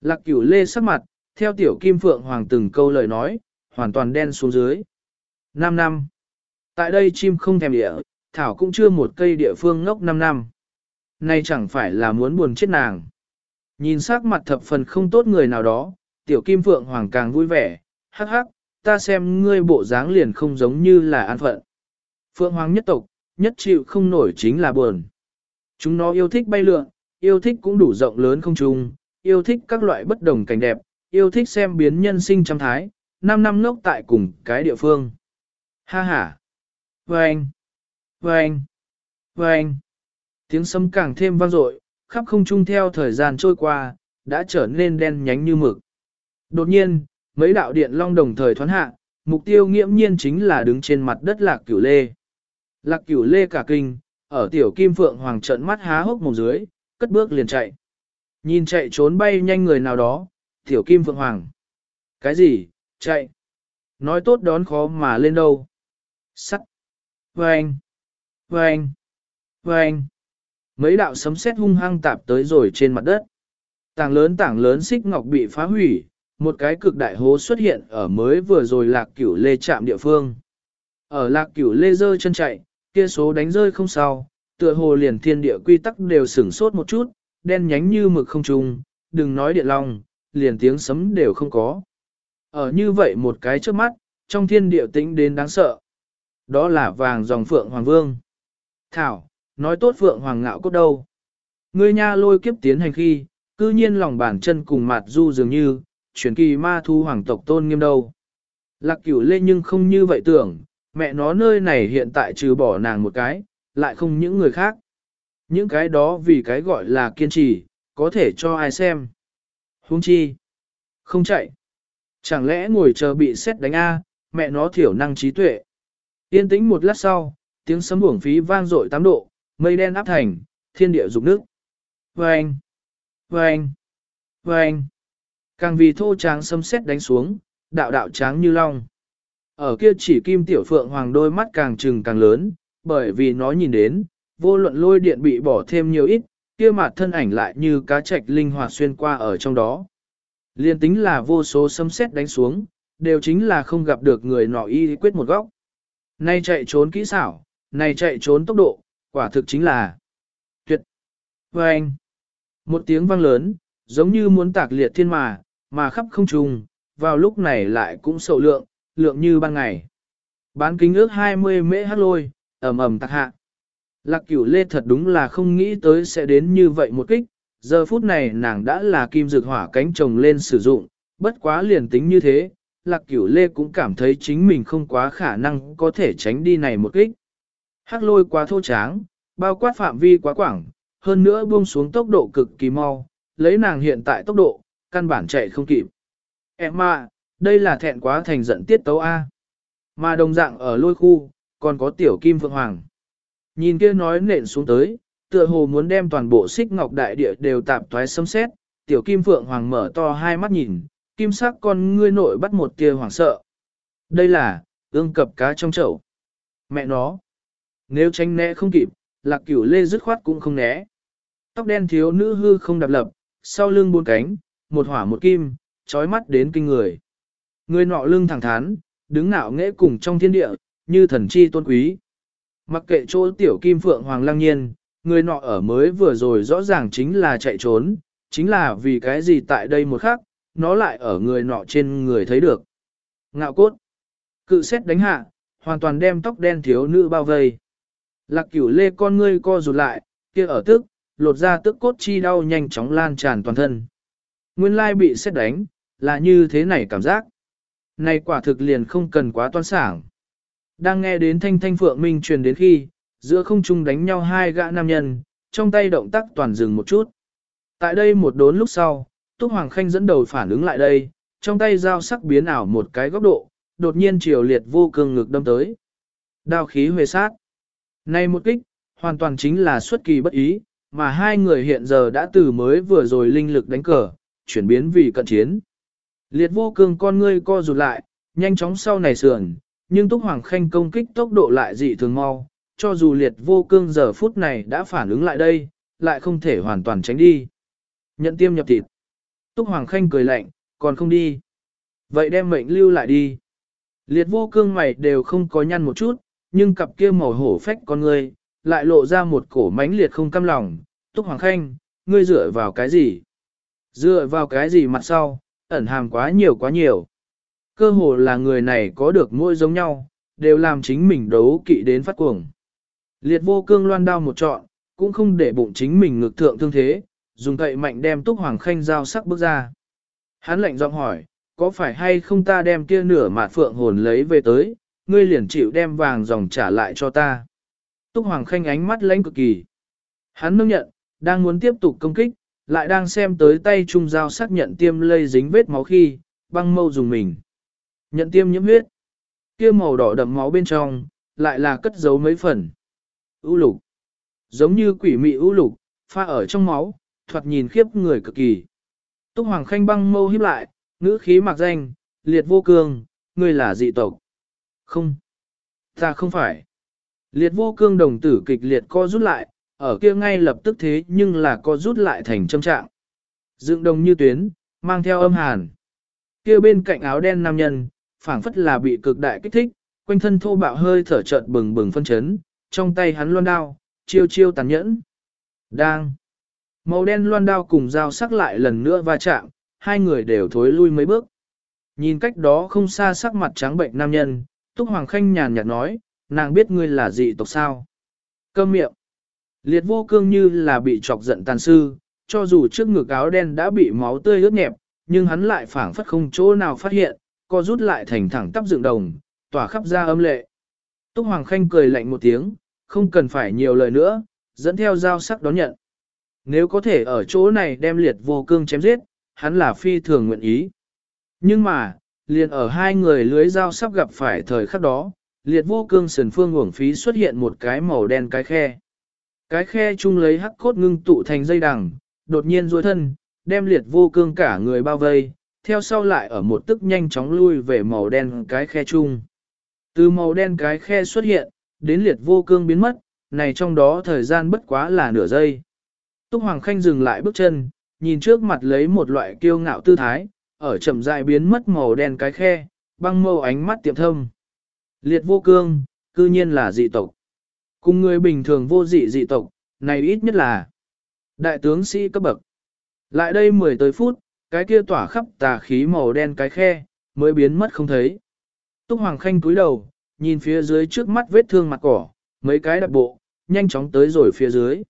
Lạc cửu lê sắc mặt, theo tiểu kim phượng hoàng từng câu lời nói, hoàn toàn đen xuống dưới. 5 năm. Tại đây chim không thèm địa, thảo cũng chưa một cây địa phương ngốc 5 năm. Nay chẳng phải là muốn buồn chết nàng. Nhìn sắc mặt thập phần không tốt người nào đó, tiểu kim phượng hoàng càng vui vẻ, hắc hắc, ta xem ngươi bộ dáng liền không giống như là an phận. Phượng hoàng nhất tộc, nhất chịu không nổi chính là buồn. Chúng nó yêu thích bay lượn, yêu thích cũng đủ rộng lớn không trung, yêu thích các loại bất đồng cảnh đẹp, yêu thích xem biến nhân sinh trăm thái, năm năm ngốc tại cùng cái địa phương. Ha ha! Vâng! Vâng! Vâng! Tiếng sấm càng thêm vang dội, khắp không trung theo thời gian trôi qua, đã trở nên đen nhánh như mực. Đột nhiên, mấy đạo điện long đồng thời thoán hạ, mục tiêu nghiễm nhiên chính là đứng trên mặt đất lạc cửu lê. Lạc cửu lê cả kinh, ở tiểu kim phượng hoàng trận mắt há hốc mồm dưới, cất bước liền chạy. Nhìn chạy trốn bay nhanh người nào đó, tiểu kim phượng hoàng. Cái gì, chạy. Nói tốt đón khó mà lên đâu. Sắt. Vâng. Vâng. Vâng. Mấy đạo sấm sét hung hăng tạp tới rồi trên mặt đất. Tảng lớn tảng lớn xích ngọc bị phá hủy, một cái cực đại hố xuất hiện ở mới vừa rồi lạc cửu lê chạm địa phương. Ở lạc cửu lê rơi chân chạy, kia số đánh rơi không sao, tựa hồ liền thiên địa quy tắc đều sửng sốt một chút, đen nhánh như mực không trùng, đừng nói điện long, liền tiếng sấm đều không có. Ở như vậy một cái trước mắt, trong thiên địa tĩnh đến đáng sợ. Đó là vàng dòng phượng hoàng vương. Thảo, nói tốt phượng hoàng ngạo cốt đâu. Ngươi nha lôi kiếp tiến hành khi, cư nhiên lòng bàn chân cùng mặt du dường như, chuyển kỳ ma thu hoàng tộc tôn nghiêm đâu. Lạc cửu lê nhưng không như vậy tưởng, mẹ nó nơi này hiện tại trừ bỏ nàng một cái, lại không những người khác. Những cái đó vì cái gọi là kiên trì, có thể cho ai xem. Hung chi. Không chạy. Chẳng lẽ ngồi chờ bị xét đánh A, mẹ nó thiểu năng trí tuệ. Yên tĩnh một lát sau, tiếng sấm buồng phí vang dội tám độ, mây đen áp thành, thiên địa rục nước. Vâng! Vâng! Vâng! Càng vì thô tráng sấm xét đánh xuống, đạo đạo tráng như long. Ở kia chỉ kim tiểu phượng hoàng đôi mắt càng trừng càng lớn, bởi vì nó nhìn đến, vô luận lôi điện bị bỏ thêm nhiều ít, kia mặt thân ảnh lại như cá trạch linh hoạt xuyên qua ở trong đó. Liên tính là vô số sấm xét đánh xuống, đều chính là không gặp được người nọ y quyết một góc. Nay chạy trốn kỹ xảo, này chạy trốn tốc độ, quả thực chính là tuyệt. Và anh, một tiếng vang lớn, giống như muốn tạc liệt thiên mà, mà khắp không trùng, vào lúc này lại cũng sầu lượng, lượng như ban ngày. Bán kính ước 20 mễ hát lôi, ầm ầm tạc hạ. Lạc cửu lê thật đúng là không nghĩ tới sẽ đến như vậy một kích, giờ phút này nàng đã là kim dược hỏa cánh trồng lên sử dụng, bất quá liền tính như thế, lạc cửu lê cũng cảm thấy chính mình không quá khả năng có thể tránh đi này một kích. Hắc lôi quá thô tráng, bao quát phạm vi quá quảng, hơn nữa buông xuống tốc độ cực kỳ mau, lấy nàng hiện tại tốc độ, căn bản chạy không kịp. Em à, đây là thẹn quá thành giận tiết tấu A. Mà đồng dạng ở lôi khu, còn có tiểu kim phượng hoàng. Nhìn kia nói nện xuống tới, tựa hồ muốn đem toàn bộ xích ngọc đại địa đều tạp thoái xâm xét, tiểu kim phượng hoàng mở to hai mắt nhìn, kim sắc con ngươi nội bắt một tia hoảng sợ. Đây là, ương cập cá trong chậu. Mẹ nó. Nếu tránh né không kịp, lạc cửu lê dứt khoát cũng không né. Tóc đen thiếu nữ hư không đạp lập, sau lưng buôn cánh, một hỏa một kim, trói mắt đến kinh người. Người nọ lưng thẳng thắn, đứng nạo nghễ cùng trong thiên địa, như thần chi tôn quý. Mặc kệ chỗ tiểu kim phượng hoàng lăng nhiên, người nọ ở mới vừa rồi rõ ràng chính là chạy trốn, chính là vì cái gì tại đây một khắc, nó lại ở người nọ trên người thấy được. Ngạo cốt, cự xét đánh hạ, hoàn toàn đem tóc đen thiếu nữ bao vây. Lạc cửu lê con ngươi co rụt lại, kia ở tức, lột ra tức cốt chi đau nhanh chóng lan tràn toàn thân. Nguyên lai bị xét đánh, là như thế này cảm giác. Này quả thực liền không cần quá toan sảng. Đang nghe đến thanh thanh phượng minh truyền đến khi, giữa không trung đánh nhau hai gã nam nhân, trong tay động tác toàn dừng một chút. Tại đây một đốn lúc sau, Túc Hoàng Khanh dẫn đầu phản ứng lại đây, trong tay dao sắc biến ảo một cái góc độ, đột nhiên triều liệt vô cường ngực đâm tới. Đao khí huề sát. Này một kích, hoàn toàn chính là xuất kỳ bất ý, mà hai người hiện giờ đã từ mới vừa rồi linh lực đánh cờ, chuyển biến vì cận chiến. Liệt vô cường con ngươi co rụt lại, nhanh chóng sau này sườn, nhưng Túc Hoàng Khanh công kích tốc độ lại dị thường mau, cho dù liệt vô cương giờ phút này đã phản ứng lại đây, lại không thể hoàn toàn tránh đi. Nhận tiêm nhập thịt. Túc Hoàng Khanh cười lạnh, còn không đi. Vậy đem mệnh lưu lại đi. Liệt vô cương mày đều không có nhăn một chút, nhưng cặp kia màu hổ phách con ngươi, lại lộ ra một cổ mánh liệt không căm lòng. Túc Hoàng Khanh, ngươi dựa vào cái gì? Dựa vào cái gì mặt sau, ẩn hàm quá nhiều quá nhiều. Cơ hồ là người này có được mỗi giống nhau, đều làm chính mình đấu kỵ đến phát cuồng. Liệt vô cương loan đao một trọn, cũng không để bụng chính mình ngực thượng thương thế, dùng cậy mạnh đem túc hoàng khanh dao sắc bước ra. Hắn lạnh giọng hỏi, có phải hay không ta đem kia nửa mạt phượng hồn lấy về tới, ngươi liền chịu đem vàng dòng trả lại cho ta. Túc hoàng khanh ánh mắt lãnh cực kỳ. Hắn nâng nhận, đang muốn tiếp tục công kích, lại đang xem tới tay trung dao xác nhận tiêm lây dính vết máu khi, băng mâu dùng mình. Nhận tiêm nhiễm huyết. Kia màu đỏ đậm máu bên trong, lại là cất giấu mấy phần. u lục. Giống như quỷ mị ưu lục, pha ở trong máu, thoạt nhìn khiếp người cực kỳ. Túc Hoàng Khanh băng mâu hiếp lại, ngữ khí mặc danh, liệt vô cương, ngươi là dị tộc. Không. Ta không phải. Liệt vô cương đồng tử kịch liệt co rút lại, ở kia ngay lập tức thế nhưng là co rút lại thành châm trạng. Dựng đồng như tuyến, mang theo âm hàn. Kia bên cạnh áo đen nam nhân, phảng phất là bị cực đại kích thích, quanh thân thô bạo hơi thở chợt bừng bừng phân chấn, trong tay hắn loan đao, chiêu chiêu tàn nhẫn. Đang. Màu đen loan đao cùng dao sắc lại lần nữa va chạm, hai người đều thối lui mấy bước. Nhìn cách đó không xa sắc mặt trắng bệnh nam nhân, Túc Hoàng Khanh nhàn nhạt nói, nàng biết ngươi là dị tộc sao. Cơm miệng. Liệt vô cương như là bị chọc giận tàn sư, cho dù trước ngực áo đen đã bị máu tươi ướt nhẹp, nhưng hắn lại phảng phất không chỗ nào phát hiện, co rút lại thành thẳng tắp dựng đồng, tỏa khắp ra âm lệ. Túc Hoàng Khanh cười lạnh một tiếng, không cần phải nhiều lời nữa, dẫn theo dao sắc đón nhận. Nếu có thể ở chỗ này đem liệt vô cương chém giết, hắn là phi thường nguyện ý. Nhưng mà, liền ở hai người lưới dao sắp gặp phải thời khắc đó, liệt vô cương sườn phương uổng phí xuất hiện một cái màu đen cái khe. Cái khe chung lấy hắc cốt ngưng tụ thành dây đằng, đột nhiên duỗi thân, đem liệt vô cương cả người bao vây, theo sau lại ở một tức nhanh chóng lui về màu đen cái khe chung. Từ màu đen cái khe xuất hiện, đến liệt vô cương biến mất, này trong đó thời gian bất quá là nửa giây. Túc Hoàng Khanh dừng lại bước chân, nhìn trước mặt lấy một loại kiêu ngạo tư thái, ở chậm rãi biến mất màu đen cái khe, băng mâu ánh mắt tiệm thâm. Liệt vô cương, cư nhiên là dị tộc. Cùng người bình thường vô dị dị tộc, này ít nhất là đại tướng sĩ cấp bậc. Lại đây 10 tới phút, cái kia tỏa khắp tà khí màu đen cái khe, mới biến mất không thấy. Túc Hoàng Khanh cúi đầu, nhìn phía dưới trước mắt vết thương mặt cỏ, mấy cái đạp bộ, nhanh chóng tới rồi phía dưới.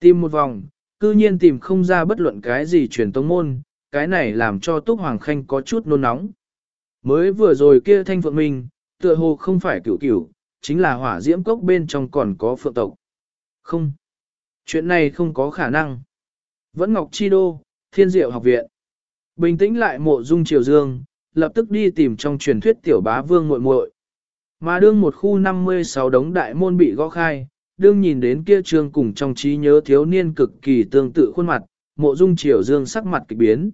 Tìm một vòng, cư nhiên tìm không ra bất luận cái gì truyền tông môn, cái này làm cho Túc Hoàng Khanh có chút nôn nóng. Mới vừa rồi kia thanh phượng mình tựa hồ không phải cửu cửu, chính là hỏa diễm cốc bên trong còn có phượng tộc. Không. Chuyện này không có khả năng. Vẫn Ngọc Chi Đô, Thiên Diệu học viện. Bình tĩnh lại mộ dung triều dương, lập tức đi tìm trong truyền thuyết tiểu bá vương muội muội. Mà đương một khu 56 đống đại môn bị gõ khai, đương nhìn đến kia trương cùng trong trí nhớ thiếu niên cực kỳ tương tự khuôn mặt, mộ dung triều dương sắc mặt kịch biến.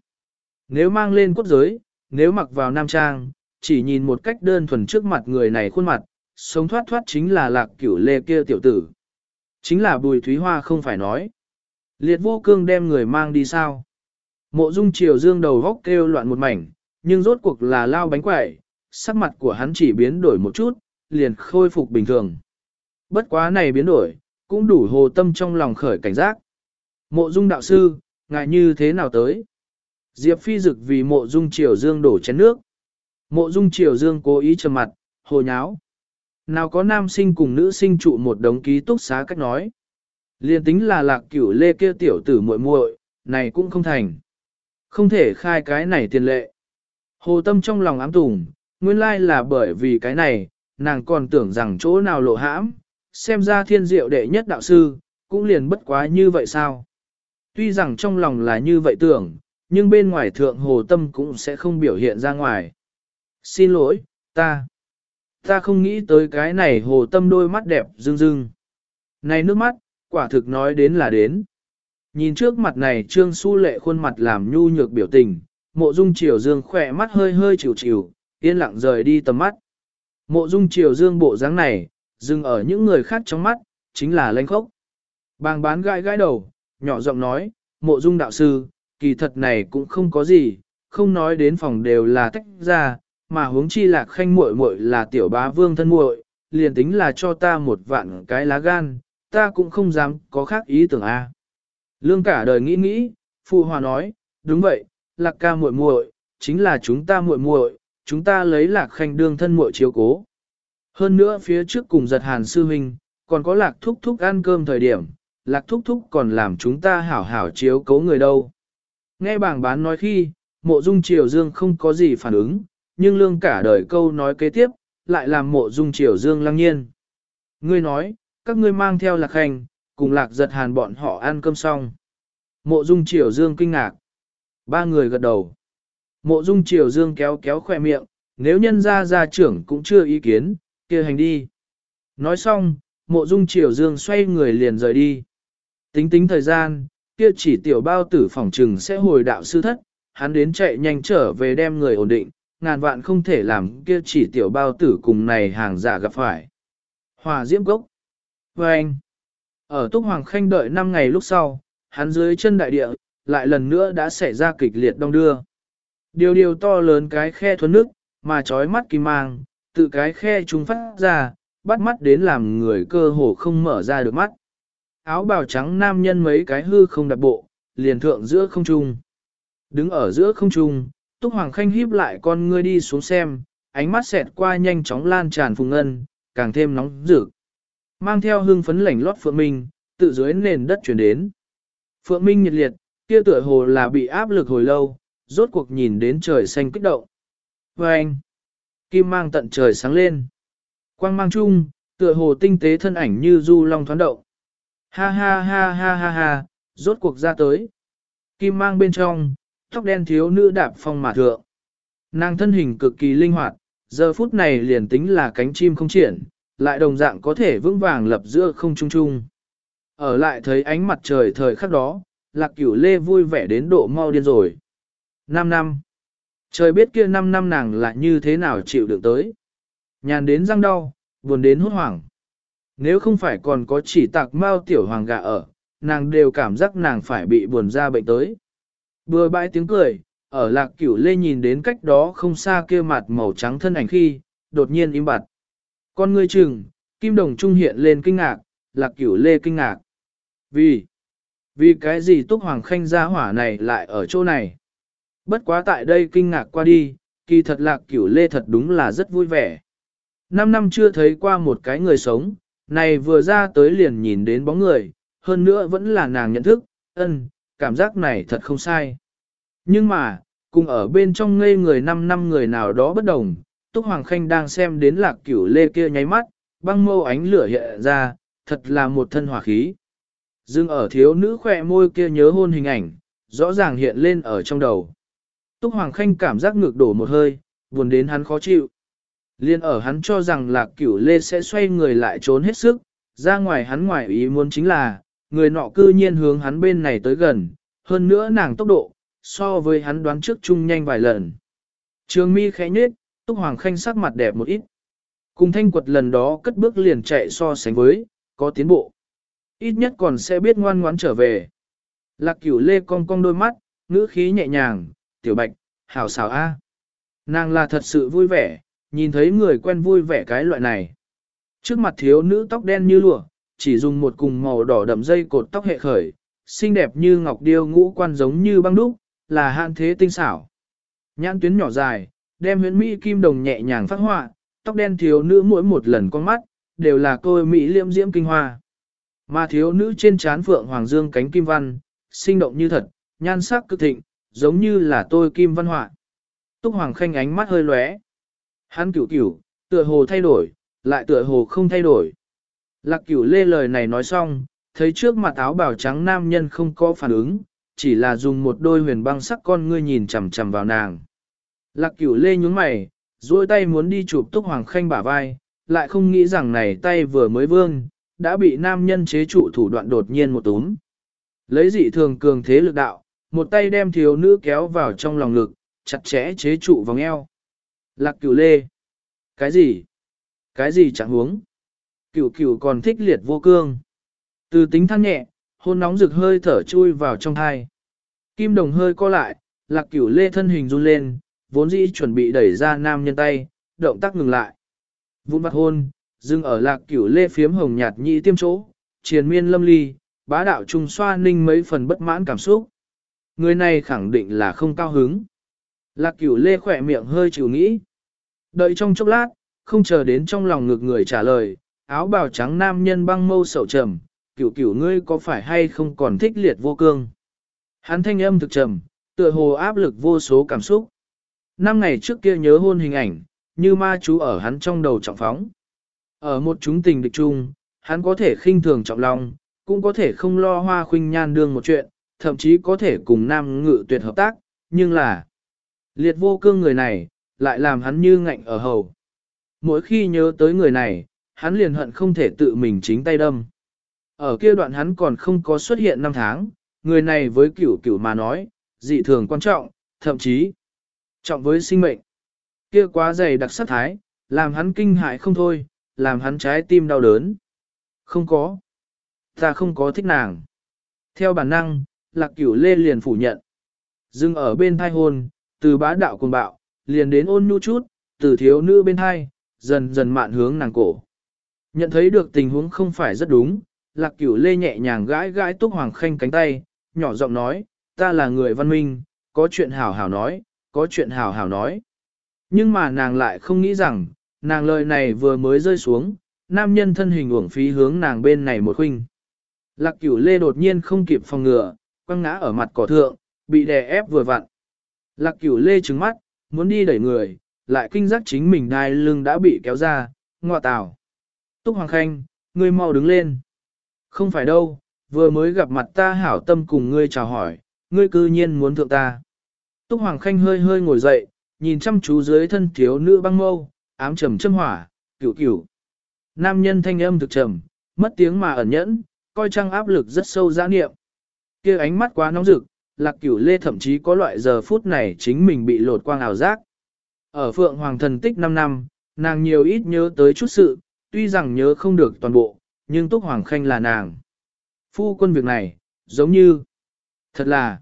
Nếu mang lên cốt giới, nếu mặc vào nam trang, chỉ nhìn một cách đơn thuần trước mặt người này khuôn mặt, sống thoát thoát chính là lạc cửu lê kia tiểu tử. Chính là bùi thúy hoa không phải nói. Liệt vô cương đem người mang đi sao? Mộ dung triều dương đầu góc kêu loạn một mảnh, nhưng rốt cuộc là lao bánh quẩy, sắc mặt của hắn chỉ biến đổi một chút, liền khôi phục bình thường. Bất quá này biến đổi, cũng đủ hồ tâm trong lòng khởi cảnh giác. Mộ dung đạo sư, ngại như thế nào tới? Diệp phi dực vì mộ dung triều dương đổ chén nước. Mộ dung triều dương cố ý trầm mặt, hồ nháo. Nào có nam sinh cùng nữ sinh trụ một đống ký túc xá cách nói. Liên tính là lạc cửu lê kia tiểu tử muội muội, này cũng không thành. Không thể khai cái này tiền lệ. Hồ tâm trong lòng ám tùng, nguyên lai là bởi vì cái này, nàng còn tưởng rằng chỗ nào lộ hãm, xem ra thiên diệu đệ nhất đạo sư, cũng liền bất quá như vậy sao. Tuy rằng trong lòng là như vậy tưởng, nhưng bên ngoài thượng hồ tâm cũng sẽ không biểu hiện ra ngoài. Xin lỗi, ta, ta không nghĩ tới cái này hồ tâm đôi mắt đẹp rưng rưng. Này nước mắt, quả thực nói đến là đến. Nhìn trước mặt này trương su lệ khuôn mặt làm nhu nhược biểu tình, mộ dung triều dương khỏe mắt hơi hơi chịu chịu, yên lặng rời đi tầm mắt. Mộ dung triều dương bộ dáng này, dừng ở những người khác trong mắt, chính là lanh khốc. Bàng bán gai gai đầu, nhỏ giọng nói, mộ dung đạo sư, kỳ thật này cũng không có gì, không nói đến phòng đều là tách ra, mà huống chi lạc khanh muội muội là tiểu bá vương thân muội, liền tính là cho ta một vạn cái lá gan, ta cũng không dám có khác ý tưởng a. Lương cả đời nghĩ nghĩ, phụ hòa nói, đúng vậy, lạc ca muội muội, chính là chúng ta muội muội, chúng ta lấy lạc khanh đương thân muội chiếu cố. Hơn nữa phía trước cùng giật hàn sư huynh, còn có lạc thúc thúc ăn cơm thời điểm, lạc thúc thúc còn làm chúng ta hảo hảo chiếu cố người đâu. Nghe bảng bán nói khi, mộ dung triều dương không có gì phản ứng, nhưng lương cả đời câu nói kế tiếp, lại làm mộ dung triều dương lăng nhiên. Ngươi nói, các ngươi mang theo lạc khanh cùng lạc giật hàn bọn họ ăn cơm xong. Mộ dung triều dương kinh ngạc. Ba người gật đầu. Mộ dung triều dương kéo kéo khỏe miệng, nếu nhân gia gia trưởng cũng chưa ý kiến, kia hành đi. Nói xong, mộ dung triều dương xoay người liền rời đi. Tính tính thời gian, kia chỉ tiểu bao tử phòng trừng sẽ hồi đạo sư thất, hắn đến chạy nhanh trở về đem người ổn định, ngàn vạn không thể làm kia chỉ tiểu bao tử cùng này hàng giả gặp phải. Hòa diễm gốc. Và vâng. anh, ở Túc Hoàng Khanh đợi 5 ngày lúc sau, hắn dưới chân đại địa, lại lần nữa đã xảy ra kịch liệt đông đưa. Điều điều to lớn cái khe thuấn nước, mà trói mắt kim mang, tự cái khe chúng phát ra, bắt mắt đến làm người cơ hồ không mở ra được mắt. Áo bào trắng nam nhân mấy cái hư không đặt bộ, liền thượng giữa không trung. Đứng ở giữa không trung, Túc Hoàng Khanh híp lại con ngươi đi xuống xem, ánh mắt xẹt qua nhanh chóng lan tràn phùng ngân, càng thêm nóng rực. Mang theo hương phấn lảnh lót Phượng Minh, tự dưới nền đất chuyển đến. Phượng Minh nhiệt liệt, kia tựa hồ là bị áp lực hồi lâu, rốt cuộc nhìn đến trời xanh kích động. Và anh, kim mang tận trời sáng lên. Quang mang chung, tựa hồ tinh tế thân ảnh như du long thoáng động. Ha ha ha ha ha ha, rốt cuộc ra tới. Kim mang bên trong, tóc đen thiếu nữ đạp phong mà thượng. Nàng thân hình cực kỳ linh hoạt, giờ phút này liền tính là cánh chim không triển, lại đồng dạng có thể vững vàng lập giữa không trung trung. Ở lại thấy ánh mặt trời thời khắc đó, lạc cửu lê vui vẻ đến độ mau điên rồi. 5 năm. Trời biết kia 5 năm nàng là như thế nào chịu được tới. Nhàn đến răng đau, buồn đến hốt hoảng. Nếu không phải còn có chỉ tạc mao tiểu hoàng gà ở, nàng đều cảm giác nàng phải bị buồn ra bệnh tới. Bừa bãi tiếng cười, ở lạc cửu lê nhìn đến cách đó không xa kia mặt màu trắng thân ảnh khi, đột nhiên im bặt. Con ngươi chừng, kim đồng trung hiện lên kinh ngạc, lạc cửu lê kinh ngạc. Vì, vì cái gì túc hoàng khanh gia hỏa này lại ở chỗ này? Bất quá tại đây kinh ngạc qua đi, kỳ thật lạc cửu lê thật đúng là rất vui vẻ. Năm năm chưa thấy qua một cái người sống, này vừa ra tới liền nhìn đến bóng người, hơn nữa vẫn là nàng nhận thức, ân, cảm giác này thật không sai. Nhưng mà, cùng ở bên trong ngây người năm năm người nào đó bất đồng, Túc Hoàng Khanh đang xem đến lạc cửu lê kia nháy mắt, băng mâu ánh lửa hiện ra, thật là một thân hỏa khí. Dưng ở thiếu nữ khỏe môi kia nhớ hôn hình ảnh, rõ ràng hiện lên ở trong đầu. Túc Hoàng Khanh cảm giác ngược đổ một hơi, buồn đến hắn khó chịu. Liên ở hắn cho rằng lạc cửu lê sẽ xoay người lại trốn hết sức, ra ngoài hắn ngoài ý muốn chính là, người nọ cư nhiên hướng hắn bên này tới gần, hơn nữa nàng tốc độ, so với hắn đoán trước chung nhanh vài lần. Trường mi khẽ nhết, Túc Hoàng Khanh sắc mặt đẹp một ít. Cùng thanh quật lần đó cất bước liền chạy so sánh với, có tiến bộ. Ít nhất còn sẽ biết ngoan ngoãn trở về. Lạc cửu lê cong cong đôi mắt, ngữ khí nhẹ nhàng, tiểu bạch, hảo xảo a. Nàng là thật sự vui vẻ, nhìn thấy người quen vui vẻ cái loại này. Trước mặt thiếu nữ tóc đen như lụa, chỉ dùng một cùng màu đỏ đậm dây cột tóc hệ khởi, xinh đẹp như ngọc điêu ngũ quan giống như băng đúc, là hạn thế tinh xảo. Nhãn tuyến nhỏ dài, đem huyễn mỹ kim đồng nhẹ nhàng phát họa, tóc đen thiếu nữ mỗi một lần con mắt, đều là côi mỹ liễm diễm kinh hoa. Mà thiếu nữ trên trán phượng hoàng dương cánh kim văn, sinh động như thật, nhan sắc cực thịnh, giống như là tôi kim văn họa. Túc Hoàng Khanh ánh mắt hơi lóe. Hắn cửu cửu, tựa hồ thay đổi, lại tựa hồ không thay đổi. Lạc cửu lê lời này nói xong, thấy trước mặt áo bào trắng nam nhân không có phản ứng, chỉ là dùng một đôi huyền băng sắc con ngươi nhìn chằm chằm vào nàng. Lạc cửu lê nhúng mày, duỗi tay muốn đi chụp túc hoàng khanh bả vai, lại không nghĩ rằng này tay vừa mới vương, đã bị nam nhân chế trụ thủ đoạn đột nhiên một túm. Lấy dị thường cường thế lực đạo, một tay đem thiếu nữ kéo vào trong lòng lực, chặt chẽ chế trụ vòng eo. Lạc cửu lê. Cái gì? Cái gì chẳng huống? Cửu cửu còn thích liệt vô cương. Từ tính than nhẹ, hôn nóng rực hơi thở chui vào trong thai. Kim đồng hơi co lại, lạc cửu lê thân hình run lên, vốn dĩ chuẩn bị đẩy ra nam nhân tay, động tác ngừng lại. Vụn mặt hôn, dừng ở lạc cửu lê phiếm hồng nhạt nhị tiêm chỗ, triền miên lâm ly, bá đạo trung xoa ninh mấy phần bất mãn cảm xúc. Người này khẳng định là không cao hứng. Lạc cửu lê khỏe miệng hơi chịu nghĩ. Đợi trong chốc lát, không chờ đến trong lòng ngực người trả lời, áo bào trắng nam nhân băng mâu sầu trầm, cửu cửu ngươi có phải hay không còn thích liệt vô cương. Hắn thanh âm thực trầm, tựa hồ áp lực vô số cảm xúc. Năm ngày trước kia nhớ hôn hình ảnh, như ma chú ở hắn trong đầu trọng phóng. Ở một chúng tình địch chung, hắn có thể khinh thường trọng lòng, cũng có thể không lo hoa khuynh nhan đương một chuyện, thậm chí có thể cùng nam ngự tuyệt hợp tác, nhưng là liệt vô cương người này, lại làm hắn như ngạnh ở hầu. Mỗi khi nhớ tới người này, hắn liền hận không thể tự mình chính tay đâm. Ở kia đoạn hắn còn không có xuất hiện năm tháng, người này với cửu cửu mà nói, dị thường quan trọng, thậm chí trọng với sinh mệnh. Kia quá dày đặc sắc thái, làm hắn kinh hại không thôi, làm hắn trái tim đau đớn. Không có. ta không có thích nàng. Theo bản năng, lạc cửu lê liền phủ nhận. Dừng ở bên thai hôn, từ bá đạo cùng bạo, liền đến ôn nhu chút, từ thiếu nữ bên thai, dần dần mạn hướng nàng cổ. Nhận thấy được tình huống không phải rất đúng, lạc cửu lê nhẹ nhàng gãi gãi túc hoàng khanh cánh tay, nhỏ giọng nói, ta là người văn minh, có chuyện hảo hảo nói, có chuyện hảo hảo nói. Nhưng mà nàng lại không nghĩ rằng, nàng lời này vừa mới rơi xuống, nam nhân thân hình uổng phí hướng nàng bên này một khuynh. Lạc cửu lê đột nhiên không kịp phòng ngừa, quăng ngã ở mặt cỏ thượng, bị đè ép vừa vặn. Lạc cửu lê trừng mắt, muốn đi đẩy người, lại kinh giác chính mình đai lưng đã bị kéo ra, ngọa tào. Túc Hoàng Khanh, ngươi mau đứng lên. Không phải đâu, vừa mới gặp mặt ta hảo tâm cùng ngươi chào hỏi, ngươi cư nhiên muốn thượng ta. Túc Hoàng Khanh hơi hơi ngồi dậy, nhìn chăm chú dưới thân thiếu nữ băng mâu, ám trầm châm hỏa, cửu cửu. Nam nhân thanh âm thực trầm, mất tiếng mà ẩn nhẫn, coi trăng áp lực rất sâu giã niệm. kia ánh mắt quá nóng rực, lạc cửu lê thậm chí có loại giờ phút này chính mình bị lột quang ảo giác. Ở Phượng Hoàng Thần Tích 5 năm, nàng nhiều ít nhớ tới chút sự, tuy rằng nhớ không được toàn bộ, nhưng Túc Hoàng Khanh là nàng. Phu quân việc này, giống như, thật là.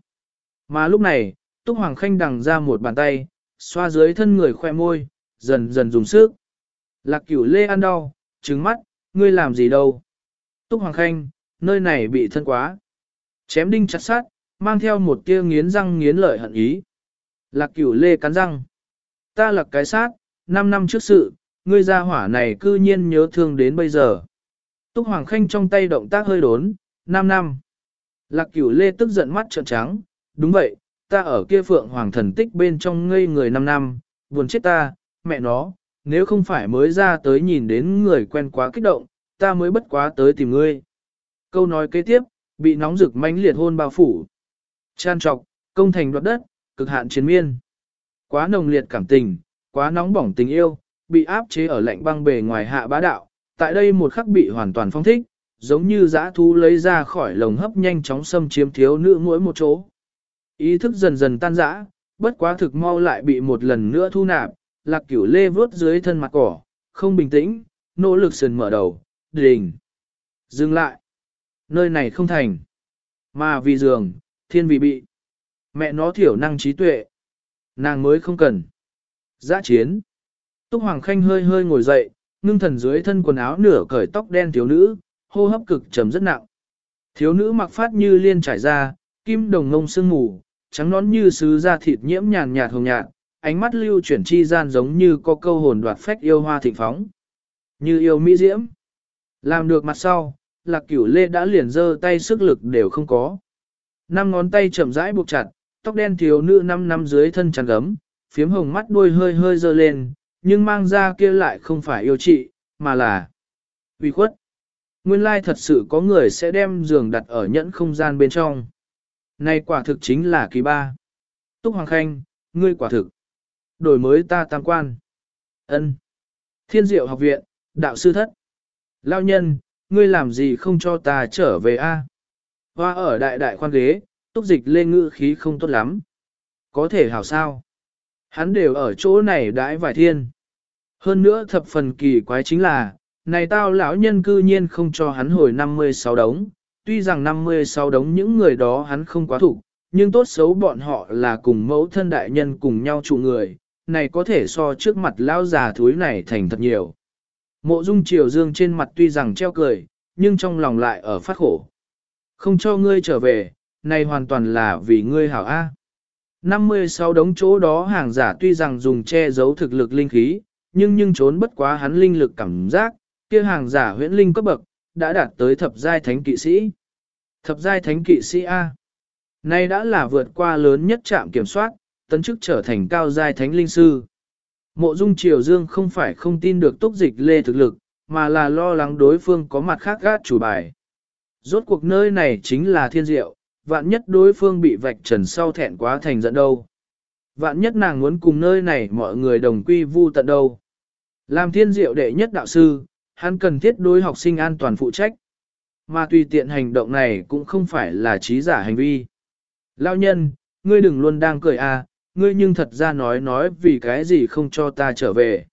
Mà lúc này, Túc Hoàng Khanh đằng ra một bàn tay, xoa dưới thân người khoe môi, dần dần dùng sức. Lạc cửu lê ăn đau, trứng mắt, ngươi làm gì đâu. Túc Hoàng Khanh, nơi này bị thân quá. Chém đinh chặt sát, mang theo một tia nghiến răng nghiến lợi hận ý. Lạc cửu lê cắn răng. Ta là cái sát, 5 năm trước sự, ngươi ra hỏa này cư nhiên nhớ thương đến bây giờ. Túc Hoàng Khanh trong tay động tác hơi đốn, 5 năm. Lạc cửu lê tức giận mắt trợn trắng, đúng vậy, ta ở kia phượng hoàng thần tích bên trong ngây người 5 năm, buồn chết ta, mẹ nó, nếu không phải mới ra tới nhìn đến người quen quá kích động, ta mới bất quá tới tìm ngươi. Câu nói kế tiếp, bị nóng rực mãnh liệt hôn bao phủ. Chan trọc, công thành đoạt đất, cực hạn chiến miên. Quá nồng liệt cảm tình, quá nóng bỏng tình yêu, bị áp chế ở lạnh băng bề ngoài hạ bá đạo, tại đây một khắc bị hoàn toàn phong thích, giống như dã thú lấy ra khỏi lồng hấp nhanh chóng xâm chiếm thiếu nữ mỗi một chỗ. Ý thức dần dần tan rã, bất quá thực mau lại bị một lần nữa thu nạp, lạc cửu lê vớt dưới thân mặt cỏ, không bình tĩnh, nỗ lực sườn mở đầu, đình. Dừng lại. Nơi này không thành. Mà vì giường, thiên vì bị. Mẹ nó thiểu năng trí tuệ. Nàng mới không cần. Giã chiến. Túc Hoàng Khanh hơi hơi ngồi dậy, ngưng thần dưới thân quần áo nửa cởi tóc đen thiếu nữ, hô hấp cực trầm rất nặng. Thiếu nữ mặc phát như liên trải ra, kim đồng ngông sương mù, trắng nón như sứ da thịt nhiễm nhàn nhạt hồng nhạt, ánh mắt lưu chuyển chi gian giống như có câu hồn đoạt phách yêu hoa thịnh phóng. Như yêu mỹ diễm. Làm được mặt sau, lạc cửu lê đã liền dơ tay sức lực đều không có. Năm ngón tay chậm rãi buộc chặt, tóc đen thiếu nữ năm năm dưới thân chăn gấm, phiếm hồng mắt đuôi hơi hơi dơ lên, nhưng mang ra kia lại không phải yêu trị, mà là uy khuất. Nguyên lai thật sự có người sẽ đem giường đặt ở nhẫn không gian bên trong. Này quả thực chính là kỳ ba. Túc Hoàng Khanh, ngươi quả thực. Đổi mới ta tam quan. ân Thiên diệu học viện, đạo sư thất. Lao nhân, ngươi làm gì không cho ta trở về a? Hoa ở đại đại khoan ghế, túc dịch lên ngữ khí không tốt lắm. Có thể hảo sao? Hắn đều ở chỗ này đãi vài thiên. Hơn nữa thập phần kỳ quái chính là, này tao lão nhân cư nhiên không cho hắn hồi 56 đống, tuy rằng 56 đống những người đó hắn không quá thủ, nhưng tốt xấu bọn họ là cùng mẫu thân đại nhân cùng nhau trụ người, này có thể so trước mặt lão già thúi này thành thật nhiều. Mộ dung triều dương trên mặt tuy rằng treo cười, nhưng trong lòng lại ở phát khổ. Không cho ngươi trở về, này hoàn toàn là vì ngươi hảo A. 56 đống chỗ đó hàng giả tuy rằng dùng che giấu thực lực linh khí, nhưng nhưng trốn bất quá hắn linh lực cảm giác, kia hàng giả huyễn linh cấp bậc, đã đạt tới thập giai thánh kỵ sĩ. Thập giai thánh kỵ sĩ A. Nay đã là vượt qua lớn nhất trạm kiểm soát, tấn chức trở thành cao giai thánh linh sư. Mộ dung triều dương không phải không tin được túc dịch lê thực lực, mà là lo lắng đối phương có mặt khác gác chủ bài. Rốt cuộc nơi này chính là thiên diệu, vạn nhất đối phương bị vạch trần sau thẹn quá thành giận đâu. Vạn nhất nàng muốn cùng nơi này mọi người đồng quy vu tận đâu. Làm thiên diệu đệ nhất đạo sư, hắn cần thiết đối học sinh an toàn phụ trách. Mà tùy tiện hành động này cũng không phải là trí giả hành vi. lão nhân, ngươi đừng luôn đang cười à, ngươi nhưng thật ra nói nói vì cái gì không cho ta trở về.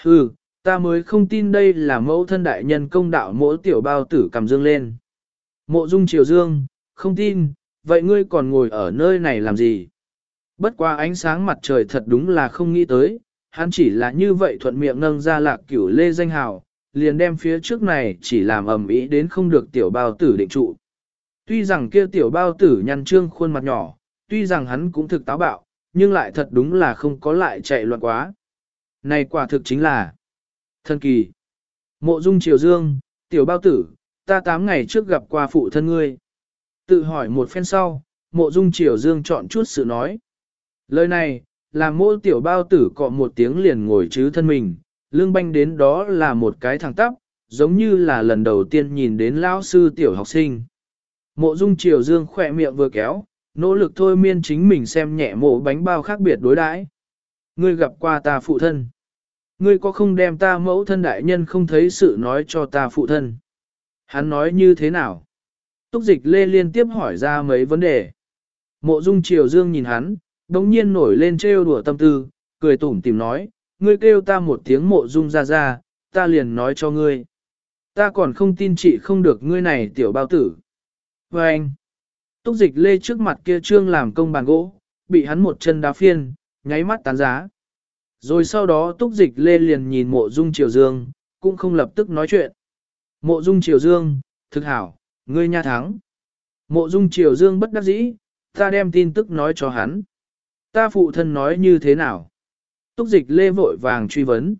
Hừ, ta mới không tin đây là mẫu thân đại nhân công đạo mỗi tiểu bao tử cầm dương lên. Mộ dung triều dương, không tin, vậy ngươi còn ngồi ở nơi này làm gì? Bất qua ánh sáng mặt trời thật đúng là không nghĩ tới, hắn chỉ là như vậy thuận miệng nâng ra lạc cửu lê danh hào, liền đem phía trước này chỉ làm ầm ĩ đến không được tiểu bao tử định trụ. Tuy rằng kia tiểu bao tử nhăn trương khuôn mặt nhỏ, tuy rằng hắn cũng thực táo bạo, nhưng lại thật đúng là không có lại chạy loạn quá. Này quả thực chính là thân kỳ. Mộ dung triều dương, tiểu bao tử, ta tám ngày trước gặp qua phụ thân ngươi. Tự hỏi một phen sau, mộ dung triều dương chọn chút sự nói. Lời này, làm mộ tiểu bao tử cọ một tiếng liền ngồi chứ thân mình, lương banh đến đó là một cái thẳng tắp, giống như là lần đầu tiên nhìn đến lão sư tiểu học sinh. Mộ dung triều dương khỏe miệng vừa kéo, nỗ lực thôi miên chính mình xem nhẹ mộ bánh bao khác biệt đối đãi. Ngươi gặp qua ta phụ thân. Ngươi có không đem ta mẫu thân đại nhân không thấy sự nói cho ta phụ thân. Hắn nói như thế nào? Túc dịch lê liên tiếp hỏi ra mấy vấn đề. Mộ dung triều dương nhìn hắn, đống nhiên nổi lên trêu đùa tâm tư, cười tủm tìm nói, ngươi kêu ta một tiếng mộ dung ra ra, ta liền nói cho ngươi. Ta còn không tin chị không được ngươi này tiểu bao tử. Và anh, túc dịch lê trước mặt kia trương làm công bàn gỗ, bị hắn một chân đá phiên, nháy mắt tán giá. Rồi sau đó túc dịch lê liền nhìn mộ dung triều dương, cũng không lập tức nói chuyện. Mộ dung triều dương, thực hảo, ngươi nha thắng. Mộ dung triều dương bất đắc dĩ, ta đem tin tức nói cho hắn. Ta phụ thân nói như thế nào? Túc dịch lê vội vàng truy vấn.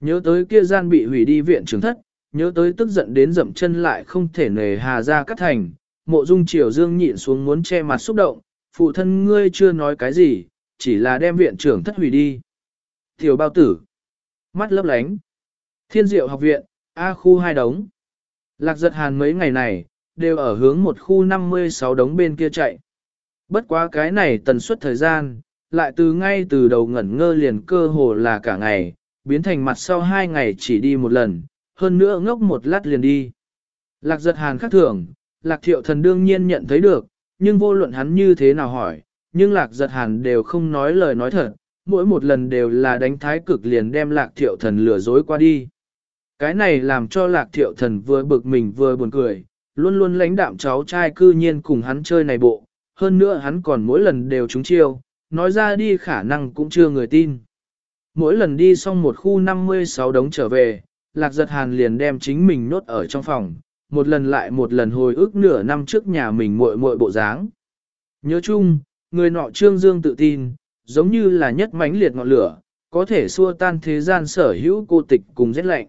Nhớ tới kia gian bị hủy đi viện trưởng thất, nhớ tới tức giận đến dậm chân lại không thể nề hà ra cắt thành. Mộ dung triều dương nhịn xuống muốn che mặt xúc động, phụ thân ngươi chưa nói cái gì, chỉ là đem viện trưởng thất hủy đi. Tiểu bao tử, mắt lấp lánh, thiên diệu học viện, A khu hai đống. Lạc giật hàn mấy ngày này, đều ở hướng một khu 56 đống bên kia chạy. Bất quá cái này tần suất thời gian, lại từ ngay từ đầu ngẩn ngơ liền cơ hồ là cả ngày, biến thành mặt sau hai ngày chỉ đi một lần, hơn nữa ngốc một lát liền đi. Lạc giật hàn khắc thường, lạc thiệu thần đương nhiên nhận thấy được, nhưng vô luận hắn như thế nào hỏi, nhưng lạc giật hàn đều không nói lời nói thật, mỗi một lần đều là đánh thái cực liền đem lạc thiệu thần lừa dối qua đi. Cái này làm cho lạc thiệu thần vừa bực mình vừa buồn cười, luôn luôn lãnh đạm cháu trai cư nhiên cùng hắn chơi này bộ, hơn nữa hắn còn mỗi lần đều trúng chiêu, nói ra đi khả năng cũng chưa người tin. Mỗi lần đi xong một khu 56 đống trở về, lạc giật hàn liền đem chính mình nốt ở trong phòng, một lần lại một lần hồi ức nửa năm trước nhà mình muội muội bộ dáng. Nhớ chung, người nọ trương dương tự tin, giống như là nhất mãnh liệt ngọn lửa, có thể xua tan thế gian sở hữu cô tịch cùng rét lạnh.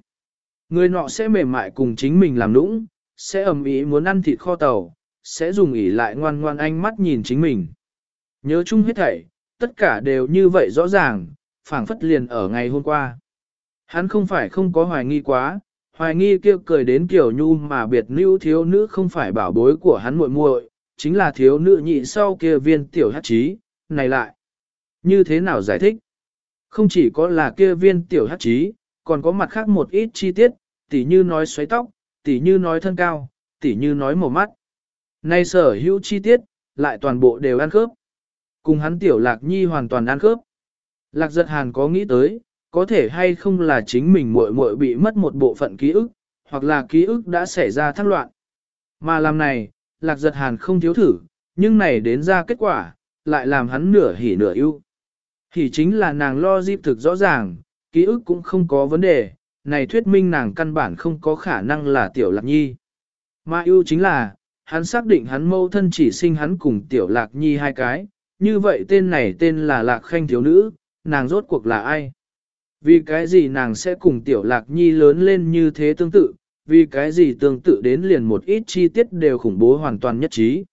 Người nọ sẽ mềm mại cùng chính mình làm nũng, sẽ ầm ý muốn ăn thịt kho tàu, sẽ dùng ỉ lại ngoan ngoan ánh mắt nhìn chính mình. Nhớ chung hết thảy, tất cả đều như vậy rõ ràng, phảng phất liền ở ngày hôm qua. Hắn không phải không có hoài nghi quá, hoài nghi kia cười đến kiểu nhu mà biệt nữ thiếu nữ không phải bảo bối của hắn muội muội, chính là thiếu nữ nhị sau kia viên tiểu hát trí, này lại. Như thế nào giải thích? Không chỉ có là kia viên tiểu hát trí, còn có mặt khác một ít chi tiết, tỉ như nói xoáy tóc, tỉ như nói thân cao, tỉ như nói màu mắt. Nay sở hữu chi tiết, lại toàn bộ đều ăn khớp. Cùng hắn tiểu lạc nhi hoàn toàn ăn khớp. Lạc giật hàn có nghĩ tới, có thể hay không là chính mình muội muội bị mất một bộ phận ký ức, hoặc là ký ức đã xảy ra thăng loạn. Mà làm này, lạc giật hàn không thiếu thử, nhưng này đến ra kết quả, lại làm hắn nửa hỉ nửa ưu. Hỉ chính là nàng lo dịp thực rõ ràng, ký ức cũng không có vấn đề, này thuyết minh nàng căn bản không có khả năng là tiểu lạc nhi. Mà ưu chính là, hắn xác định hắn mâu thân chỉ sinh hắn cùng tiểu lạc nhi hai cái, như vậy tên này tên là lạc khanh thiếu nữ, nàng rốt cuộc là ai? Vì cái gì nàng sẽ cùng tiểu lạc nhi lớn lên như thế tương tự, vì cái gì tương tự đến liền một ít chi tiết đều khủng bố hoàn toàn nhất trí.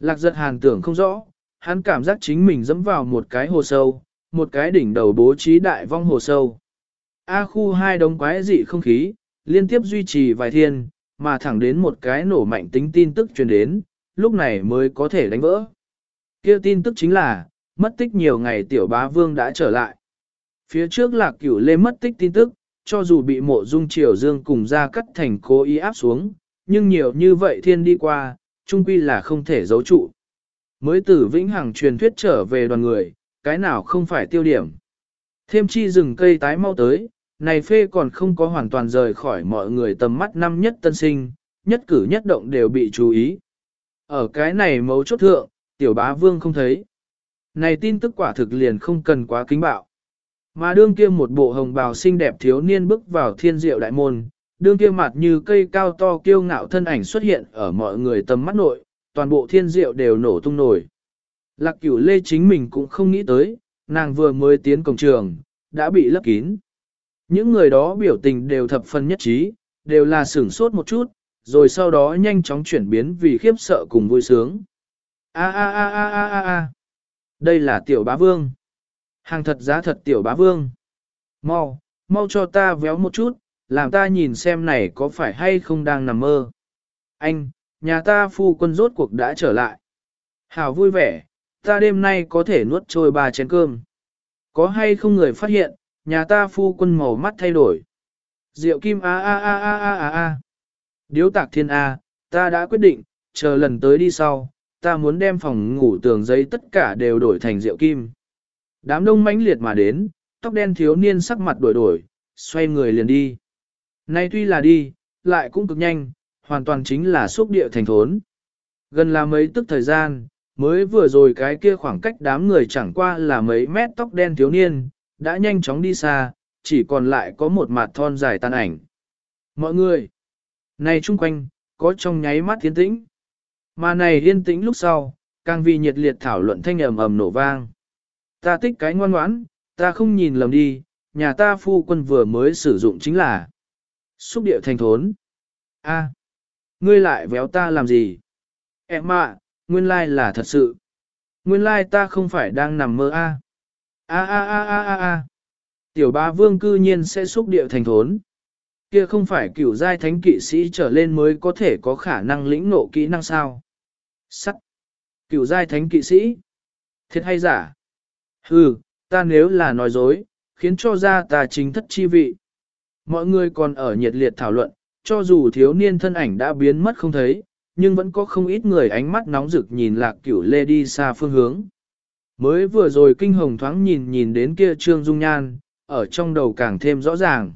Lạc giật hàn tưởng không rõ, hắn cảm giác chính mình dẫm vào một cái hồ sâu, một cái đỉnh đầu bố trí đại vong hồ sâu. A khu hai đống quái dị không khí, liên tiếp duy trì vài thiên, mà thẳng đến một cái nổ mạnh tính tin tức truyền đến, lúc này mới có thể đánh vỡ. Kia tin tức chính là, mất tích nhiều ngày tiểu bá vương đã trở lại. Phía trước lạc cửu lê mất tích tin tức, cho dù bị mộ dung triều dương cùng ra cắt thành cố ý áp xuống, nhưng nhiều như vậy thiên đi qua, trung quy là không thể giấu trụ. Mới tử vĩnh hằng truyền thuyết trở về đoàn người, cái nào không phải tiêu điểm. Thêm chi rừng cây tái mau tới, này phê còn không có hoàn toàn rời khỏi mọi người tầm mắt năm nhất tân sinh, nhất cử nhất động đều bị chú ý. Ở cái này mấu chốt thượng, tiểu bá vương không thấy. Này tin tức quả thực liền không cần quá kính bạo. Mà đương kia một bộ hồng bào xinh đẹp thiếu niên bước vào thiên diệu đại môn, đương kia mặt như cây cao to kiêu ngạo thân ảnh xuất hiện ở mọi người tầm mắt nội, toàn bộ thiên diệu đều nổ tung nổi. Lạc cửu lê chính mình cũng không nghĩ tới, nàng vừa mới tiến cổng trường, đã bị lấp kín. Những người đó biểu tình đều thập phần nhất trí, đều là sửng sốt một chút, rồi sau đó nhanh chóng chuyển biến vì khiếp sợ cùng vui sướng. A a a a a a a. Đây là tiểu bá vương. Hàng thật giá thật tiểu bá vương. Mau, mau cho ta véo một chút, làm ta nhìn xem này có phải hay không đang nằm mơ. Anh, nhà ta phu quân rốt cuộc đã trở lại. Hảo vui vẻ, ta đêm nay có thể nuốt trôi ba chén cơm. Có hay không người phát hiện, nhà ta phu quân màu mắt thay đổi. Diệu kim a a a a a a a. Điếu tạc thiên A, ta đã quyết định, chờ lần tới đi sau, ta muốn đem phòng ngủ tường giấy tất cả đều đổi thành rượu kim. Đám đông mãnh liệt mà đến, tóc đen thiếu niên sắc mặt đổi đổi, xoay người liền đi. Nay tuy là đi, lại cũng cực nhanh, hoàn toàn chính là xúc địa thành thốn. Gần là mấy tức thời gian, mới vừa rồi cái kia khoảng cách đám người chẳng qua là mấy mét tóc đen thiếu niên, đã nhanh chóng đi xa, chỉ còn lại có một mặt thon dài tan ảnh. Mọi người, này chung quanh, có trong nháy mắt tiến tĩnh. Mà này yên tĩnh lúc sau, càng vì nhiệt liệt thảo luận thanh ầm ầm nổ vang. Ta thích cái ngoan ngoãn, ta không nhìn lầm đi, nhà ta phu quân vừa mới sử dụng chính là xúc điệu thành thốn. A, ngươi lại véo ta làm gì? Em ạ, nguyên lai là thật sự. Nguyên lai ta không phải đang nằm mơ a. A a a a a a. Tiểu ba vương cư nhiên sẽ xúc điệu thành thốn. Kia không phải cửu giai thánh kỵ sĩ trở lên mới có thể có khả năng lĩnh ngộ kỹ năng sao. Sắc. Cửu giai thánh kỵ sĩ. Thiệt hay giả? Hừ, ta nếu là nói dối, khiến cho ra ta chính thất chi vị. Mọi người còn ở nhiệt liệt thảo luận, cho dù thiếu niên thân ảnh đã biến mất không thấy, nhưng vẫn có không ít người ánh mắt nóng rực nhìn lạc cửu lê đi xa phương hướng. Mới vừa rồi kinh hồng thoáng nhìn nhìn đến kia trương dung nhan, ở trong đầu càng thêm rõ ràng.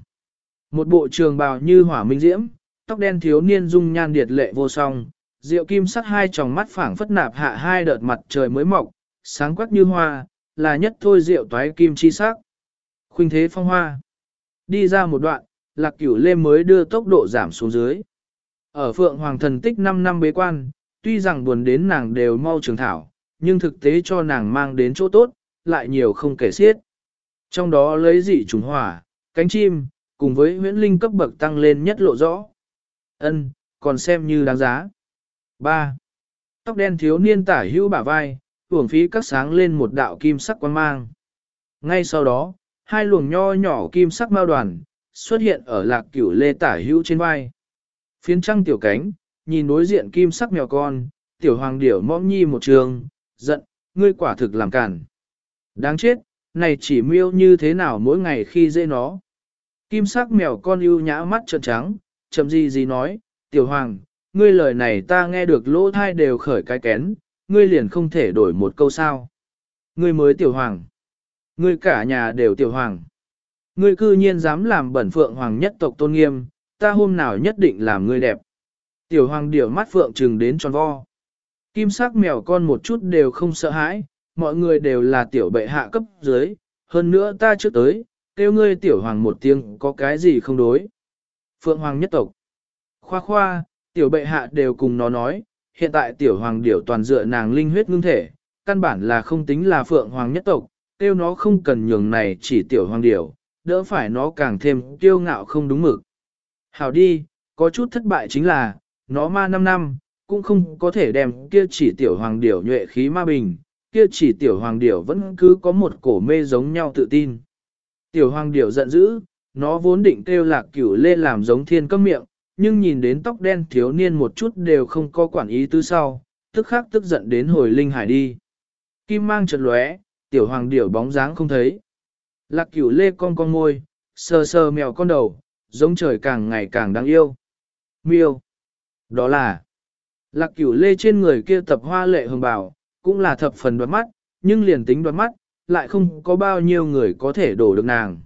Một bộ trường bào như hỏa minh diễm, tóc đen thiếu niên dung nhan điệt lệ vô song, rượu kim sắc hai tròng mắt phảng phất nạp hạ hai đợt mặt trời mới mọc, sáng quắc như hoa, là nhất thôi rượu toái kim chi sắc. Khuynh thế phong hoa. Đi ra một đoạn, lạc cửu lê mới đưa tốc độ giảm xuống dưới. Ở phượng hoàng thần tích 5 năm bế quan, tuy rằng buồn đến nàng đều mau trường thảo, nhưng thực tế cho nàng mang đến chỗ tốt, lại nhiều không kể xiết. Trong đó lấy dị trùng hỏa, cánh chim, cùng với huyễn linh cấp bậc tăng lên nhất lộ rõ. Ân, còn xem như đáng giá. 3. Tóc đen thiếu niên tả hữu bả vai, hưởng phí các sáng lên một đạo kim sắc quang mang. Ngay sau đó, hai luồng nho nhỏ kim sắc mao đoàn, xuất hiện ở lạc cửu lê tả hữu trên vai. Phiến trăng tiểu cánh, nhìn đối diện kim sắc mèo con, tiểu hoàng điểu mõm nhi một trường, giận, ngươi quả thực làm cản. Đáng chết, này chỉ miêu như thế nào mỗi ngày khi dễ nó. Kim sắc mèo con ưu nhã mắt trợn trắng, chậm gì gì nói, tiểu hoàng, ngươi lời này ta nghe được lỗ thai đều khởi cái kén, ngươi liền không thể đổi một câu sao. Ngươi mới tiểu hoàng. Ngươi cả nhà đều tiểu hoàng. Ngươi cư nhiên dám làm bẩn phượng hoàng nhất tộc tôn nghiêm, ta hôm nào nhất định làm ngươi đẹp. Tiểu hoàng điểu mắt phượng trừng đến tròn vo. Kim sắc mèo con một chút đều không sợ hãi, mọi người đều là tiểu bệ hạ cấp dưới, hơn nữa ta trước tới, kêu ngươi tiểu hoàng một tiếng có cái gì không đối. Phượng hoàng nhất tộc. Khoa khoa, tiểu bệ hạ đều cùng nó nói, hiện tại tiểu hoàng điểu toàn dựa nàng linh huyết ngưng thể, căn bản là không tính là phượng hoàng nhất tộc, kêu nó không cần nhường này chỉ tiểu hoàng điểu, đỡ phải nó càng thêm kiêu ngạo không đúng mực. Hảo đi, có chút thất bại chính là, nó ma 5 năm, cũng không có thể đem kia chỉ tiểu hoàng điểu nhuệ khí ma bình, kia chỉ tiểu hoàng điểu vẫn cứ có một cổ mê giống nhau tự tin. Tiểu hoàng điểu giận dữ, nó vốn định kêu lạc cửu lê làm giống thiên cấm miệng, nhưng nhìn đến tóc đen thiếu niên một chút đều không có quản ý tư sau, tức khắc tức giận đến hồi linh hải đi. Kim mang chợt lóe, tiểu hoàng điểu bóng dáng không thấy. Lạc cửu lê con con môi, sờ sờ mèo con đầu, giống trời càng ngày càng đáng yêu. Miêu. Đó là lạc cửu lê trên người kia tập hoa lệ hồng bảo, cũng là thập phần đoạt mắt, nhưng liền tính đoạt mắt, lại không có bao nhiêu người có thể đổ được nàng.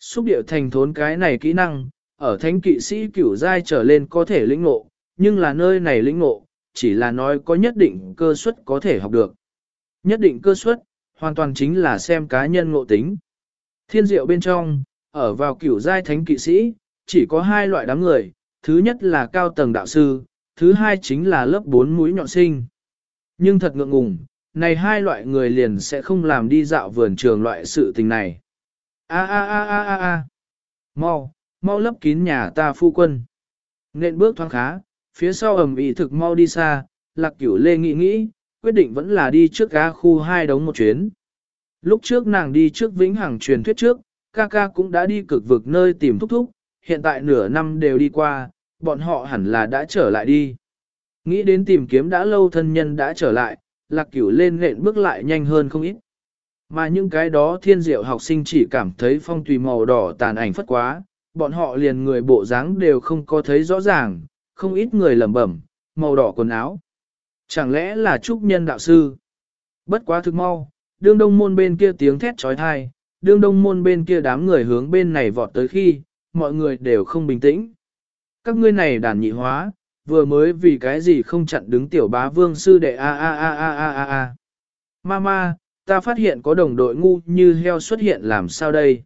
Xúc điệu thành thốn cái này kỹ năng, ở thánh kỵ sĩ cửu giai trở lên có thể lĩnh ngộ, nhưng là nơi này lĩnh ngộ, chỉ là nói có nhất định cơ suất có thể học được. Nhất định cơ suất, hoàn toàn chính là xem cá nhân ngộ tính. Thiên diệu bên trong, ở vào cửu giai thánh kỵ sĩ, chỉ có hai loại đám người, thứ nhất là cao tầng đạo sư, thứ hai chính là lớp bốn mũi nhọn sinh. Nhưng thật ngượng ngùng, này hai loại người liền sẽ không làm đi dạo vườn trường loại sự tình này. A a a a a a. Mau, mau lấp kín nhà ta phu quân. Nên bước thoáng khá, phía sau ẩm ý thực mau đi xa, lạc cửu lê nghĩ nghĩ, quyết định vẫn là đi trước ga khu hai đống một chuyến. Lúc trước nàng đi trước vĩnh hằng truyền thuyết trước, ca ca cũng đã đi cực vực nơi tìm thúc thúc, hiện tại nửa năm đều đi qua, bọn họ hẳn là đã trở lại đi. Nghĩ đến tìm kiếm đã lâu thân nhân đã trở lại, lạc cửu lên nện bước lại nhanh hơn không ít. Mà những cái đó thiên diệu học sinh chỉ cảm thấy phong tùy màu đỏ tàn ảnh phất quá, bọn họ liền người bộ dáng đều không có thấy rõ ràng, không ít người lẩm bẩm, màu đỏ quần áo. Chẳng lẽ là trúc nhân đạo sư? Bất quá thực mau, đương đông môn bên kia tiếng thét trói thai, đương đông môn bên kia đám người hướng bên này vọt tới khi, mọi người đều không bình tĩnh. Các ngươi này đàn nhị hóa, vừa mới vì cái gì không chặn đứng tiểu bá vương sư đệ a a a a a a a. Mama, ta phát hiện có đồng đội ngu như heo xuất hiện làm sao đây?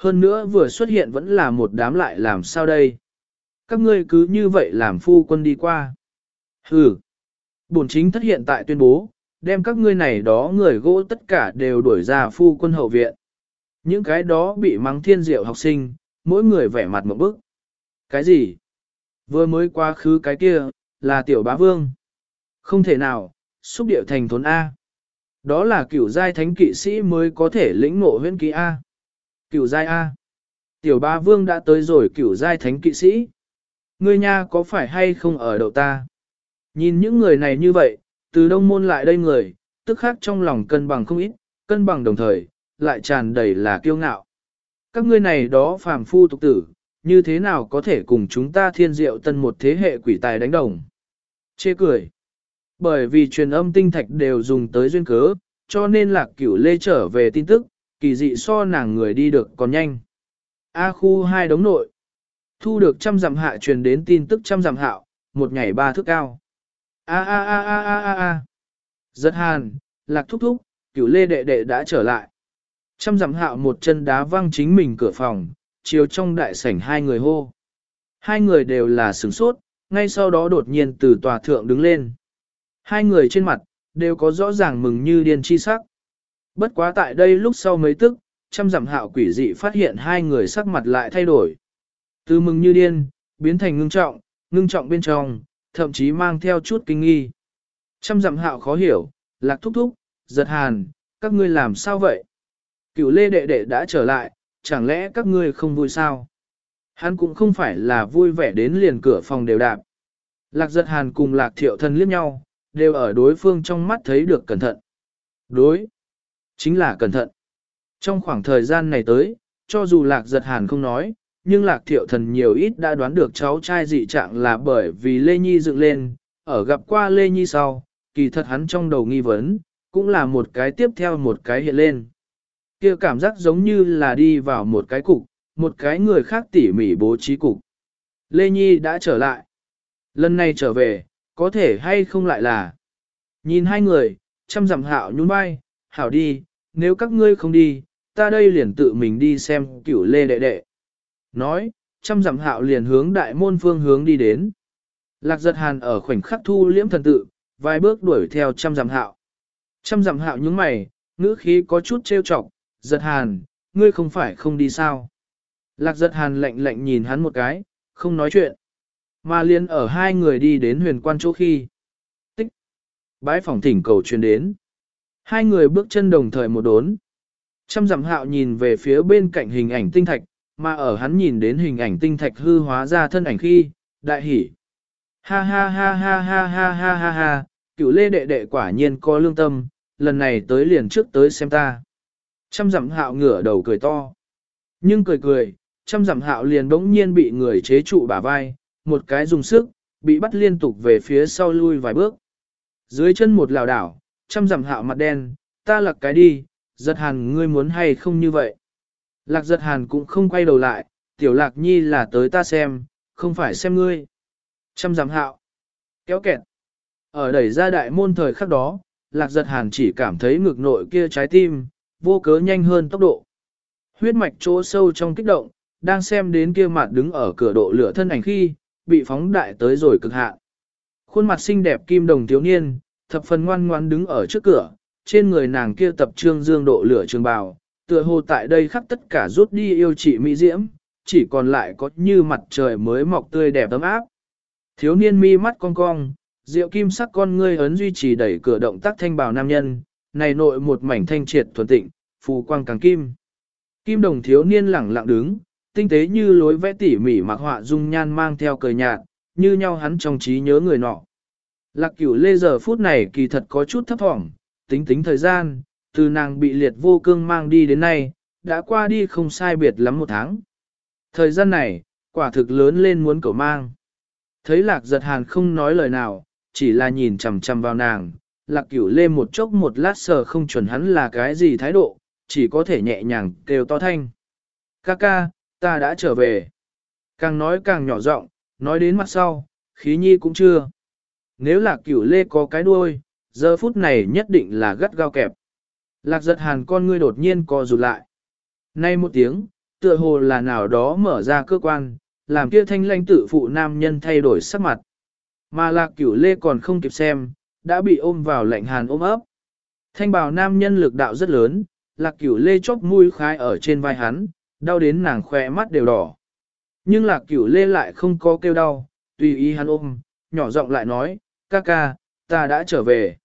Hơn nữa vừa xuất hiện vẫn là một đám lại làm sao đây? Các ngươi cứ như vậy làm phu quân đi qua. Hừ. Bổn chính thất hiện tại tuyên bố, đem các ngươi này đó người gỗ tất cả đều đuổi ra phu quân hậu viện. Những cái đó bị mắng thiên diệu học sinh, mỗi người vẻ mặt một bức. Cái gì? Vừa mới quá khứ cái kia, là tiểu bá vương. Không thể nào, xúc điệu thành thốn A. Đó là cửu giai thánh kỵ sĩ mới có thể lĩnh ngộ huyễn ký A. Cửu giai A. Tiểu ba vương đã tới rồi cửu giai thánh kỵ sĩ. Ngươi nha có phải hay không ở đậu ta? Nhìn những người này như vậy, từ đông môn lại đây người, tức khác trong lòng cân bằng không ít, cân bằng đồng thời, lại tràn đầy là kiêu ngạo. Các ngươi này đó phàm phu tục tử, như thế nào có thể cùng chúng ta thiên diệu tân một thế hệ quỷ tài đánh đồng? Chê cười. Bởi vì truyền âm tinh thạch đều dùng tới duyên cớ, cho nên lạc cửu lê trở về tin tức, kỳ dị so nàng người đi được còn nhanh. A khu hai đống nội. Thu được trăm dặm hạ truyền đến tin tức trăm dặm hạo, một ngày ba thước cao. A a a a a a a. Giật hàn, lạc thúc thúc, cửu lê đệ đệ đã trở lại. Trăm dặm hạo một chân đá văng chính mình cửa phòng, chiều trong đại sảnh hai người hô. Hai người đều là sửng sốt, ngay sau đó đột nhiên từ tòa thượng đứng lên. Hai người trên mặt, đều có rõ ràng mừng như điên chi sắc. Bất quá tại đây lúc sau mấy tức, trăm dặm hạo quỷ dị phát hiện hai người sắc mặt lại thay đổi. Từ mừng như điên, biến thành ngưng trọng, ngưng trọng bên trong, thậm chí mang theo chút kinh nghi. Trăm dặm hạo khó hiểu, lạc thúc thúc, giật hàn, các ngươi làm sao vậy? Cửu lê đệ đệ đã trở lại, chẳng lẽ các ngươi không vui sao? Hắn cũng không phải là vui vẻ đến liền cửa phòng đều đạp. Lạc giật hàn cùng lạc thiệu thân liếc nhau, đều ở đối phương trong mắt thấy được cẩn thận. Đối, chính là cẩn thận. Trong khoảng thời gian này tới, cho dù lạc giật hàn không nói, nhưng lạc thiệu thần nhiều ít đã đoán được cháu trai dị trạng là bởi vì Lê Nhi dựng lên, ở gặp qua Lê Nhi sau, kỳ thật hắn trong đầu nghi vấn, cũng là một cái tiếp theo một cái hiện lên. kia cảm giác giống như là đi vào một cái cục, một cái người khác tỉ mỉ bố trí cục. Lê Nhi đã trở lại. Lần này trở về, có thể hay không lại là. Nhìn hai người, chăm dặm hạo nhún vai, hảo đi, nếu các ngươi không đi, ta đây liền tự mình đi xem cửu lê đệ đệ. Nói, trăm dặm hạo liền hướng đại môn phương hướng đi đến. Lạc giật hàn ở khoảnh khắc thu liễm thần tự, vài bước đuổi theo trăm dặm hạo. Trăm dặm hạo nhướng mày, ngữ khí có chút trêu chọc, giật hàn, ngươi không phải không đi sao. Lạc giật hàn lạnh lạnh nhìn hắn một cái, không nói chuyện. Mà liền ở hai người đi đến huyền quan chỗ khi. Tích. Bái phòng thỉnh cầu truyền đến. Hai người bước chân đồng thời một đốn. Trăm dặm hạo nhìn về phía bên cạnh hình ảnh tinh thạch, mà ở hắn nhìn đến hình ảnh tinh thạch hư hóa ra thân ảnh khi, đại hỉ. Ha ha ha ha ha ha ha ha ha, cựu lê đệ đệ quả nhiên có lương tâm, lần này tới liền trước tới xem ta. Trăm dặm hạo ngửa đầu cười to. Nhưng cười cười, trăm dặm hạo liền bỗng nhiên bị người chế trụ bả vai, một cái dùng sức, bị bắt liên tục về phía sau lui vài bước. Dưới chân một lào đảo, trăm dặm hạo mặt đen, ta lặc cái đi, giật hàn ngươi muốn hay không như vậy. Lạc giật hàn cũng không quay đầu lại, tiểu lạc nhi là tới ta xem, không phải xem ngươi. Trăm giảm hạo. Kéo kẹt. Ở đẩy ra đại môn thời khắc đó, lạc giật hàn chỉ cảm thấy ngực nội kia trái tim, vô cớ nhanh hơn tốc độ. Huyết mạch chỗ sâu trong kích động, đang xem đến kia mặt đứng ở cửa độ lửa thân ảnh khi, bị phóng đại tới rồi cực hạn. Khuôn mặt xinh đẹp kim đồng thiếu niên, thập phần ngoan ngoan đứng ở trước cửa, trên người nàng kia tập trương dương độ lửa trường bào, tựa hồ tại đây khắc tất cả rút đi yêu chị mỹ diễm, chỉ còn lại có như mặt trời mới mọc tươi đẹp ấm áp. Thiếu niên mi mắt cong cong, rượu kim sắc con ngươi ấn duy trì đẩy cửa động tác thanh bào nam nhân, này nội một mảnh thanh triệt thuần tịnh, phù quang càng kim. Kim đồng thiếu niên lẳng lặng đứng, tinh tế như lối vẽ tỉ mỉ mặc họa dung nhan mang theo cười nhạt, như nhau hắn trong trí nhớ người nọ. Lạc cửu lê giờ phút này kỳ thật có chút thấp thỏm, tính tính thời gian, từ nàng bị liệt vô cương mang đi đến nay, đã qua đi không sai biệt lắm một tháng. Thời gian này, quả thực lớn lên muốn cầu mang. Thấy lạc giật hàn không nói lời nào, chỉ là nhìn chằm chằm vào nàng, lạc cửu lê một chốc một lát sờ không chuẩn hắn là cái gì thái độ, chỉ có thể nhẹ nhàng kêu to thanh. Ca ca, ta đã trở về. Càng nói càng nhỏ giọng, nói đến mặt sau, khí nhi cũng chưa. Nếu là cửu lê có cái đuôi, giờ phút này nhất định là gắt gao kẹp. Lạc giật hàn con ngươi đột nhiên co rụt lại. Nay một tiếng, tựa hồ là nào đó mở ra cơ quan, làm kia thanh lãnh tử phụ nam nhân thay đổi sắc mặt. Mà lạc cửu lê còn không kịp xem, đã bị ôm vào lạnh hàn ôm ấp. Thanh bào nam nhân lực đạo rất lớn, lạc cửu lê chóc mũi khai ở trên vai hắn, đau đến nàng khỏe mắt đều đỏ. Nhưng lạc cửu lê lại không có kêu đau, tùy ý hắn ôm, nhỏ giọng lại nói, ca ca, ta đã trở về.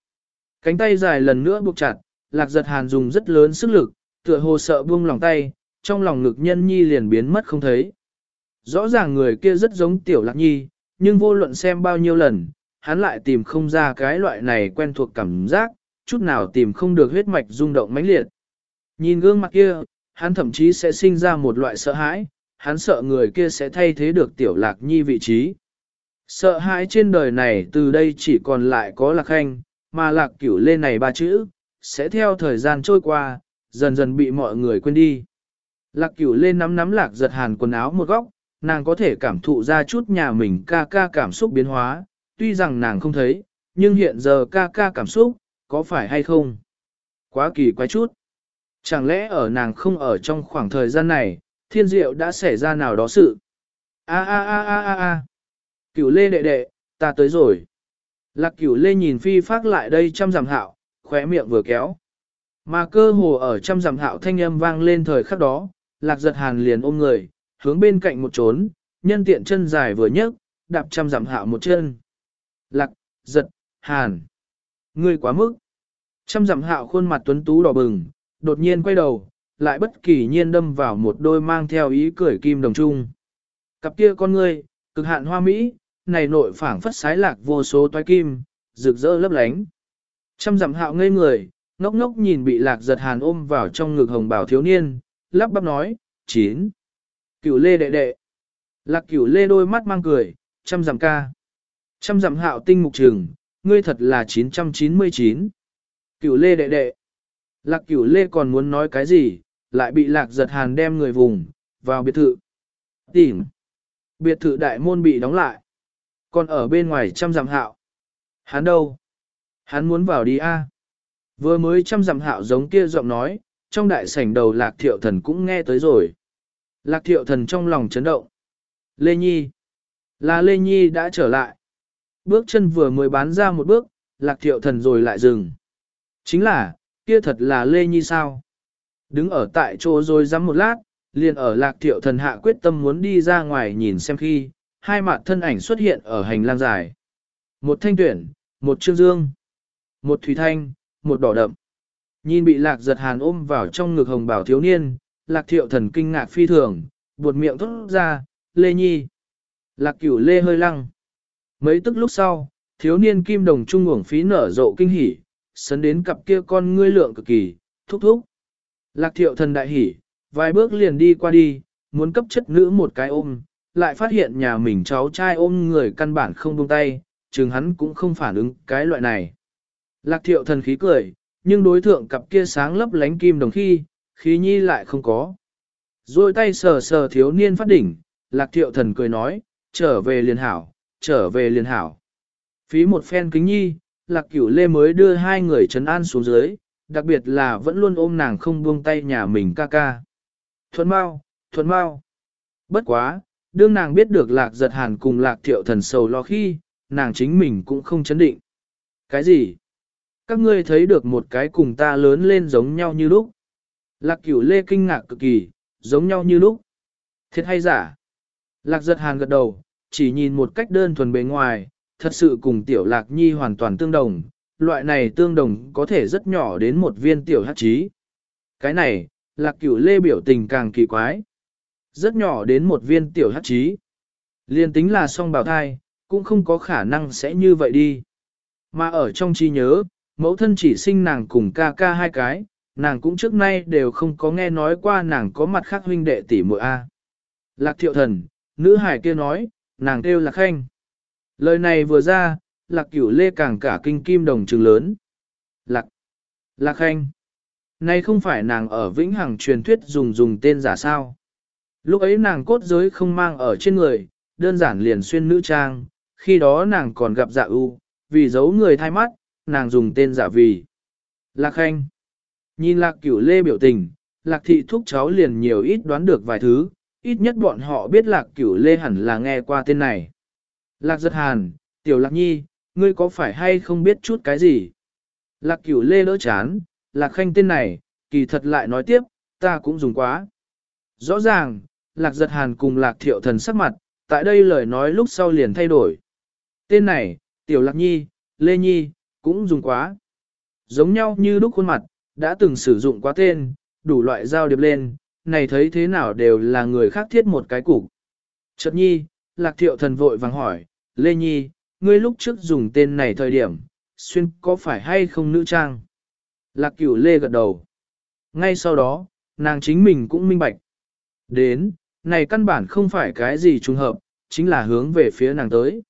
Cánh tay dài lần nữa buộc chặt, lạc giật hàn dùng rất lớn sức lực, tựa hồ sợ buông lòng tay, trong lòng ngực nhân nhi liền biến mất không thấy. Rõ ràng người kia rất giống tiểu lạc nhi, nhưng vô luận xem bao nhiêu lần, hắn lại tìm không ra cái loại này quen thuộc cảm giác, chút nào tìm không được huyết mạch rung động mãnh liệt. Nhìn gương mặt kia, hắn thậm chí sẽ sinh ra một loại sợ hãi, hắn sợ người kia sẽ thay thế được tiểu lạc nhi vị trí. Sợ hãi trên đời này từ đây chỉ còn lại có lạc khanh, mà lạc cửu lên này ba chữ, sẽ theo thời gian trôi qua, dần dần bị mọi người quên đi. Lạc cửu lên nắm nắm lạc giật hàn quần áo một góc, nàng có thể cảm thụ ra chút nhà mình ca ca cảm xúc biến hóa, tuy rằng nàng không thấy, nhưng hiện giờ ca ca cảm xúc, có phải hay không? Quá kỳ quái chút. Chẳng lẽ ở nàng không ở trong khoảng thời gian này, thiên diệu đã xảy ra nào đó sự? A a a a a a. Cửu lê đệ đệ, ta tới rồi. Lạc cửu lê nhìn phi phát lại đây trăm giảm hạo, khóe miệng vừa kéo. Mà cơ hồ ở trăm giảm hạo thanh âm vang lên thời khắc đó, lạc giật hàn liền ôm người, hướng bên cạnh một trốn, nhân tiện chân dài vừa nhấc, đạp trăm giảm hạo một chân. Lạc, giật, hàn. Ngươi quá mức. Trăm giảm hạo khuôn mặt tuấn tú đỏ bừng, đột nhiên quay đầu, lại bất kỳ nhiên đâm vào một đôi mang theo ý cười kim đồng trung. Cặp kia con ngươi, cực hạn hoa mỹ, này nội phảng phất sái lạc vô số toái kim, rực rỡ lấp lánh. Trăm dặm hạo ngây người, ngốc ngốc nhìn bị lạc giật hàn ôm vào trong ngực hồng bảo thiếu niên, lắp bắp nói, chín. Cửu lê đệ đệ. Lạc cửu lê đôi mắt mang cười, trăm dặm ca. Trăm dặm hạo tinh mục trường, ngươi thật là 999. Cửu lê đệ đệ. Lạc cửu lê còn muốn nói cái gì, lại bị lạc giật hàn đem người vùng, vào biệt thự. Tìm. Biệt thự đại môn bị đóng lại. Còn ở bên ngoài trăm dặm hạo. Hắn đâu? Hắn muốn vào đi a. Vừa mới trăm dặm hạo giống kia giọng nói, trong đại sảnh đầu lạc thiệu thần cũng nghe tới rồi. Lạc thiệu thần trong lòng chấn động. Lê Nhi. Là Lê Nhi đã trở lại. Bước chân vừa mới bán ra một bước, lạc thiệu thần rồi lại dừng. Chính là, kia thật là Lê Nhi sao? Đứng ở tại chỗ rồi dám một lát, liền ở lạc thiệu thần hạ quyết tâm muốn đi ra ngoài nhìn xem khi, hai mặt thân ảnh xuất hiện ở hành lang dài. Một thanh tuyển, một trương dương, một thủy thanh, một đỏ đậm. Nhìn bị lạc giật hàn ôm vào trong ngực hồng bảo thiếu niên, lạc thiệu thần kinh ngạc phi thường, buột miệng thốt ra, lê nhi. Lạc cửu lê hơi lăng. Mấy tức lúc sau, thiếu niên kim đồng trung uổng phí nở rộ kinh hỉ, sấn đến cặp kia con ngươi lượng cực kỳ, thúc thúc. Lạc thiệu thần đại hỉ, vài bước liền đi qua đi, muốn cấp chất nữ một cái ôm, lại phát hiện nhà mình cháu trai ôm người căn bản không buông tay, chừng hắn cũng không phản ứng cái loại này. Lạc thiệu thần khí cười, nhưng đối thượng cặp kia sáng lấp lánh kim đồng khi, khí nhi lại không có. Rồi tay sờ sờ thiếu niên phát đỉnh, lạc thiệu thần cười nói, trở về liền hảo, trở về liền hảo. Phí một phen kính nhi, lạc cửu lê mới đưa hai người trấn an xuống dưới, đặc biệt là vẫn luôn ôm nàng không buông tay nhà mình ca ca. Thuận mau, thuận mau. Bất quá, đương nàng biết được lạc giật hàn cùng lạc thiệu thần sầu lo khi, nàng chính mình cũng không chấn định. Cái gì? Các ngươi thấy được một cái cùng ta lớn lên giống nhau như lúc. Lạc cửu lê kinh ngạc cực kỳ, giống nhau như lúc. Thiệt hay giả? Lạc giật hàn gật đầu, chỉ nhìn một cách đơn thuần bề ngoài, thật sự cùng tiểu lạc nhi hoàn toàn tương đồng, loại này tương đồng có thể rất nhỏ đến một viên tiểu hát trí. Cái này, lạc cửu lê biểu tình càng kỳ quái. Rất nhỏ đến một viên tiểu hát trí. Liên tính là song bào thai, cũng không có khả năng sẽ như vậy đi. Mà ở trong trí nhớ, mẫu thân chỉ sinh nàng cùng ca ca hai cái, nàng cũng trước nay đều không có nghe nói qua nàng có mặt khác huynh đệ tỷ muội A. Lạc thiệu thần, nữ hải kia nói, nàng kêu lạc khanh. Lời này vừa ra, lạc cửu lê càng cả kinh kim đồng trừng lớn. Lạc, lạc khanh. Này không phải nàng ở vĩnh hằng truyền thuyết dùng dùng tên giả sao. Lúc ấy nàng cốt giới không mang ở trên người, đơn giản liền xuyên nữ trang, khi đó nàng còn gặp dạ ưu, vì giấu người thay mắt, nàng dùng tên giả vì. Lạc khanh. Nhìn lạc cửu lê biểu tình, lạc thị thúc cháu liền nhiều ít đoán được vài thứ, ít nhất bọn họ biết lạc cửu lê hẳn là nghe qua tên này. Lạc giật hàn, tiểu lạc nhi, ngươi có phải hay không biết chút cái gì? Lạc cửu lê đỡ chán, lạc khanh tên này, kỳ thật lại nói tiếp, ta cũng dùng quá. Rõ ràng, lạc giật hàn cùng lạc thiệu thần sắc mặt, tại đây lời nói lúc sau liền thay đổi. Tên này, tiểu lạc nhi, lê nhi, cũng dùng quá. Giống nhau như lúc khuôn mặt, đã từng sử dụng quá tên, đủ loại giao điệp lên, này thấy thế nào đều là người khác thiết một cái cục. Chợt nhi, lạc thiệu thần vội vàng hỏi, Lê Nhi, ngươi lúc trước dùng tên này thời điểm, xuyên có phải hay không nữ trang? Lạc cửu Lê gật đầu. Ngay sau đó, nàng chính mình cũng minh bạch. Đến, này căn bản không phải cái gì trùng hợp, chính là hướng về phía nàng tới.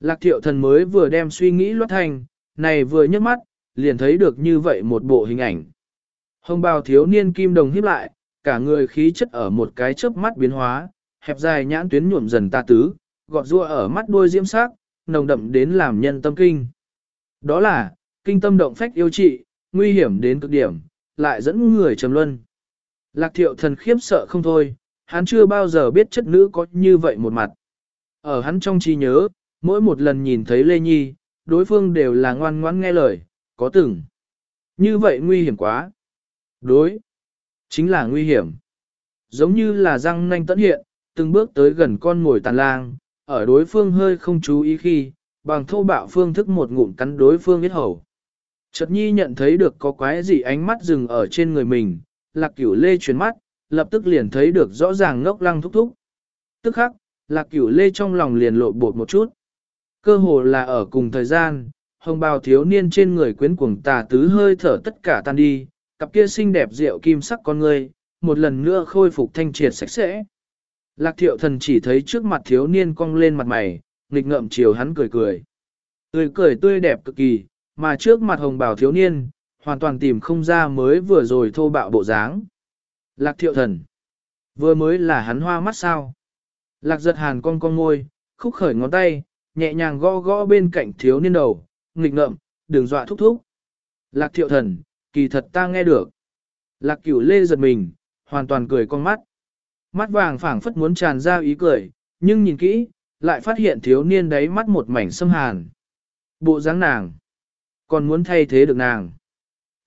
Lạc thiệu thần mới vừa đem suy nghĩ loát thành, này vừa nhấc mắt, liền thấy được như vậy một bộ hình ảnh. Hồng bào thiếu niên kim đồng hiếp lại, cả người khí chất ở một cái chớp mắt biến hóa, hẹp dài nhãn tuyến nhuộm dần ta tứ, gọt rua ở mắt đuôi diễm sắc, nồng đậm đến làm nhân tâm kinh. Đó là, kinh tâm động phách yêu trị, nguy hiểm đến cực điểm, lại dẫn người trầm luân. Lạc thiệu thần khiếp sợ không thôi, hắn chưa bao giờ biết chất nữ có như vậy một mặt. Ở hắn trong trí nhớ, mỗi một lần nhìn thấy Lê Nhi, đối phương đều là ngoan ngoãn nghe lời, có từng. Như vậy nguy hiểm quá. Đối. Chính là nguy hiểm. Giống như là răng nanh tận hiện, từng bước tới gần con ngồi tàn lang, ở đối phương hơi không chú ý khi, bằng thô bạo phương thức một ngụm cắn đối phương biết hầu. Chợt nhi nhận thấy được có quái gì ánh mắt dừng ở trên người mình, lạc cửu lê chuyển mắt, lập tức liền thấy được rõ ràng ngốc lăng thúc thúc. Tức khắc, lạc cửu lê trong lòng liền lộ bột một chút. Cơ hồ là ở cùng thời gian, hồng bào thiếu niên trên người quyến cuồng tà tứ hơi thở tất cả tan đi, cặp kia xinh đẹp rượu kim sắc con người, một lần nữa khôi phục thanh triệt sạch sẽ. Lạc thiệu thần chỉ thấy trước mặt thiếu niên cong lên mặt mày, nghịch ngợm chiều hắn cười cười. Tươi cười tươi đẹp cực kỳ, mà trước mặt hồng bào thiếu niên, hoàn toàn tìm không ra mới vừa rồi thô bạo bộ dáng. Lạc thiệu thần. Vừa mới là hắn hoa mắt sao. Lạc giật hàn con con ngôi, khúc khởi ngón tay, nhẹ nhàng gõ gõ bên cạnh thiếu niên đầu, nghịch ngợm, đừng dọa thúc thúc. Lạc thiệu thần, kỳ thật ta nghe được. Lạc cửu lê giật mình, hoàn toàn cười con mắt. Mắt vàng phảng phất muốn tràn ra ý cười, nhưng nhìn kỹ, lại phát hiện thiếu niên đấy mắt một mảnh xâm hàn. Bộ dáng nàng, còn muốn thay thế được nàng.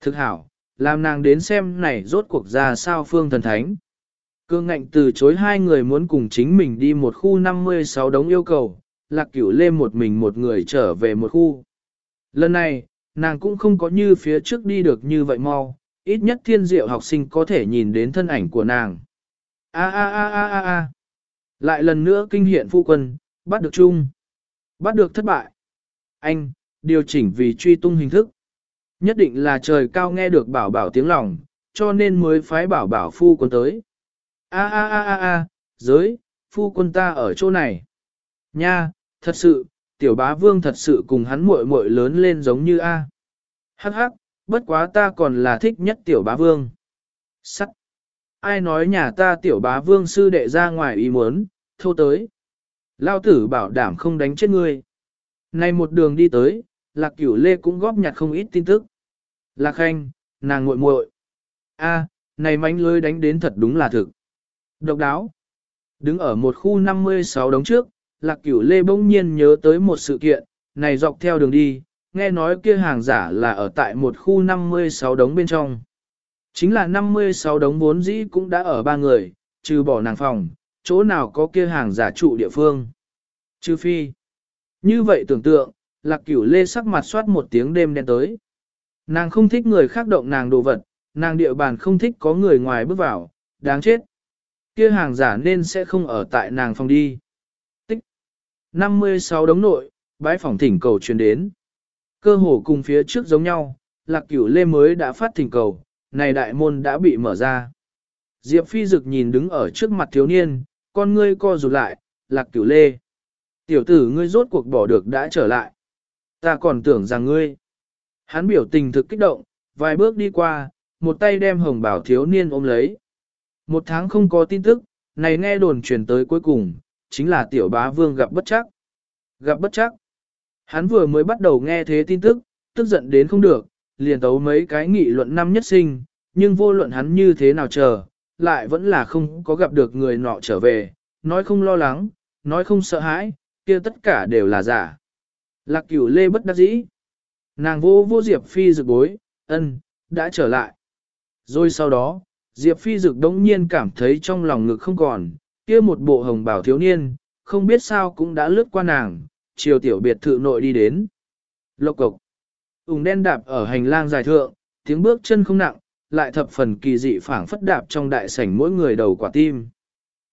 Thực hảo, làm nàng đến xem này rốt cuộc ra sao phương thần thánh. Cương ngạnh từ chối hai người muốn cùng chính mình đi một khu 56 đống yêu cầu, lạc cửu lê một mình một người trở về một khu. Lần này, nàng cũng không có như phía trước đi được như vậy mau, ít nhất thiên diệu học sinh có thể nhìn đến thân ảnh của nàng. A a a a a a. Lại lần nữa kinh hiện phu quân, bắt được chung. Bắt được thất bại. Anh, điều chỉnh vì truy tung hình thức. Nhất định là trời cao nghe được bảo bảo tiếng lòng, cho nên mới phái bảo bảo phu quân tới. A a a a a, giới, phu quân ta ở chỗ này. Nha, thật sự, tiểu bá vương thật sự cùng hắn muội muội lớn lên giống như A. Hắc hắc, bất quá ta còn là thích nhất tiểu bá vương. Sắt. Ai nói nhà ta tiểu bá vương sư đệ ra ngoài ý muốn, thô tới. Lao tử bảo đảm không đánh chết ngươi. Nay một đường đi tới, Lạc Cửu Lê cũng góp nhặt không ít tin tức. Lạc Khanh, nàng muội muội. A, này mánh lưới đánh đến thật đúng là thực. Độc đáo. Đứng ở một khu 56 đống trước, Lạc Cửu Lê bỗng nhiên nhớ tới một sự kiện, này dọc theo đường đi, nghe nói kia hàng giả là ở tại một khu 56 đống bên trong. Chính là 56 đống vốn dĩ cũng đã ở ba người, trừ bỏ nàng phòng, chỗ nào có kia hàng giả trụ địa phương. Trừ phi. Như vậy tưởng tượng, lạc cửu lê sắc mặt soát một tiếng đêm đen tới. Nàng không thích người khác động nàng đồ vật, nàng địa bàn không thích có người ngoài bước vào, đáng chết. Kia hàng giả nên sẽ không ở tại nàng phòng đi. Tích. 56 đống nội, bãi phòng thỉnh cầu truyền đến. Cơ hồ cùng phía trước giống nhau, lạc cửu lê mới đã phát thỉnh cầu, này đại môn đã bị mở ra. Diệp phi dực nhìn đứng ở trước mặt thiếu niên, con ngươi co rụt lại, lạc cửu lê. Tiểu tử ngươi rốt cuộc bỏ được đã trở lại. Ta còn tưởng rằng ngươi. Hắn biểu tình thực kích động, vài bước đi qua, một tay đem hồng bảo thiếu niên ôm lấy. Một tháng không có tin tức, này nghe đồn truyền tới cuối cùng, chính là tiểu bá vương gặp bất chắc. Gặp bất chắc. Hắn vừa mới bắt đầu nghe thế tin tức, tức giận đến không được, liền tấu mấy cái nghị luận năm nhất sinh, nhưng vô luận hắn như thế nào chờ, lại vẫn là không có gặp được người nọ trở về, nói không lo lắng, nói không sợ hãi, kia tất cả đều là giả. Lạc cửu lê bất đắc dĩ. Nàng vô vô Diệp Phi rực bối, ân, đã trở lại. Rồi sau đó, Diệp Phi rực đống nhiên cảm thấy trong lòng ngực không còn, kia một bộ hồng bảo thiếu niên, không biết sao cũng đã lướt qua nàng, chiều tiểu biệt thự nội đi đến. Lộc cộc. ủng đen đạp ở hành lang dài thượng, tiếng bước chân không nặng, lại thập phần kỳ dị phảng phất đạp trong đại sảnh mỗi người đầu quả tim.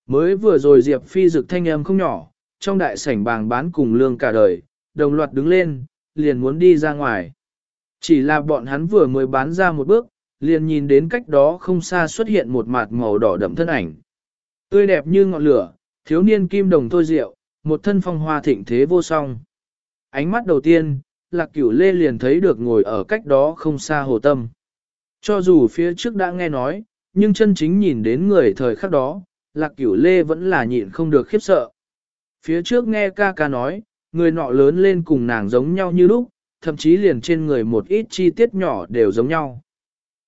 Mới vừa rồi Diệp Phi rực thanh âm không nhỏ, trong đại sảnh bàng bán cùng lương cả đời, đồng loạt đứng lên, liền muốn đi ra ngoài. Chỉ là bọn hắn vừa mới bán ra một bước, liền nhìn đến cách đó không xa xuất hiện một mặt màu đỏ đậm thân ảnh. Tươi đẹp như ngọn lửa, thiếu niên kim đồng thôi rượu, một thân phong hoa thịnh thế vô song. Ánh mắt đầu tiên, lạc cửu lê liền thấy được ngồi ở cách đó không xa hồ tâm. Cho dù phía trước đã nghe nói, nhưng chân chính nhìn đến người thời khắc đó, lạc cửu lê vẫn là nhịn không được khiếp sợ. Phía trước nghe ca ca nói, người nọ lớn lên cùng nàng giống nhau như lúc, thậm chí liền trên người một ít chi tiết nhỏ đều giống nhau.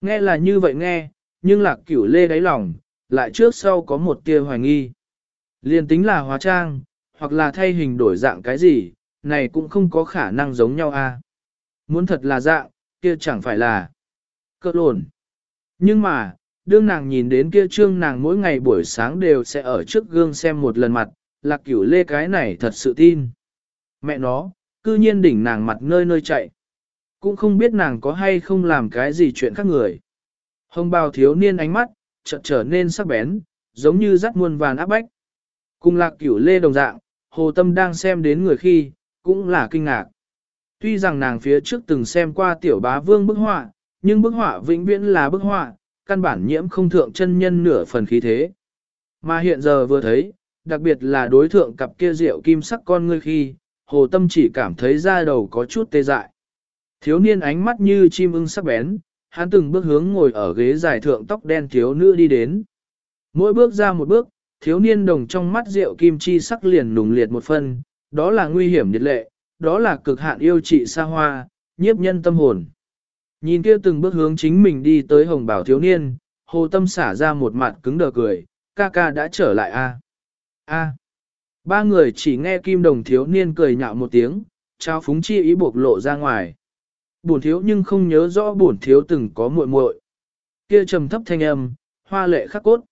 Nghe là như vậy nghe, nhưng lạc cửu lê đáy lòng, lại trước sau có một tia hoài nghi. Liền tính là hóa trang, hoặc là thay hình đổi dạng cái gì, này cũng không có khả năng giống nhau a. Muốn thật là dạng, kia chẳng phải là cơ lồn. Nhưng mà, đương nàng nhìn đến kia trương nàng mỗi ngày buổi sáng đều sẽ ở trước gương xem một lần mặt, lạc cửu lê cái này thật sự tin. Mẹ nó, cư nhiên đỉnh nàng mặt nơi nơi chạy. Cũng không biết nàng có hay không làm cái gì chuyện khác người. Hồng bào thiếu niên ánh mắt, chợt trở nên sắc bén, giống như rắt muôn vàn áp bách. Cùng lạc cửu lê đồng dạng, hồ tâm đang xem đến người khi, cũng là kinh ngạc. Tuy rằng nàng phía trước từng xem qua tiểu bá vương bức họa, nhưng bức họa vĩnh viễn là bức họa, căn bản nhiễm không thượng chân nhân nửa phần khí thế. Mà hiện giờ vừa thấy, đặc biệt là đối thượng cặp kia rượu kim sắc con ngươi khi, hồ tâm chỉ cảm thấy da đầu có chút tê dại. Thiếu niên ánh mắt như chim ưng sắc bén, hắn từng bước hướng ngồi ở ghế dài thượng tóc đen thiếu nữ đi đến. Mỗi bước ra một bước, thiếu niên đồng trong mắt rượu kim chi sắc liền nùng liệt một phân, đó là nguy hiểm nhiệt lệ, đó là cực hạn yêu trị xa hoa, nhiếp nhân tâm hồn. Nhìn kia từng bước hướng chính mình đi tới hồng bảo thiếu niên, hồ tâm xả ra một mặt cứng đờ cười, ca ca đã trở lại à? a a Ba người chỉ nghe kim đồng thiếu niên cười nhạo một tiếng, trao phúng chi ý buộc lộ ra ngoài. Bổn thiếu nhưng không nhớ rõ bổn thiếu từng có muội muội. Kia trầm thấp thanh âm, hoa lệ khắc cốt.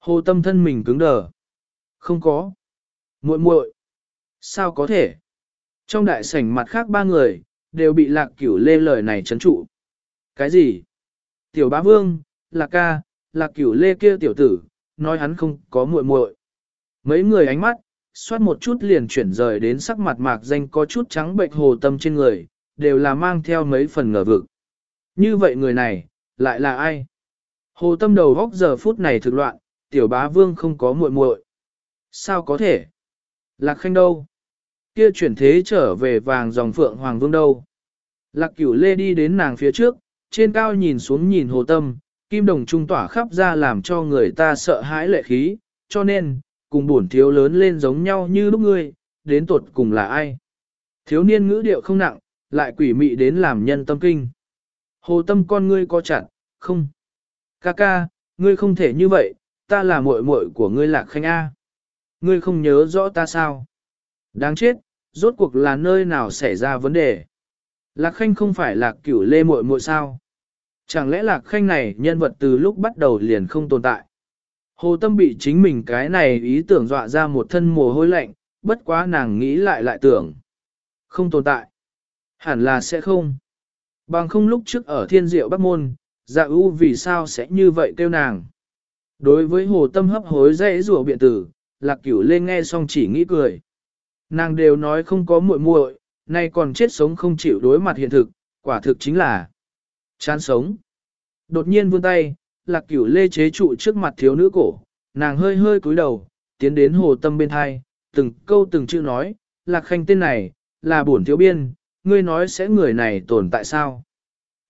Hồ tâm thân mình cứng đờ. Không có. muội muội Sao có thể? Trong đại sảnh mặt khác ba người, đều bị lạc cửu lê lời này chấn trụ. Cái gì? Tiểu bá vương, lạc ca, lạc cửu lê kia tiểu tử, nói hắn không có muội muội. Mấy người ánh mắt, xoát một chút liền chuyển rời đến sắc mặt mạc danh có chút trắng bệnh hồ tâm trên người, đều là mang theo mấy phần ngờ vực. Như vậy người này, lại là ai? Hồ tâm đầu góc giờ phút này thực loạn, tiểu bá vương không có muội muội. Sao có thể? Lạc khanh đâu? Kia chuyển thế trở về vàng dòng phượng hoàng vương đâu? Lạc cửu lê đi đến nàng phía trước, trên cao nhìn xuống nhìn hồ tâm, kim đồng trung tỏa khắp ra làm cho người ta sợ hãi lệ khí, cho nên, cùng bổn thiếu lớn lên giống nhau như lúc ngươi, đến tuột cùng là ai. Thiếu niên ngữ điệu không nặng, lại quỷ mị đến làm nhân tâm kinh. Hồ tâm con ngươi có chặt, không. Ca ca, ngươi không thể như vậy, ta là muội muội của ngươi lạc khanh A. Ngươi không nhớ rõ ta sao? Đáng chết, rốt cuộc là nơi nào xảy ra vấn đề? Lạc khanh không phải lạc cửu lê muội muội sao? Chẳng lẽ lạc khanh này nhân vật từ lúc bắt đầu liền không tồn tại? Hồ tâm bị chính mình cái này ý tưởng dọa ra một thân mồ hôi lạnh, bất quá nàng nghĩ lại lại tưởng. Không tồn tại. Hẳn là sẽ không. Bằng không lúc trước ở thiên diệu bắc môn, dạ ưu vì sao sẽ như vậy kêu nàng. Đối với hồ tâm hấp hối dễ rùa biện tử, lạc cửu lên nghe xong chỉ nghĩ cười. Nàng đều nói không có muội muội, nay còn chết sống không chịu đối mặt hiện thực, quả thực chính là chán sống. Đột nhiên vươn tay, lạc cửu lê chế trụ trước mặt thiếu nữ cổ, nàng hơi hơi cúi đầu, tiến đến hồ tâm bên hai, từng câu từng chữ nói, lạc khanh tên này, là bổn thiếu biên, ngươi nói sẽ người này tồn tại sao?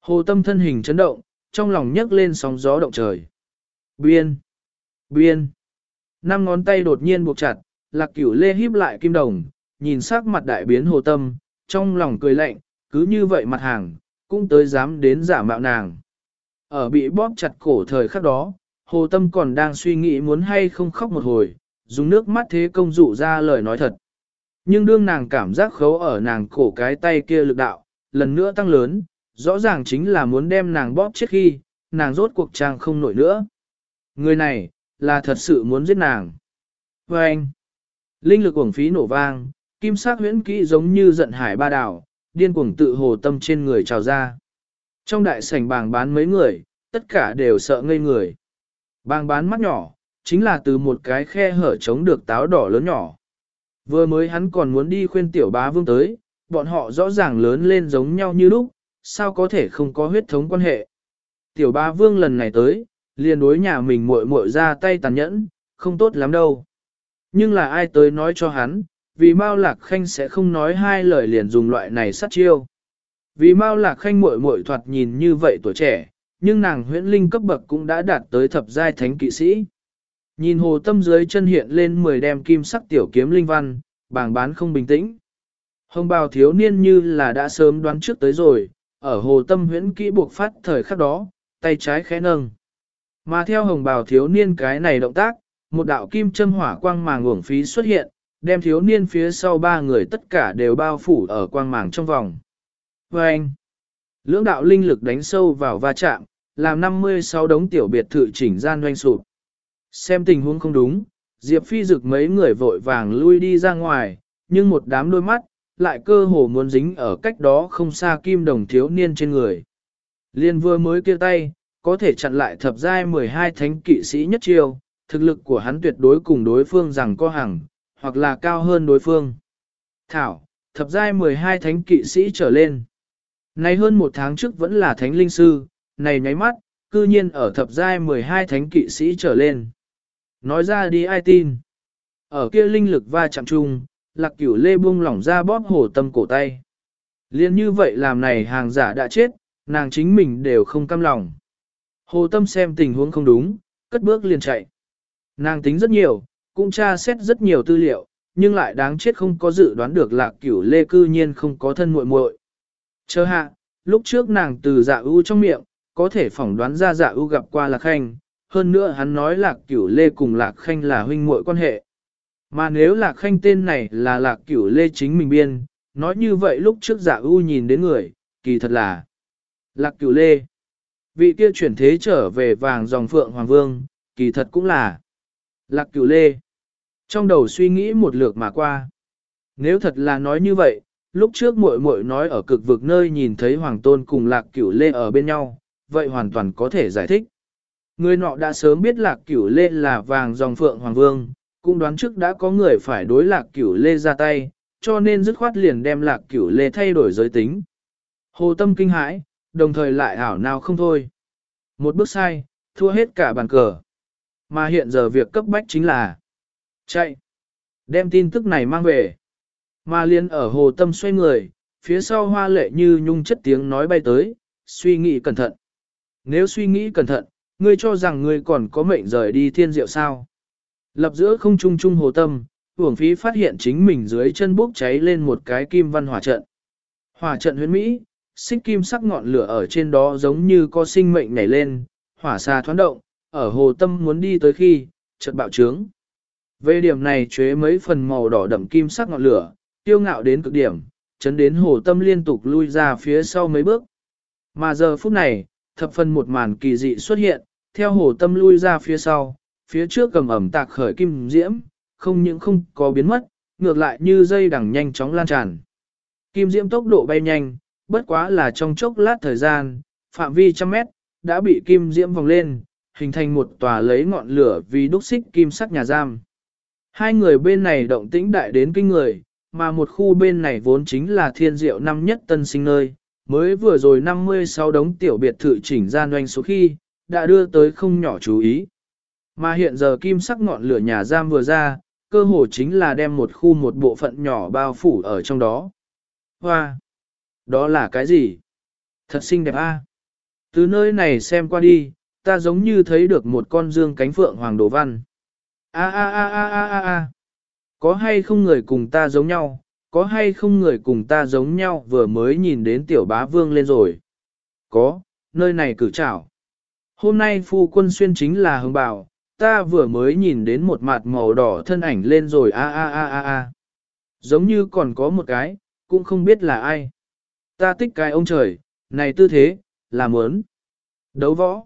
Hồ tâm thân hình chấn động, trong lòng nhấc lên sóng gió động trời. Biên! Biên! Năm ngón tay đột nhiên buộc chặt, lạc cửu lê híp lại kim đồng, nhìn sắc mặt đại biến hồ tâm, trong lòng cười lạnh, cứ như vậy mặt hàng, cũng tới dám đến giả mạo nàng. Ở bị bóp chặt cổ thời khắc đó, hồ tâm còn đang suy nghĩ muốn hay không khóc một hồi, dùng nước mắt thế công dụ ra lời nói thật. Nhưng đương nàng cảm giác khấu ở nàng cổ cái tay kia lực đạo, lần nữa tăng lớn, rõ ràng chính là muốn đem nàng bóp chết khi, nàng rốt cuộc trang không nổi nữa. Người này, là thật sự muốn giết nàng. Và anh, linh lực uổng phí nổ vang, kim sắc huyễn kỹ giống như giận hải ba đảo, điên cuồng tự hồ tâm trên người trào ra. Trong đại sảnh bàng bán mấy người, tất cả đều sợ ngây người. Bàng bán mắt nhỏ, chính là từ một cái khe hở chống được táo đỏ lớn nhỏ. Vừa mới hắn còn muốn đi khuyên tiểu bá vương tới, bọn họ rõ ràng lớn lên giống nhau như lúc, sao có thể không có huyết thống quan hệ. Tiểu bá vương lần này tới, liền đối nhà mình muội muội ra tay tàn nhẫn, không tốt lắm đâu. Nhưng là ai tới nói cho hắn, vì Mao Lạc Khanh sẽ không nói hai lời liền dùng loại này sát chiêu. Vì Mao Lạc Khanh muội muội thoạt nhìn như vậy tuổi trẻ, nhưng nàng huyễn linh cấp bậc cũng đã đạt tới thập giai thánh kỵ sĩ. Nhìn hồ tâm dưới chân hiện lên 10 đem kim sắc tiểu kiếm linh văn, bàng bán không bình tĩnh. Hồng bào thiếu niên như là đã sớm đoán trước tới rồi, ở hồ tâm huyễn kỹ buộc phát thời khắc đó, tay trái khẽ nâng. Mà theo hồng bào thiếu niên cái này động tác, một đạo kim châm hỏa quang màng uổng phí xuất hiện, đem thiếu niên phía sau ba người tất cả đều bao phủ ở quang màng trong vòng. Và anh, lưỡng đạo linh lực đánh sâu vào va chạm, làm 56 đống tiểu biệt thự chỉnh gian doanh sụp. Xem tình huống không đúng, Diệp Phi rực mấy người vội vàng lui đi ra ngoài, nhưng một đám đôi mắt, lại cơ hồ muốn dính ở cách đó không xa kim đồng thiếu niên trên người. Liên vừa mới kia tay, có thể chặn lại thập giai 12 thánh kỵ sĩ nhất chiêu, thực lực của hắn tuyệt đối cùng đối phương rằng có hàng, hoặc là cao hơn đối phương. Thảo, thập giai 12 thánh kỵ sĩ trở lên. Này hơn một tháng trước vẫn là thánh linh sư, này nháy mắt, cư nhiên ở thập giai 12 thánh kỵ sĩ trở lên. Nói ra đi ai tin. Ở kia linh lực va chạm chung, lạc cửu lê buông lỏng ra bóp hổ tâm cổ tay. Liên như vậy làm này hàng giả đã chết, nàng chính mình đều không cam lòng. Hồ tâm xem tình huống không đúng, cất bước liền chạy. Nàng tính rất nhiều, cũng tra xét rất nhiều tư liệu, nhưng lại đáng chết không có dự đoán được lạc cửu lê cư nhiên không có thân muội muội. Chờ hạ, lúc trước nàng từ dạ ưu trong miệng, có thể phỏng đoán ra dạ ưu gặp qua lạc khanh, hơn nữa hắn nói lạc cửu lê cùng lạc khanh là huynh muội quan hệ. Mà nếu lạc khanh tên này là lạc cửu lê chính mình biên, nói như vậy lúc trước dạ ưu nhìn đến người, kỳ thật là lạc cửu lê. Vị kia chuyển thế trở về vàng dòng phượng hoàng vương, kỳ thật cũng là lạc cửu lê. Trong đầu suy nghĩ một lượt mà qua. Nếu thật là nói như vậy, lúc trước muội muội nói ở cực vực nơi nhìn thấy hoàng tôn cùng lạc cửu lê ở bên nhau, vậy hoàn toàn có thể giải thích. Người nọ đã sớm biết lạc cửu lê là vàng dòng phượng hoàng vương, cũng đoán trước đã có người phải đối lạc cửu lê ra tay, cho nên dứt khoát liền đem lạc cửu lê thay đổi giới tính. Hồ tâm kinh hãi, đồng thời lại ảo nào không thôi. Một bước sai, thua hết cả bàn cờ. Mà hiện giờ việc cấp bách chính là chạy, đem tin tức này mang về. Mà liền ở hồ tâm xoay người, phía sau hoa lệ như nhung chất tiếng nói bay tới, suy nghĩ cẩn thận. Nếu suy nghĩ cẩn thận, ngươi cho rằng ngươi còn có mệnh rời đi thiên diệu sao? Lập giữa không trung trung hồ tâm, hưởng phí phát hiện chính mình dưới chân bốc cháy lên một cái kim văn hỏa trận. Hỏa trận huyến Mỹ, xích kim sắc ngọn lửa ở trên đó giống như có sinh mệnh nảy lên, hỏa xa thoáng động, ở hồ tâm muốn đi tới khi, chợt bạo trướng. Về điểm này chế mấy phần màu đỏ đậm kim sắc ngọn lửa, tiêu ngạo đến cực điểm, chấn đến hồ tâm liên tục lui ra phía sau mấy bước. Mà giờ phút này, thập phần một màn kỳ dị xuất hiện, theo hồ tâm lui ra phía sau, phía trước cầm ẩm tạc khởi kim diễm, không những không có biến mất, ngược lại như dây đằng nhanh chóng lan tràn. Kim diễm tốc độ bay nhanh, bất quá là trong chốc lát thời gian, phạm vi trăm mét, đã bị kim diễm vòng lên, hình thành một tòa lấy ngọn lửa vì đúc xích kim sắc nhà giam. Hai người bên này động tĩnh đại đến kinh người, mà một khu bên này vốn chính là thiên diệu năm nhất tân sinh nơi, mới vừa rồi 56 đống tiểu biệt thự chỉnh gian doanh số khi, đã đưa tới không nhỏ chú ý. Mà hiện giờ kim sắc ngọn lửa nhà giam vừa ra, cơ hồ chính là đem một khu một bộ phận nhỏ bao phủ ở trong đó. Hoa! Đó là cái gì? Thật xinh đẹp a. Từ nơi này xem qua đi, ta giống như thấy được một con dương cánh phượng hoàng đồ văn. A a a a a a a. Có hay không người cùng ta giống nhau, có hay không người cùng ta giống nhau vừa mới nhìn đến tiểu bá vương lên rồi. Có, nơi này cử trảo. Hôm nay phu quân xuyên chính là hồng bảo, ta vừa mới nhìn đến một mặt màu đỏ thân ảnh lên rồi a a a a a. Giống như còn có một cái, cũng không biết là ai. Ta tích cái ông trời, này tư thế, là mớn. Đấu võ.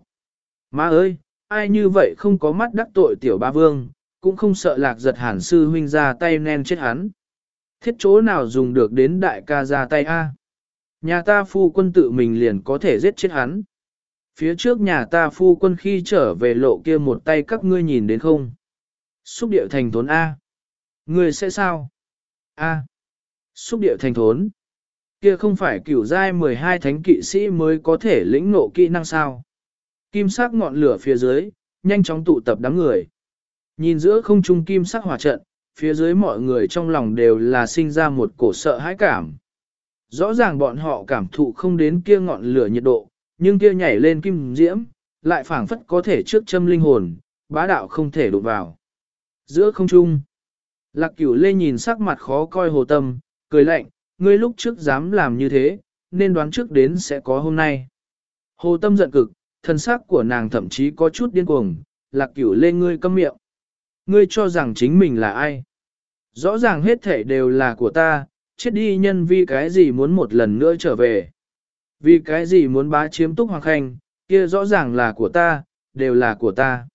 Má ơi, ai như vậy không có mắt đắc tội tiểu ba vương, cũng không sợ lạc giật hàn sư huynh ra tay nen chết hắn. Thiết chỗ nào dùng được đến đại ca ra tay a? Nhà ta phu quân tự mình liền có thể giết chết hắn. Phía trước nhà ta phu quân khi trở về lộ kia một tay các ngươi nhìn đến không? Xúc điệu thành thốn A. Ngươi sẽ sao? A. Xúc điệu thành thốn. Kia không phải cửu giai 12 thánh kỵ sĩ mới có thể lĩnh ngộ kỹ năng sao? Kim sắc ngọn lửa phía dưới, nhanh chóng tụ tập đám người. Nhìn giữa không trung kim sắc hỏa trận, phía dưới mọi người trong lòng đều là sinh ra một cổ sợ hãi cảm. Rõ ràng bọn họ cảm thụ không đến kia ngọn lửa nhiệt độ, nhưng kia nhảy lên kim diễm, lại phảng phất có thể trước châm linh hồn, bá đạo không thể đụng vào. Giữa không trung, lạc cửu lê nhìn sắc mặt khó coi hồ tâm, cười lạnh, ngươi lúc trước dám làm như thế, nên đoán trước đến sẽ có hôm nay. Hồ tâm giận cực, thân xác của nàng thậm chí có chút điên cuồng, lạc cửu lê ngươi câm miệng. Ngươi cho rằng chính mình là ai? Rõ ràng hết thể đều là của ta, chết đi nhân vi cái gì muốn một lần nữa trở về. Vì cái gì muốn bá chiếm túc hoàng khanh, kia rõ ràng là của ta, đều là của ta.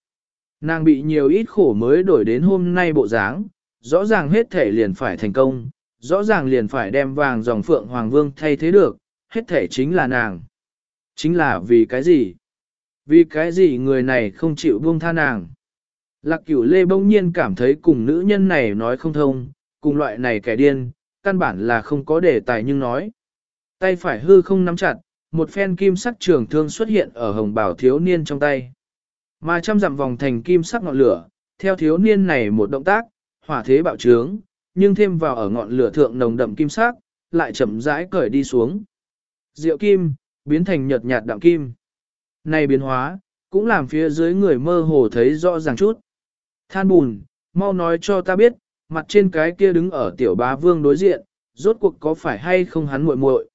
Nàng bị nhiều ít khổ mới đổi đến hôm nay bộ dáng, rõ ràng hết thể liền phải thành công, rõ ràng liền phải đem vàng dòng phượng hoàng vương thay thế được, hết thể chính là nàng. Chính là vì cái gì? Vì cái gì người này không chịu buông tha nàng? Lạc cửu lê bỗng nhiên cảm thấy cùng nữ nhân này nói không thông, cùng loại này kẻ điên, căn bản là không có đề tài nhưng nói. Tay phải hư không nắm chặt, một phen kim sắc trường thương xuất hiện ở hồng bảo thiếu niên trong tay. Mà trăm dặm vòng thành kim sắc ngọn lửa, theo thiếu niên này một động tác, hỏa thế bạo trướng, nhưng thêm vào ở ngọn lửa thượng nồng đậm kim sắc, lại chậm rãi cởi đi xuống. Diệu kim, biến thành nhợt nhạt đạm kim. Này biến hóa, cũng làm phía dưới người mơ hồ thấy rõ ràng chút. Than bùn, mau nói cho ta biết, mặt trên cái kia đứng ở tiểu bá vương đối diện, rốt cuộc có phải hay không hắn muội muội?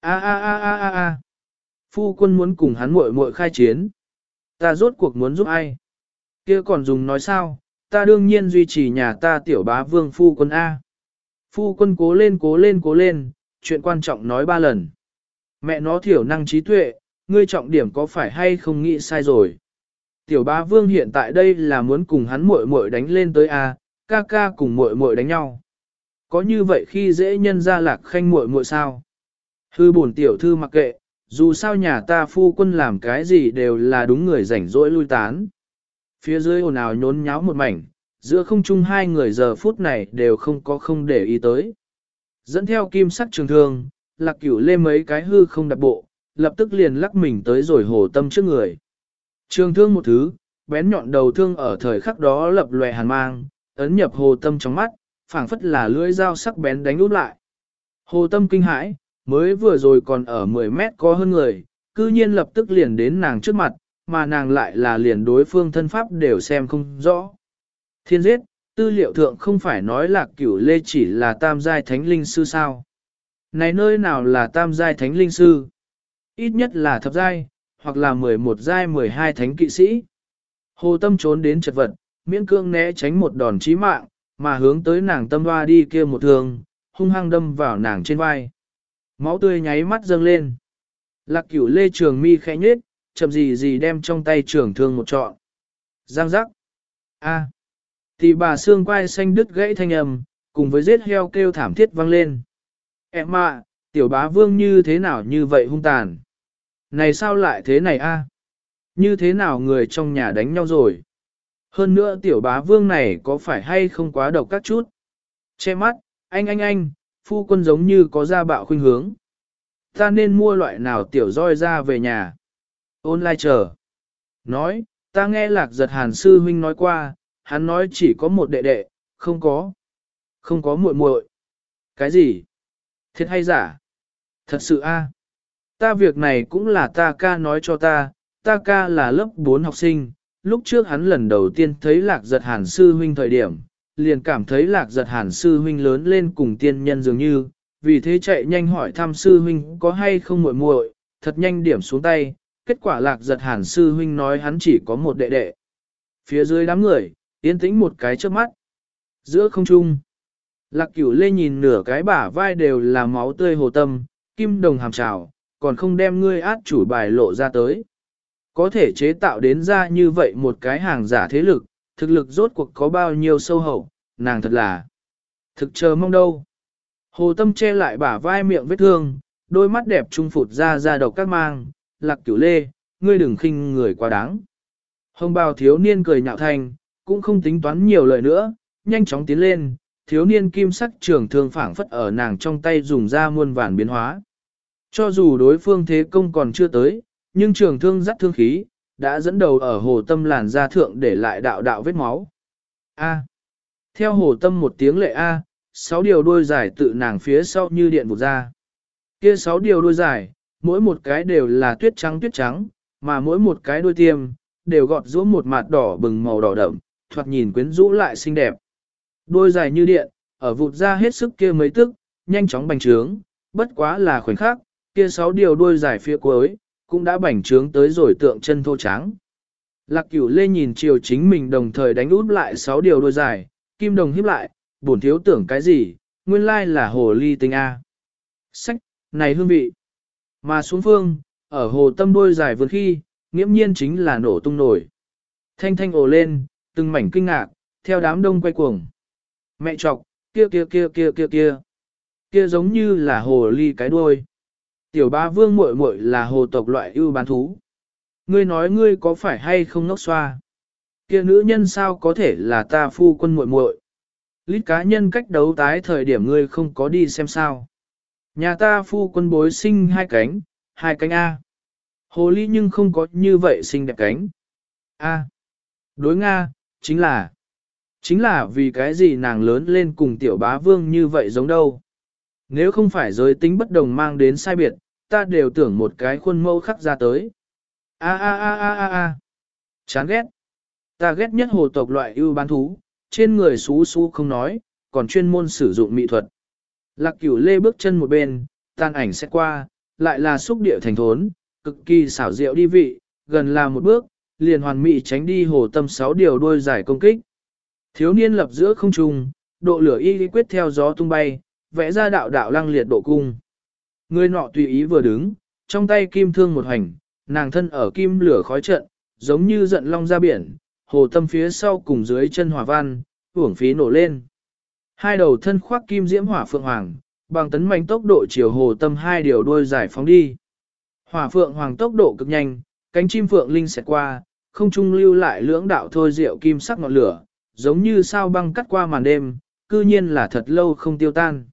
A a a a a a. Phu quân muốn cùng hắn muội muội khai chiến. Ta rốt cuộc muốn giúp ai? Kia còn dùng nói sao? Ta đương nhiên duy trì nhà ta tiểu bá vương phu quân A. Phu quân cố lên cố lên cố lên, chuyện quan trọng nói ba lần. Mẹ nó thiểu năng trí tuệ, ngươi trọng điểm có phải hay không nghĩ sai rồi. Tiểu bá vương hiện tại đây là muốn cùng hắn muội muội đánh lên tới A, ca ca cùng muội muội đánh nhau. Có như vậy khi dễ nhân ra lạc khanh muội muội sao? Hư bổn tiểu thư mặc kệ, dù sao nhà ta phu quân làm cái gì đều là đúng người rảnh rỗi lui tán. Phía dưới ồn ào nhốn nháo một mảnh, giữa không trung hai người giờ phút này đều không có không để ý tới. Dẫn theo kim sắc trường thương, lạc cửu lê mấy cái hư không đặt bộ, lập tức liền lắc mình tới rồi hồ tâm trước người. Trường thương một thứ, bén nhọn đầu thương ở thời khắc đó lập lòe hàn mang, ấn nhập hồ tâm trong mắt, phảng phất là lưỡi dao sắc bén đánh út lại. Hồ tâm kinh hãi, mới vừa rồi còn ở 10 mét có hơn người, cư nhiên lập tức liền đến nàng trước mặt, mà nàng lại là liền đối phương thân pháp đều xem không rõ. Thiên giết, tư liệu thượng không phải nói là cửu lê chỉ là tam giai thánh linh sư sao. Này nơi nào là tam giai thánh linh sư? Ít nhất là thập giai, hoặc là 11 giai 12 thánh kỵ sĩ. Hồ Tâm trốn đến chật vật, miễn cương né tránh một đòn chí mạng, mà hướng tới nàng tâm hoa đi kia một thường, hung hăng đâm vào nàng trên vai. Máu tươi nháy mắt dâng lên. Lạc cửu lê trường mi khẽ nhết, chậm gì gì đem trong tay trường thương một trọn. Giang giác. A. Thì bà xương quai xanh đứt gãy thanh âm, cùng với giết heo kêu thảm thiết vang lên. Em ạ, tiểu bá vương như thế nào như vậy hung tàn? Này sao lại thế này a? Như thế nào người trong nhà đánh nhau rồi? Hơn nữa tiểu bá vương này có phải hay không quá độc các chút? Che mắt, anh anh anh, phu quân giống như có ra bạo khuynh hướng. Ta nên mua loại nào tiểu roi ra về nhà? Ôn lai chờ. Nói, ta nghe lạc giật hàn sư huynh nói qua, hắn nói chỉ có một đệ đệ, không có. Không có muội muội. Cái gì? Thiệt hay giả? Thật sự a, Ta việc này cũng là ta ca nói cho ta, ta ca là lớp 4 học sinh, lúc trước hắn lần đầu tiên thấy lạc giật hàn sư huynh thời điểm, liền cảm thấy lạc giật hàn sư huynh lớn lên cùng tiên nhân dường như, vì thế chạy nhanh hỏi thăm sư huynh có hay không muội muội, thật nhanh điểm xuống tay, kết quả lạc giật hàn sư huynh nói hắn chỉ có một đệ đệ. Phía dưới đám người, yên tĩnh một cái trước mắt. Giữa không trung, lạc cửu lê nhìn nửa cái bả vai đều là máu tươi hồ tâm, kim đồng hàm trào, còn không đem ngươi át chủ bài lộ ra tới. Có thể chế tạo đến ra như vậy một cái hàng giả thế lực, thực lực rốt cuộc có bao nhiêu sâu hậu, nàng thật là thực chờ mong đâu. Hồ Tâm che lại bả vai miệng vết thương, đôi mắt đẹp trung phụt ra ra độc các mang, lạc cửu lê, ngươi đừng khinh người quá đáng. Hồng bào thiếu niên cười nhạo thành, cũng không tính toán nhiều lời nữa, nhanh chóng tiến lên, thiếu niên kim sắc trường thương phảng phất ở nàng trong tay dùng ra muôn vàn biến hóa. Cho dù đối phương thế công còn chưa tới, nhưng trường thương dắt thương khí, đã dẫn đầu ở hồ tâm làn ra thượng để lại đạo đạo vết máu. A. Theo hồ tâm một tiếng lệ A, sáu điều đôi dài tự nàng phía sau như điện vụt ra. Kia sáu điều đôi dài, mỗi một cái đều là tuyết trắng tuyết trắng, mà mỗi một cái đôi tiêm, đều gọt rũ một mặt đỏ bừng màu đỏ đậm, thoạt nhìn quyến rũ lại xinh đẹp. Đôi dài như điện, ở vụt ra hết sức kia mấy tức, nhanh chóng bành trướng, bất quá là khoảnh khắc, kia sáu điều đuôi dài phía cuối, cũng đã bành trướng tới rồi tượng chân thô trắng. Lạc cửu lê nhìn chiều chính mình đồng thời đánh út lại sáu điều đuôi dài, kim đồng hiếp lại, bổn thiếu tưởng cái gì, nguyên lai là hồ ly tinh A. Sách, này hương vị. Mà xuống phương, ở hồ tâm đuôi dài vườn khi, nghiễm nhiên chính là nổ tung nổi. Thanh thanh ồ lên, từng mảnh kinh ngạc, theo đám đông quay cuồng. Mẹ chọc, kia kia kia kia kia kia. Kia giống như là hồ ly cái đuôi. Tiểu ba vương muội muội là hồ tộc loại ưu bán thú. Ngươi nói ngươi có phải hay không ngốc xoa? Kia nữ nhân sao có thể là ta phu quân muội muội? Lít cá nhân cách đấu tái thời điểm ngươi không có đi xem sao. Nhà ta phu quân bối sinh hai cánh, hai cánh A. Hồ ly nhưng không có như vậy xinh đẹp cánh. A. Đối Nga, chính là. Chính là vì cái gì nàng lớn lên cùng tiểu bá vương như vậy giống đâu. Nếu không phải giới tính bất đồng mang đến sai biệt, ta đều tưởng một cái khuôn mẫu khắc ra tới. A a a a a a. Chán ghét. Ta ghét nhất hồ tộc loại ưu bán thú, trên người xú xú không nói, còn chuyên môn sử dụng mỹ thuật. Lạc cửu lê bước chân một bên, tan ảnh sẽ qua, lại là xúc địa thành thốn, cực kỳ xảo diệu đi vị, gần là một bước, liền hoàn mỹ tránh đi hồ tâm sáu điều đôi giải công kích. Thiếu niên lập giữa không trung, độ lửa y quyết theo gió tung bay, vẽ ra đạo đạo lăng liệt độ cung. Người nọ tùy ý vừa đứng, trong tay kim thương một hành, nàng thân ở kim lửa khói trận, giống như giận long ra biển, hồ tâm phía sau cùng dưới chân hỏa văn, hưởng phí nổ lên. Hai đầu thân khoác kim diễm hỏa phượng hoàng, bằng tấn mạnh tốc độ chiều hồ tâm hai điều đuôi giải phóng đi. Hỏa phượng hoàng tốc độ cực nhanh, cánh chim phượng linh xẹt qua, không trung lưu lại lưỡng đạo thôi rượu kim sắc ngọn lửa, giống như sao băng cắt qua màn đêm, cư nhiên là thật lâu không tiêu tan.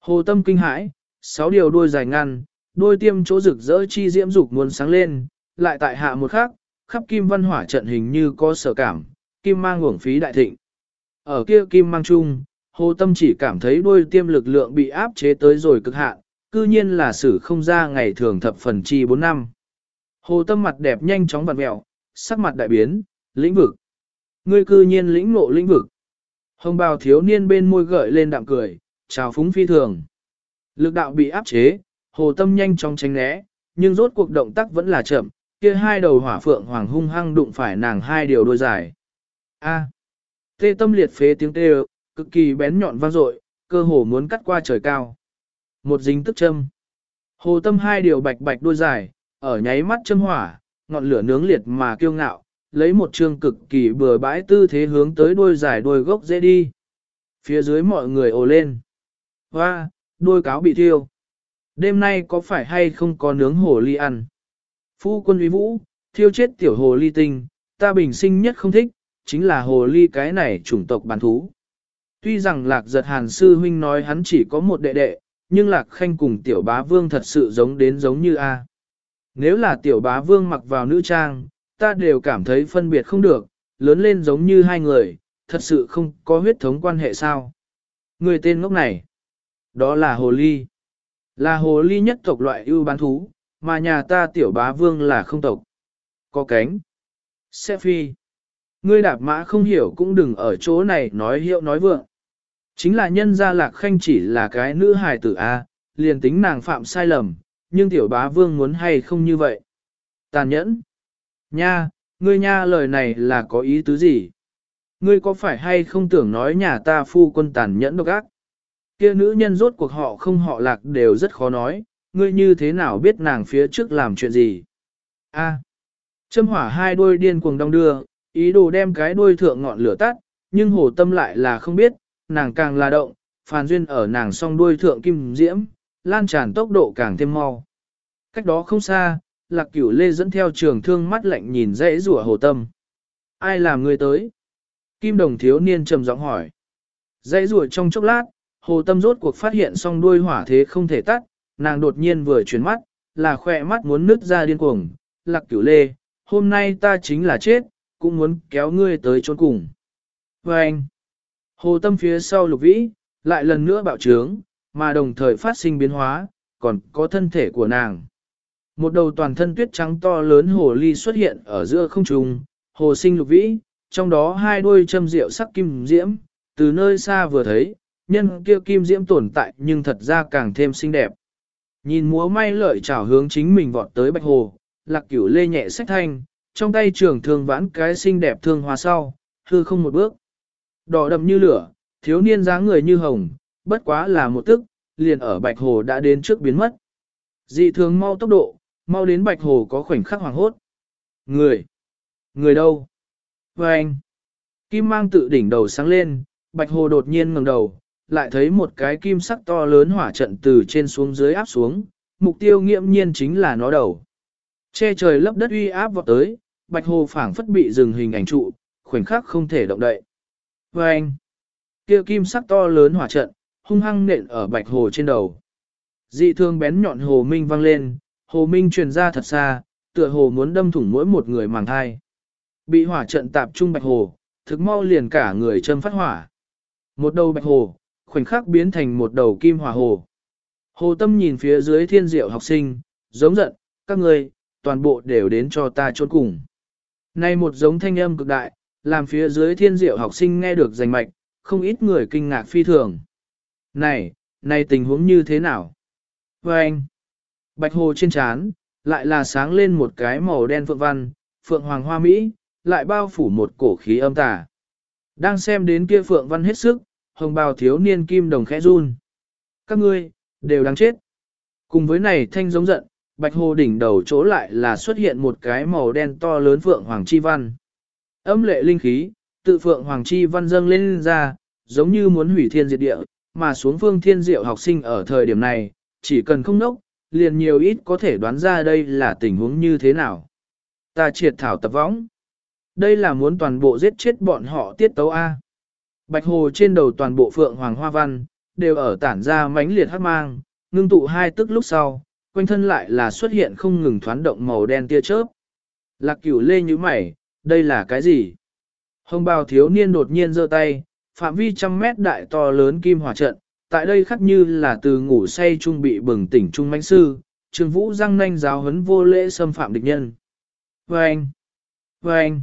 Hồ tâm kinh hãi, sáu điều đuôi dài ngăn, đôi tiêm chỗ rực rỡ chi diễm dục muốn sáng lên, lại tại hạ một khắc, khắp kim văn hỏa trận hình như có sở cảm, kim mang uổng phí đại thịnh. Ở kia kim mang chung, hồ tâm chỉ cảm thấy đuôi tiêm lực lượng bị áp chế tới rồi cực hạn, cư nhiên là sử không ra ngày thường thập phần chi 4 năm. Hồ tâm mặt đẹp nhanh chóng vặn mẹo, sắc mặt đại biến, lĩnh vực. ngươi cư nhiên lĩnh ngộ lĩnh vực. Hồng bào thiếu niên bên môi gợi lên đạm cười, chào phúng phi thường. Lực đạo bị áp chế, hồ tâm nhanh chóng tránh né, nhưng rốt cuộc động tác vẫn là chậm, kia hai đầu hỏa phượng hoàng hung hăng đụng phải nàng hai điều đôi dài. A. Tê tâm liệt phế tiếng tê cực kỳ bén nhọn vang dội, cơ hồ muốn cắt qua trời cao. Một dính tức châm. Hồ tâm hai điều bạch bạch đôi dài, ở nháy mắt châm hỏa, ngọn lửa nướng liệt mà kiêu ngạo, lấy một trương cực kỳ bừa bãi tư thế hướng tới đôi dài đôi gốc dễ đi. Phía dưới mọi người ồ lên. Hoa, đôi cáo bị thiêu. Đêm nay có phải hay không có nướng hồ ly ăn? Phu quân uy vũ, thiêu chết tiểu hồ ly tinh, ta bình sinh nhất không thích, chính là hồ ly cái này chủng tộc bản thú. Tuy rằng lạc giật hàn sư huynh nói hắn chỉ có một đệ đệ, nhưng lạc khanh cùng tiểu bá vương thật sự giống đến giống như A. Nếu là tiểu bá vương mặc vào nữ trang, ta đều cảm thấy phân biệt không được, lớn lên giống như hai người, thật sự không có huyết thống quan hệ sao. Người tên ngốc này, đó là hồ ly. Là hồ ly nhất tộc loại ưu bán thú, mà nhà ta tiểu bá vương là không tộc. Có cánh. Sẽ phi. Ngươi đạp mã không hiểu cũng đừng ở chỗ này nói hiệu nói vượng. Chính là nhân gia lạc khanh chỉ là cái nữ hài tử A, liền tính nàng phạm sai lầm, nhưng tiểu bá vương muốn hay không như vậy. Tàn nhẫn. Nha, ngươi nha lời này là có ý tứ gì? Ngươi có phải hay không tưởng nói nhà ta phu quân tàn nhẫn độc ác? Kia nữ nhân rốt cuộc họ không họ lạc đều rất khó nói, ngươi như thế nào biết nàng phía trước làm chuyện gì? A. Châm hỏa hai đuôi điên cuồng đong đưa, ý đồ đem cái đuôi thượng ngọn lửa tắt, nhưng hồ tâm lại là không biết, nàng càng là động, phàn duyên ở nàng song đuôi thượng kim diễm, lan tràn tốc độ càng thêm mau. Cách đó không xa, lạc cửu lê dẫn theo trường thương mắt lạnh nhìn dãy rủa hồ tâm. Ai làm người tới? Kim đồng thiếu niên trầm giọng hỏi. Dãy rủa trong chốc lát, hồ tâm rốt cuộc phát hiện song đuôi hỏa thế không thể tắt, nàng đột nhiên vừa chuyển mắt, là khỏe mắt muốn nứt ra điên cuồng. Lạc cửu lê, hôm nay ta chính là chết, cũng muốn kéo ngươi tới chôn cùng. Và anh, hồ tâm phía sau lục vĩ, lại lần nữa bạo trướng, mà đồng thời phát sinh biến hóa, còn có thân thể của nàng. Một đầu toàn thân tuyết trắng to lớn hồ ly xuất hiện ở giữa không trung, hồ sinh lục vĩ, trong đó hai đôi châm rượu sắc kim diễm, từ nơi xa vừa thấy, nhân kia kim diễm tồn tại nhưng thật ra càng thêm xinh đẹp. Nhìn múa may lợi chảo hướng chính mình vọt tới bạch hồ, lạc cửu lê nhẹ sách thanh, trong tay trường thường vãn cái xinh đẹp thương hòa sau, hư không một bước. Đỏ đậm như lửa, thiếu niên dáng người như hồng, bất quá là một tức, liền ở bạch hồ đã đến trước biến mất. Dị thường mau tốc độ, mau đến bạch hồ có khoảnh khắc hoàng hốt. Người! Người đâu? Và anh! Kim mang tự đỉnh đầu sáng lên, bạch hồ đột nhiên ngẩng đầu, lại thấy một cái kim sắc to lớn hỏa trận từ trên xuống dưới áp xuống, mục tiêu nghiệm nhiên chính là nó đầu. Che trời lấp đất uy áp vọt tới, bạch hồ phảng phất bị dừng hình ảnh trụ, khoảnh khắc không thể động đậy. Và anh, kia kim sắc to lớn hỏa trận, hung hăng nện ở bạch hồ trên đầu. Dị thương bén nhọn hồ minh vang lên, hồ minh truyền ra thật xa, tựa hồ muốn đâm thủng mỗi một người màng thai. Bị hỏa trận tạp trung bạch hồ, thực mau liền cả người châm phát hỏa. Một đầu bạch hồ, khoảnh khắc biến thành một đầu kim hỏa hồ. Hồ tâm nhìn phía dưới thiên diệu học sinh, giống giận, các người, toàn bộ đều đến cho ta trốn cùng. Nay một giống thanh âm cực đại, làm phía dưới thiên diệu học sinh nghe được rành mạch, không ít người kinh ngạc phi thường. Này, này tình huống như thế nào? Và anh, bạch hồ trên trán lại là sáng lên một cái màu đen phượng văn, phượng hoàng hoa mỹ, lại bao phủ một cổ khí âm tà. Đang xem đến kia phượng văn hết sức, hồng bào thiếu niên kim đồng khẽ run. Các ngươi, đều đáng chết. Cùng với này thanh giống giận, bạch hồ đỉnh đầu chỗ lại là xuất hiện một cái màu đen to lớn phượng hoàng chi văn. Âm lệ linh khí, tự phượng hoàng chi văn dâng lên ra, giống như muốn hủy thiên diệt địa, mà xuống phương thiên diệu học sinh ở thời điểm này, chỉ cần không nốc, liền nhiều ít có thể đoán ra đây là tình huống như thế nào. Ta triệt thảo tập võng. Đây là muốn toàn bộ giết chết bọn họ tiết tấu A. Bạch hồ trên đầu toàn bộ phượng hoàng hoa văn, đều ở tản ra mãnh liệt hắc mang, ngưng tụ hai tức lúc sau, quanh thân lại là xuất hiện không ngừng thoán động màu đen tia chớp. Lạc cửu lê như mày, đây là cái gì? Hồng bào thiếu niên đột nhiên giơ tay, phạm vi trăm mét đại to lớn kim hỏa trận, tại đây khắc như là từ ngủ say trung bị bừng tỉnh trung mãnh sư, trương vũ răng nanh giáo hấn vô lễ xâm phạm địch nhân. Vâng! Vâng!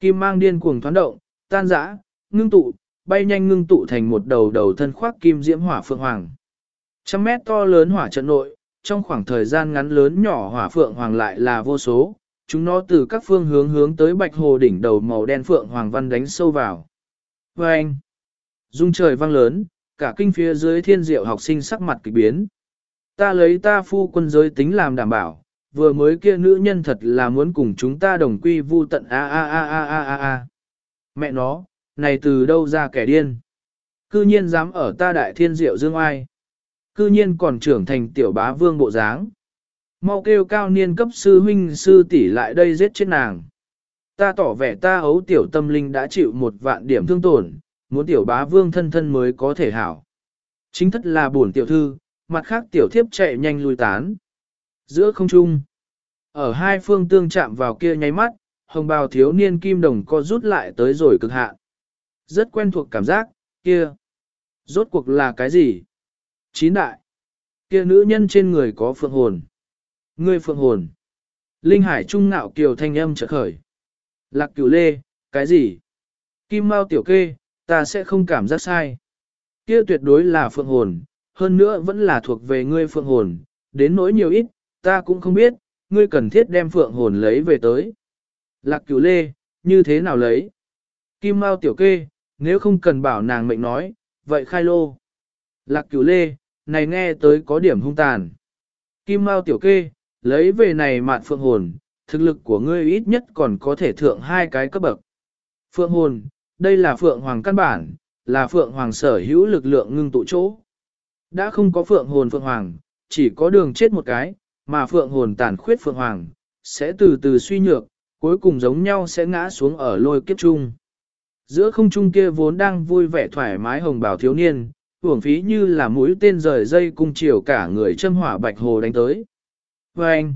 Kim mang điên cuồng thoán động, tan rã, ngưng tụ, bay nhanh ngưng tụ thành một đầu đầu thân khoác kim diễm hỏa phượng hoàng. Trăm mét to lớn hỏa trận nội, trong khoảng thời gian ngắn lớn nhỏ hỏa phượng hoàng lại là vô số, chúng nó từ các phương hướng hướng tới bạch hồ đỉnh đầu màu đen phượng hoàng văn đánh sâu vào. Và anh, dung trời vang lớn, cả kinh phía dưới thiên diệu học sinh sắc mặt kịch biến. Ta lấy ta phu quân giới tính làm đảm bảo, vừa mới kia nữ nhân thật là muốn cùng chúng ta đồng quy vu tận a a a a a a a. Mẹ nó, này từ đâu ra kẻ điên? Cư nhiên dám ở ta đại thiên diệu dương ai? Cư nhiên còn trưởng thành tiểu bá vương bộ dáng. Mau kêu cao niên cấp sư huynh sư tỷ lại đây giết chết nàng. Ta tỏ vẻ ta ấu tiểu tâm linh đã chịu một vạn điểm thương tổn, muốn tiểu bá vương thân thân mới có thể hảo. Chính thất là buồn tiểu thư, mặt khác tiểu thiếp chạy nhanh lui tán. Giữa không trung, ở hai phương tương chạm vào kia nháy mắt, hồng bào thiếu niên kim đồng co rút lại tới rồi cực hạn. Rất quen thuộc cảm giác, kia. Rốt cuộc là cái gì? Chín đại. Kia nữ nhân trên người có phượng hồn. Ngươi phượng hồn. Linh hải trung ngạo kiều thanh âm trợ khởi. Lạc cửu lê, cái gì? Kim mau tiểu kê, ta sẽ không cảm giác sai. Kia tuyệt đối là phượng hồn, hơn nữa vẫn là thuộc về ngươi phượng hồn, đến nỗi nhiều ít, ta cũng không biết, ngươi cần thiết đem phượng hồn lấy về tới. Lạc cửu lê, như thế nào lấy? Kim mau tiểu kê, nếu không cần bảo nàng mệnh nói, vậy khai lô. Lạc cửu lê, này nghe tới có điểm hung tàn. Kim Mao tiểu kê, lấy về này mạn phượng hồn, thực lực của ngươi ít nhất còn có thể thượng hai cái cấp bậc. Phượng hồn, đây là phượng hoàng căn bản, là phượng hoàng sở hữu lực lượng ngưng tụ chỗ. Đã không có phượng hồn phượng hoàng, chỉ có đường chết một cái, mà phượng hồn tàn khuyết phượng hoàng, sẽ từ từ suy nhược, cuối cùng giống nhau sẽ ngã xuống ở lôi kiếp chung. Giữa không trung kia vốn đang vui vẻ thoải mái hồng bào thiếu niên, hưởng phí như là mũi tên rời dây cung chiều cả người châm hỏa bạch hồ đánh tới. Và anh,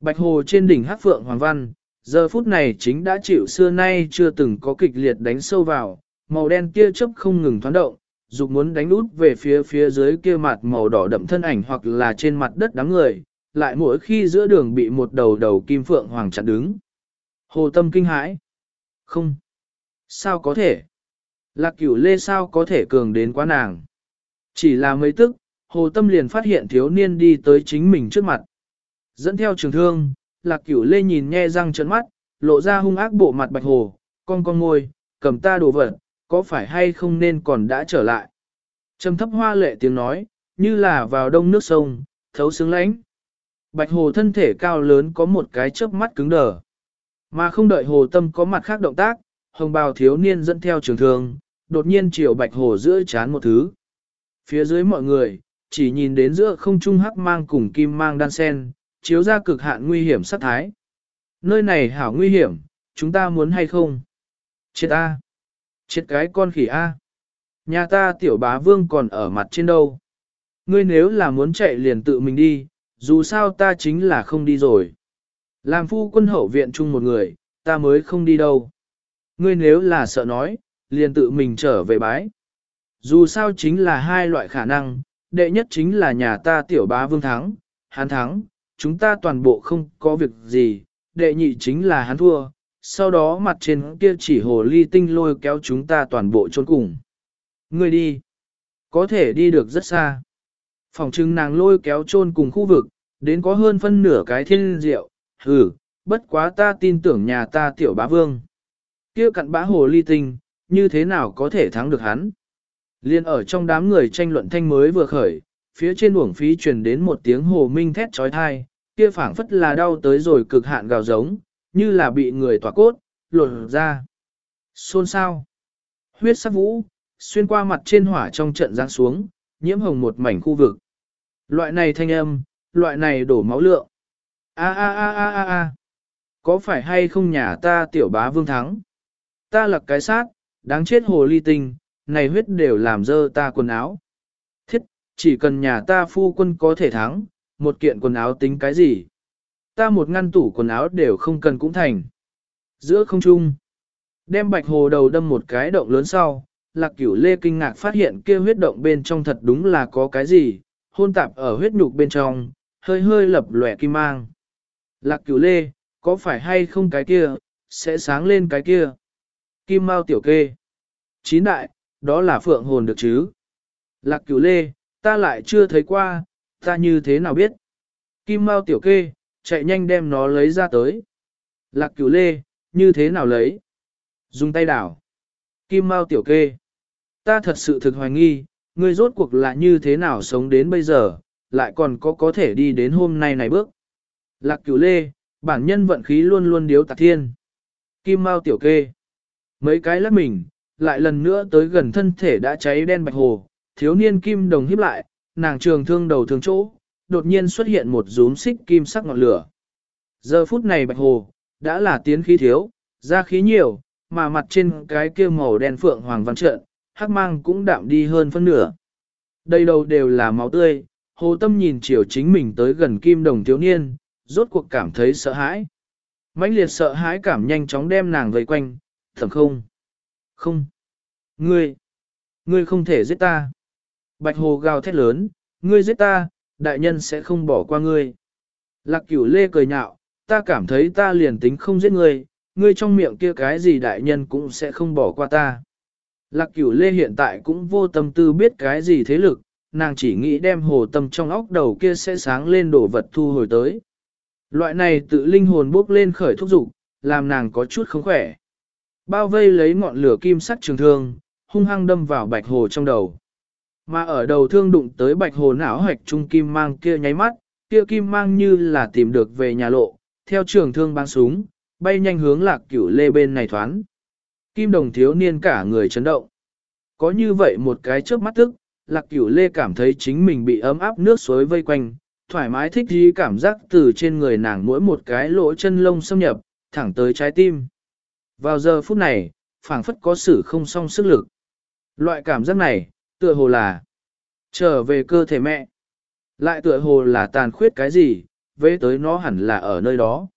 bạch hồ trên đỉnh hát phượng hoàng văn, giờ phút này chính đã chịu xưa nay chưa từng có kịch liệt đánh sâu vào, màu đen kia chớp không ngừng thoáng động, dục muốn đánh út về phía phía dưới kia mặt màu đỏ đậm thân ảnh hoặc là trên mặt đất đám người, lại mỗi khi giữa đường bị một đầu đầu kim phượng hoàng chặn đứng. Hồ tâm kinh hãi. Không. Sao có thể? Lạc cửu lê sao có thể cường đến quá nàng? Chỉ là mấy tức, hồ tâm liền phát hiện thiếu niên đi tới chính mình trước mặt. Dẫn theo trường thương, lạc cửu lê nhìn nhe răng trợn mắt, lộ ra hung ác bộ mặt bạch hồ, con con ngôi, cầm ta đồ vật, có phải hay không nên còn đã trở lại. Trầm thấp hoa lệ tiếng nói, như là vào đông nước sông, thấu sướng lãnh. Bạch hồ thân thể cao lớn có một cái chớp mắt cứng đờ. Mà không đợi hồ tâm có mặt khác động tác, hồng bào thiếu niên dẫn theo trường thương, đột nhiên chiều bạch hồ giữa chán một thứ. Phía dưới mọi người, chỉ nhìn đến giữa không trung hắc mang cùng kim mang đan sen, chiếu ra cực hạn nguy hiểm sát thái. Nơi này hảo nguy hiểm, chúng ta muốn hay không? Chết A. Chết cái con khỉ A. Nhà ta tiểu bá vương còn ở mặt trên đâu. Ngươi nếu là muốn chạy liền tự mình đi, dù sao ta chính là không đi rồi. Làm phu quân hậu viện chung một người, ta mới không đi đâu. Ngươi nếu là sợ nói, liền tự mình trở về bái. Dù sao chính là hai loại khả năng, đệ nhất chính là nhà ta tiểu bá vương thắng, hắn thắng, chúng ta toàn bộ không có việc gì, đệ nhị chính là hắn thua, sau đó mặt trên kia chỉ hồ ly tinh lôi kéo chúng ta toàn bộ trốn cùng. Ngươi đi, có thể đi được rất xa. Phòng trưng nàng lôi kéo trôn cùng khu vực, đến có hơn phân nửa cái thiên diệu, hừ, bất quá ta tin tưởng nhà ta tiểu bá vương kia cặn bã hồ ly tinh, như thế nào có thể thắng được hắn? Liên ở trong đám người tranh luận thanh mới vừa khởi, phía trên uổng phí truyền đến một tiếng hồ minh thét trói thai, kia phảng phất là đau tới rồi cực hạn gào giống, như là bị người tỏa cốt, lột ra. Xôn sao? Huyết sắc vũ, xuyên qua mặt trên hỏa trong trận giáng xuống, nhiễm hồng một mảnh khu vực. Loại này thanh âm, loại này đổ máu lượng. A a a a a a. Có phải hay không nhà ta tiểu bá vương thắng? Ta lặc cái sát, đáng chết hồ ly tinh, này huyết đều làm dơ ta quần áo. Thiết, chỉ cần nhà ta phu quân có thể thắng, một kiện quần áo tính cái gì? Ta một ngăn tủ quần áo đều không cần cũng thành. Giữa không trung, đem bạch hồ đầu đâm một cái động lớn sau, lạc cửu lê kinh ngạc phát hiện kia huyết động bên trong thật đúng là có cái gì, hôn tạp ở huyết nhục bên trong, hơi hơi lập lòe kim mang. Lạc cửu lê, có phải hay không cái kia, sẽ sáng lên cái kia. Kim Mao tiểu kê. Chín đại, đó là phượng hồn được chứ. Lạc cửu lê, ta lại chưa thấy qua, ta như thế nào biết. Kim Mao tiểu kê, chạy nhanh đem nó lấy ra tới. Lạc cửu lê, như thế nào lấy? Dùng tay đảo. Kim Mao tiểu kê. Ta thật sự thực hoài nghi, ngươi rốt cuộc là như thế nào sống đến bây giờ, lại còn có có thể đi đến hôm nay này bước. Lạc cửu lê, bản nhân vận khí luôn luôn điếu tạc thiên. Kim Mao tiểu kê. Mấy cái lắc mình, lại lần nữa tới gần thân thể đã cháy đen bạch hồ, thiếu niên kim đồng híp lại, nàng trường thương đầu thương chỗ, đột nhiên xuất hiện một rúm xích kim sắc ngọn lửa. Giờ phút này bạch hồ, đã là tiến khí thiếu, ra khí nhiều, mà mặt trên cái kia màu đen phượng hoàng văn trợn, hắc mang cũng đạm đi hơn phân nửa. Đây đâu đều là máu tươi, hồ tâm nhìn chiều chính mình tới gần kim đồng thiếu niên, rốt cuộc cảm thấy sợ hãi. mãnh liệt sợ hãi cảm nhanh chóng đem nàng vây quanh, thầm không. Không. Ngươi. Ngươi không thể giết ta. Bạch hồ gào thét lớn, ngươi giết ta, đại nhân sẽ không bỏ qua ngươi. Lạc cửu lê cười nhạo, ta cảm thấy ta liền tính không giết ngươi, ngươi trong miệng kia cái gì đại nhân cũng sẽ không bỏ qua ta. Lạc cửu lê hiện tại cũng vô tâm tư biết cái gì thế lực, nàng chỉ nghĩ đem hồ tâm trong óc đầu kia sẽ sáng lên đổ vật thu hồi tới. Loại này tự linh hồn bốc lên khởi thúc dục làm nàng có chút không khỏe. Bao vây lấy ngọn lửa kim sắc trường thương, hung hăng đâm vào bạch hồ trong đầu. Mà ở đầu thương đụng tới bạch hồ não hoạch trung kim mang kia nháy mắt, kia kim mang như là tìm được về nhà lộ, theo trường thương băng súng, bay nhanh hướng lạc cửu lê bên này thoán. Kim đồng thiếu niên cả người chấn động. Có như vậy một cái chớp mắt tức, lạc cửu lê cảm thấy chính mình bị ấm áp nước suối vây quanh, thoải mái thích thú cảm giác từ trên người nàng mỗi một cái lỗ chân lông xâm nhập, thẳng tới trái tim. Vào giờ phút này, phảng phất có sự không song sức lực. Loại cảm giác này, tựa hồ là trở về cơ thể mẹ. Lại tựa hồ là tàn khuyết cái gì, về tới nó hẳn là ở nơi đó.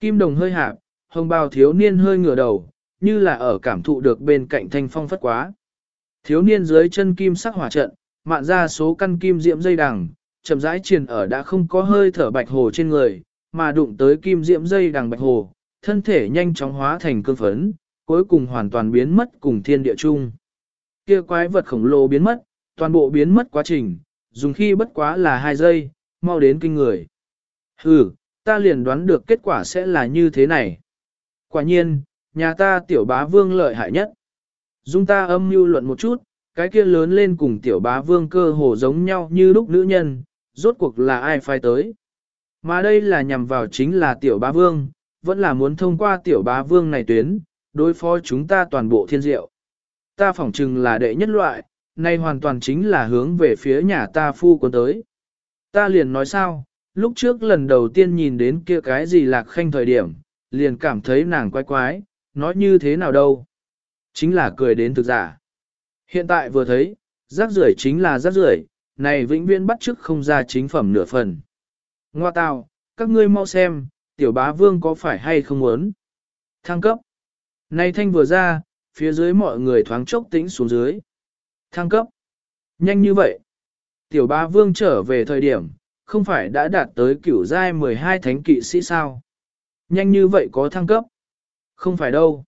Kim đồng hơi hạp, hồng bào thiếu niên hơi ngửa đầu, như là ở cảm thụ được bên cạnh thanh phong phất quá. Thiếu niên dưới chân kim sắc hỏa trận, mạn ra số căn kim diễm dây đằng, chậm rãi triền ở đã không có hơi thở bạch hồ trên người, mà đụng tới kim diễm dây đằng bạch hồ, thân thể nhanh chóng hóa thành cương phấn, cuối cùng hoàn toàn biến mất cùng thiên địa chung. Kia quái vật khổng lồ biến mất, toàn bộ biến mất quá trình, dùng khi bất quá là hai giây, mau đến kinh người. Hừ, ta liền đoán được kết quả sẽ là như thế này. Quả nhiên, nhà ta tiểu bá vương lợi hại nhất. Dung ta âm mưu luận một chút, cái kia lớn lên cùng tiểu bá vương cơ hồ giống nhau như lúc nữ nhân, rốt cuộc là ai phai tới. Mà đây là nhằm vào chính là tiểu bá vương, vẫn là muốn thông qua tiểu bá vương này tuyến, đối phó chúng ta toàn bộ thiên diệu. Ta phỏng chừng là đệ nhất loại, nay hoàn toàn chính là hướng về phía nhà ta phu quân tới. Ta liền nói sao, lúc trước lần đầu tiên nhìn đến kia cái gì lạc khanh thời điểm, liền cảm thấy nàng quái quái, nói như thế nào đâu. Chính là cười đến thực giả. Hiện tại vừa thấy, rác rưởi chính là rác rưởi, này vĩnh viễn bắt chước không ra chính phẩm nửa phần. Ngoa tào, các ngươi mau xem, tiểu bá vương có phải hay không muốn. Thăng cấp. Này thanh vừa ra, phía dưới mọi người thoáng chốc tĩnh xuống dưới. Thăng cấp. Nhanh như vậy. Tiểu bá vương trở về thời điểm, không phải đã đạt tới cửu giai 12 thánh kỵ sĩ sao. Nhanh như vậy có thăng cấp. Không phải đâu.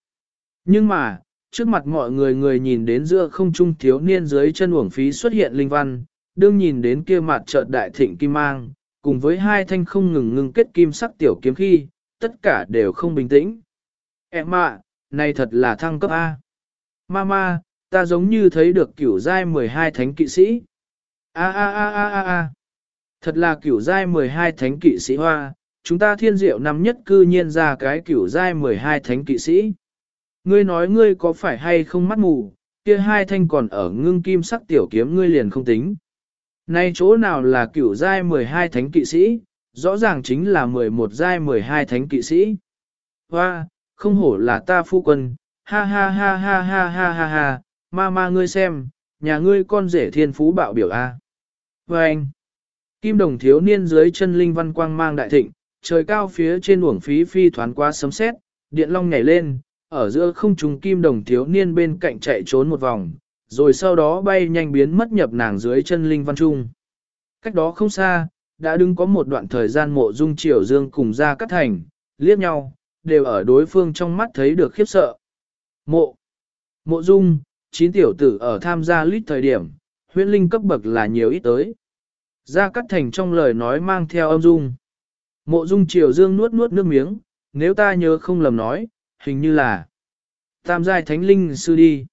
Nhưng mà, trước mặt mọi người người nhìn đến giữa không trung thiếu niên dưới chân uổng phí xuất hiện linh văn, đương nhìn đến kia mặt chợt đại thịnh kim mang, cùng với hai thanh không ngừng ngừng kết kim sắc tiểu kiếm khi, tất cả đều không bình tĩnh. Em ạ, này thật là thăng cấp A. Mama, ta giống như thấy được kiểu giai 12 thánh kỵ sĩ. A a a a a a. Thật là kiểu giai 12 thánh kỵ sĩ hoa, chúng ta thiên diệu năm nhất cư nhiên ra cái kiểu giai 12 thánh kỵ sĩ. Ngươi nói ngươi có phải hay không mắt mù, kia hai thanh còn ở ngưng kim sắc tiểu kiếm ngươi liền không tính. Nay chỗ nào là cửu giai 12 thánh kỵ sĩ, rõ ràng chính là 11 giai 12 thánh kỵ sĩ. Hoa, không hổ là ta phu quân, ha ha ha ha ha ha ha ha, ma ma ngươi xem, nhà ngươi con rể thiên phú bạo biểu a. Và anh, kim đồng thiếu niên dưới chân linh văn quang mang đại thịnh, trời cao phía trên uổng phí phi thoáng qua sấm sét, điện long nhảy lên, ở giữa không trung kim đồng thiếu niên bên cạnh chạy trốn một vòng, rồi sau đó bay nhanh biến mất nhập nàng dưới chân linh văn trung. Cách đó không xa, đã đứng có một đoạn thời gian mộ dung triều dương cùng ra cắt thành, liếc nhau, đều ở đối phương trong mắt thấy được khiếp sợ. Mộ. Mộ dung, chín tiểu tử ở tham gia lít thời điểm, huyễn linh cấp bậc là nhiều ít tới. Gia Cát Thành trong lời nói mang theo âm dung. Mộ dung triều dương nuốt nuốt nước miếng, nếu ta nhớ không lầm nói, hình như là tam giai thánh linh sư đi.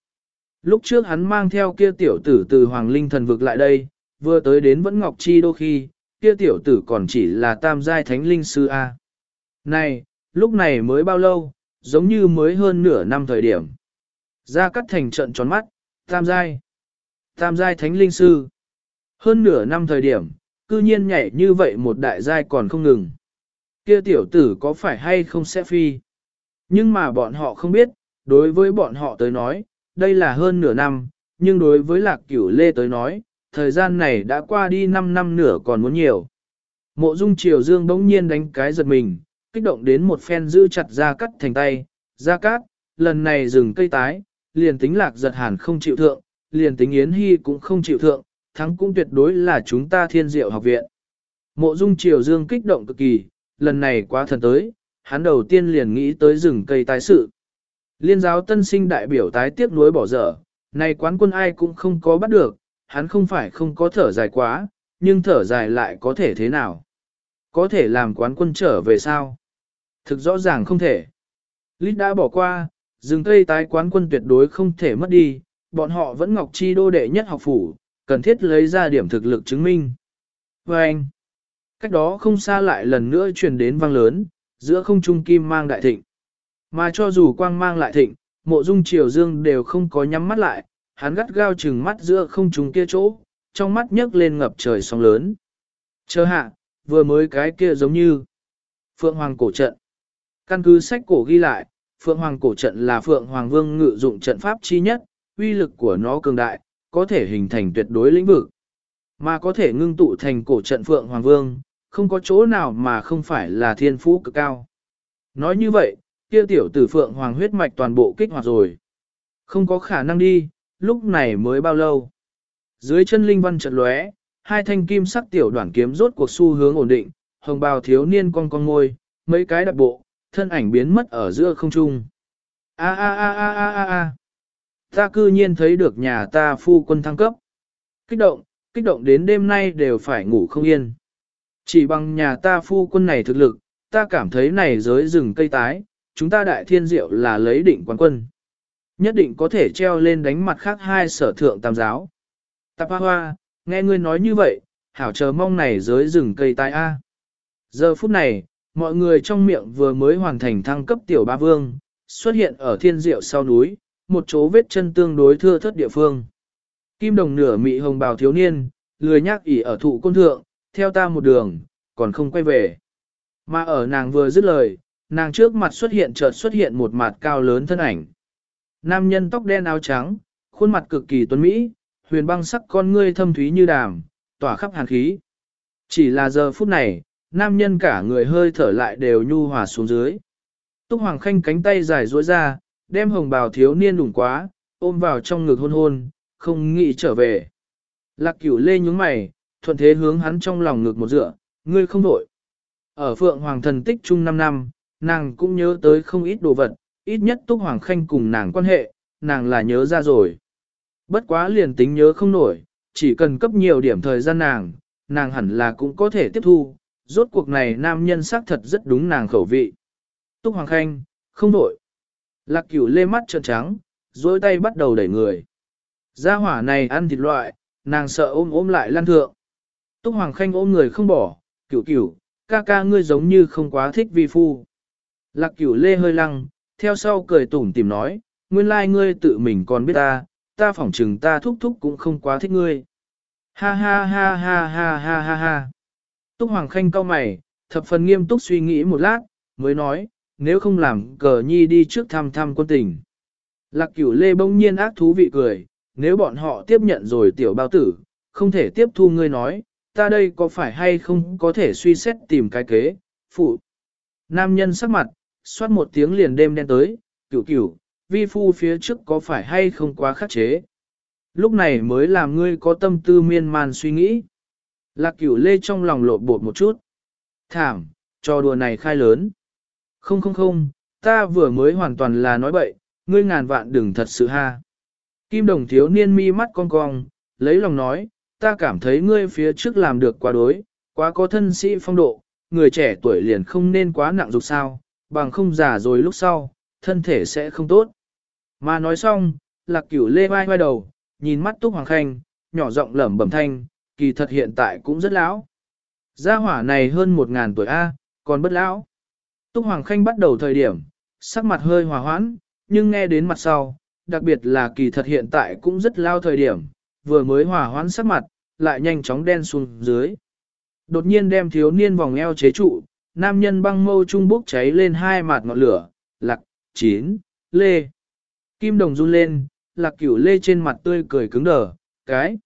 Lúc trước hắn mang theo kia tiểu tử từ Hoàng Linh thần vực lại đây, vừa tới đến vẫn Ngọc Chi đôi khi, kia tiểu tử còn chỉ là tam giai thánh linh sư A. Này, lúc này mới bao lâu, giống như mới hơn nửa năm thời điểm. ra cắt Thành trận tròn mắt, tam giai. Tam giai thánh linh sư. Hơn nửa năm thời điểm, cư nhiên nhảy như vậy một đại giai còn không ngừng. Kia tiểu tử có phải hay không sẽ phi? Nhưng mà bọn họ không biết, đối với bọn họ tới nói, đây là hơn nửa năm, nhưng đối với lạc cửu lê tới nói, thời gian này đã qua đi 5 năm nửa còn muốn nhiều. Mộ dung triều dương bỗng nhiên đánh cái giật mình, kích động đến một phen giữ chặt ra cắt thành tay, ra cát, lần này dừng cây tái, liền tính lạc giật hàn không chịu thượng, liền tính yến hy cũng không chịu thượng, thắng cũng tuyệt đối là chúng ta thiên diệu học viện. Mộ dung triều dương kích động cực kỳ, lần này quá thần tới, hắn đầu tiên liền nghĩ tới rừng cây tái sự. Liên giáo tân sinh đại biểu tái tiếc nuối bỏ dở, này quán quân ai cũng không có bắt được, hắn không phải không có thở dài quá, nhưng thở dài lại có thể thế nào? Có thể làm quán quân trở về sao? Thực rõ ràng không thể. Lít đã bỏ qua, rừng cây tái quán quân tuyệt đối không thể mất đi, bọn họ vẫn ngọc chi đô đệ nhất học phủ, cần thiết lấy ra điểm thực lực chứng minh. Và anh, cách đó không xa lại lần nữa truyền đến vang lớn, giữa không trung kim mang đại thịnh. Mà cho dù quang mang lại thịnh, mộ dung triều dương đều không có nhắm mắt lại, hắn gắt gao chừng mắt giữa không trùng kia chỗ, trong mắt nhấc lên ngập trời sóng lớn. Chờ hạ, vừa mới cái kia giống như Phượng Hoàng cổ trận. Căn cứ sách cổ ghi lại, Phượng Hoàng cổ trận là Phượng Hoàng Vương ngự dụng trận pháp chi nhất, uy lực của nó cường đại, có thể hình thành tuyệt đối lĩnh vực. Mà có thể ngưng tụ thành cổ trận Phượng Hoàng Vương, không có chỗ nào mà không phải là thiên phú cực cao. Nói như vậy, kia tiểu tử Phượng Hoàng huyết mạch toàn bộ kích hoạt rồi. Không có khả năng đi, lúc này mới bao lâu. Dưới chân linh văn chợt lóe, hai thanh kim sắc tiểu đoạn kiếm rốt cuộc xu hướng ổn định, hồng bào thiếu niên con con ngôi, mấy cái đặc bộ, thân ảnh biến mất ở giữa không trung. A a a a a a a. Ta cư nhiên thấy được nhà ta phu quân thăng cấp. Kích động, kích động đến đêm nay đều phải ngủ không yên. Chỉ bằng nhà ta phu quân này thực lực, ta cảm thấy này giới rừng cây tái, chúng ta đại thiên diệu là lấy định quán quân. Nhất định có thể treo lên đánh mặt khác hai sở thượng tam giáo. Tạp hoa, nghe ngươi nói như vậy, hảo chờ mong này giới rừng cây tai A. Giờ phút này, mọi người trong miệng vừa mới hoàn thành thăng cấp tiểu ba vương, xuất hiện ở thiên diệu sau núi, một chỗ vết chân tương đối thưa thất địa phương. Kim đồng nửa mị hồng bào thiếu niên, lười nhác ỉ ở thụ côn thượng, theo ta một đường, còn không quay về. Mà ở nàng vừa dứt lời, nàng trước mặt xuất hiện chợt xuất hiện một mặt cao lớn thân ảnh. Nam nhân tóc đen áo trắng, khuôn mặt cực kỳ tuấn mỹ, huyền băng sắc con ngươi thâm thúy như đàm, tỏa khắp hàn khí. Chỉ là giờ phút này, nam nhân cả người hơi thở lại đều nhu hòa xuống dưới. Túc Hoàng Khanh cánh tay dài duỗi ra, đem hồng bào thiếu niên đủng quá, ôm vào trong ngực hôn hôn, không nghĩ trở về. Lạc cửu lê nhúng mày, thuận thế hướng hắn trong lòng ngực một dựa, ngươi không đổi. Ở Phượng Hoàng thần tích chung 5 năm, nàng cũng nhớ tới không ít đồ vật, ít nhất Túc Hoàng Khanh cùng nàng quan hệ, nàng là nhớ ra rồi. Bất quá liền tính nhớ không nổi, chỉ cần cấp nhiều điểm thời gian nàng, nàng hẳn là cũng có thể tiếp thu, rốt cuộc này nam nhân xác thật rất đúng nàng khẩu vị. Túc Hoàng Khanh, không đổi. Lạc cửu lê mắt trợn trắng, dối tay bắt đầu đẩy người. Gia hỏa này ăn thịt loại, nàng sợ ôm ôm lại lan thượng. Túc Hoàng Khanh ôm người không bỏ, cửu cửu, ca ca ngươi giống như không quá thích vi phu. Lạc cửu lê hơi lăng, theo sau cười tủm tìm nói, nguyên lai ngươi tự mình còn biết ta, ta phỏng chừng ta thúc thúc cũng không quá thích ngươi. Ha ha ha ha ha ha ha ha. Túc Hoàng Khanh cau mày, thập phần nghiêm túc suy nghĩ một lát, mới nói, nếu không làm cờ nhi đi trước thăm thăm quân tình. Lạc cửu lê bỗng nhiên ác thú vị cười, nếu bọn họ tiếp nhận rồi tiểu bao tử, không thể tiếp thu ngươi nói, ta đây có phải hay không có thể suy xét tìm cái kế, phụ. Nam nhân sắc mặt, xoát một tiếng liền đêm đen tới, cửu cửu, vi phu phía trước có phải hay không quá khắc chế. Lúc này mới làm ngươi có tâm tư miên man suy nghĩ. Lạc cửu lê trong lòng lộ bột một chút. Thảm, trò đùa này khai lớn. Không không không, ta vừa mới hoàn toàn là nói bậy, Ngươi ngàn vạn đừng thật sự ha. Kim đồng thiếu niên mi mắt cong cong, lấy lòng nói, ta cảm thấy ngươi phía trước làm được quá đối, quá có thân sĩ phong độ, người trẻ tuổi liền không nên quá nặng dục sao, bằng không già rồi lúc sau, thân thể sẽ không tốt. Mà nói xong, lạc cửu lê vai vai đầu, nhìn mắt túc hoàng khanh, nhỏ giọng lẩm bẩm thanh, kỳ thật hiện tại cũng rất lão. Gia hỏa này hơn một ngàn tuổi A, còn bất lão. Túc Hoàng Khanh bắt đầu thời điểm, sắc mặt hơi hòa hoãn, nhưng nghe đến mặt sau, đặc biệt là kỳ thật hiện tại cũng rất lao thời điểm, vừa mới hòa hoãn sắc mặt, lại nhanh chóng đen xuống dưới. Đột nhiên đem thiếu niên vòng eo chế trụ, nam nhân băng mâu trung bốc cháy lên hai mặt ngọn lửa, lạc, chín, lê. Kim đồng run lên, lạc cửu lê trên mặt tươi cười cứng đờ, cái.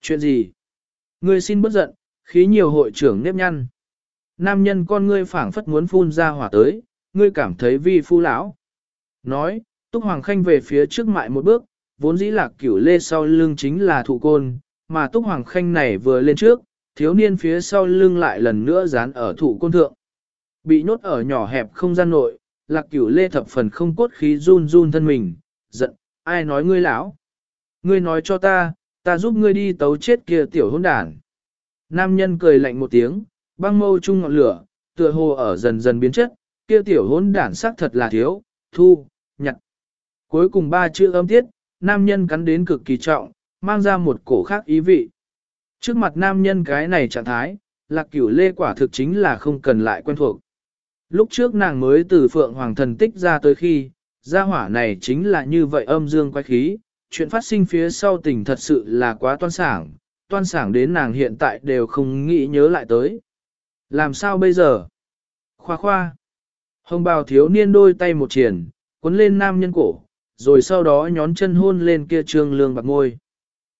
Chuyện gì? Ngươi xin bất giận, khí nhiều hội trưởng nếp nhăn. Nam nhân con ngươi phảng phất muốn phun ra hỏa tới, ngươi cảm thấy vi phu lão. Nói, Túc Hoàng Khanh về phía trước mại một bước, vốn dĩ lạc cửu lê sau lưng chính là thụ côn, mà Túc Hoàng Khanh này vừa lên trước, thiếu niên phía sau lưng lại lần nữa dán ở thụ côn thượng. Bị nhốt ở nhỏ hẹp không gian nội, lạc cửu lê thập phần không cốt khí run run thân mình, giận, ai nói ngươi lão? Ngươi nói cho ta, ta giúp ngươi đi tấu chết kia tiểu hôn đản. Nam nhân cười lạnh một tiếng, băng mâu chung ngọn lửa, tựa hồ ở dần dần biến chất, kia tiểu hôn đản sắc thật là thiếu, thu, nhặt. Cuối cùng ba chữ âm tiết, nam nhân cắn đến cực kỳ trọng, mang ra một cổ khác ý vị. Trước mặt nam nhân cái này trạng thái, lạc cửu lê quả thực chính là không cần lại quen thuộc. Lúc trước nàng mới từ phượng hoàng thần tích ra tới khi, gia hỏa này chính là như vậy âm dương quay khí, chuyện phát sinh phía sau tình thật sự là quá toan sảng, toan sảng đến nàng hiện tại đều không nghĩ nhớ lại tới. Làm sao bây giờ? Khoa khoa. Hồng bào thiếu niên đôi tay một triển, cuốn lên nam nhân cổ, rồi sau đó nhón chân hôn lên kia trương lương bạc ngôi.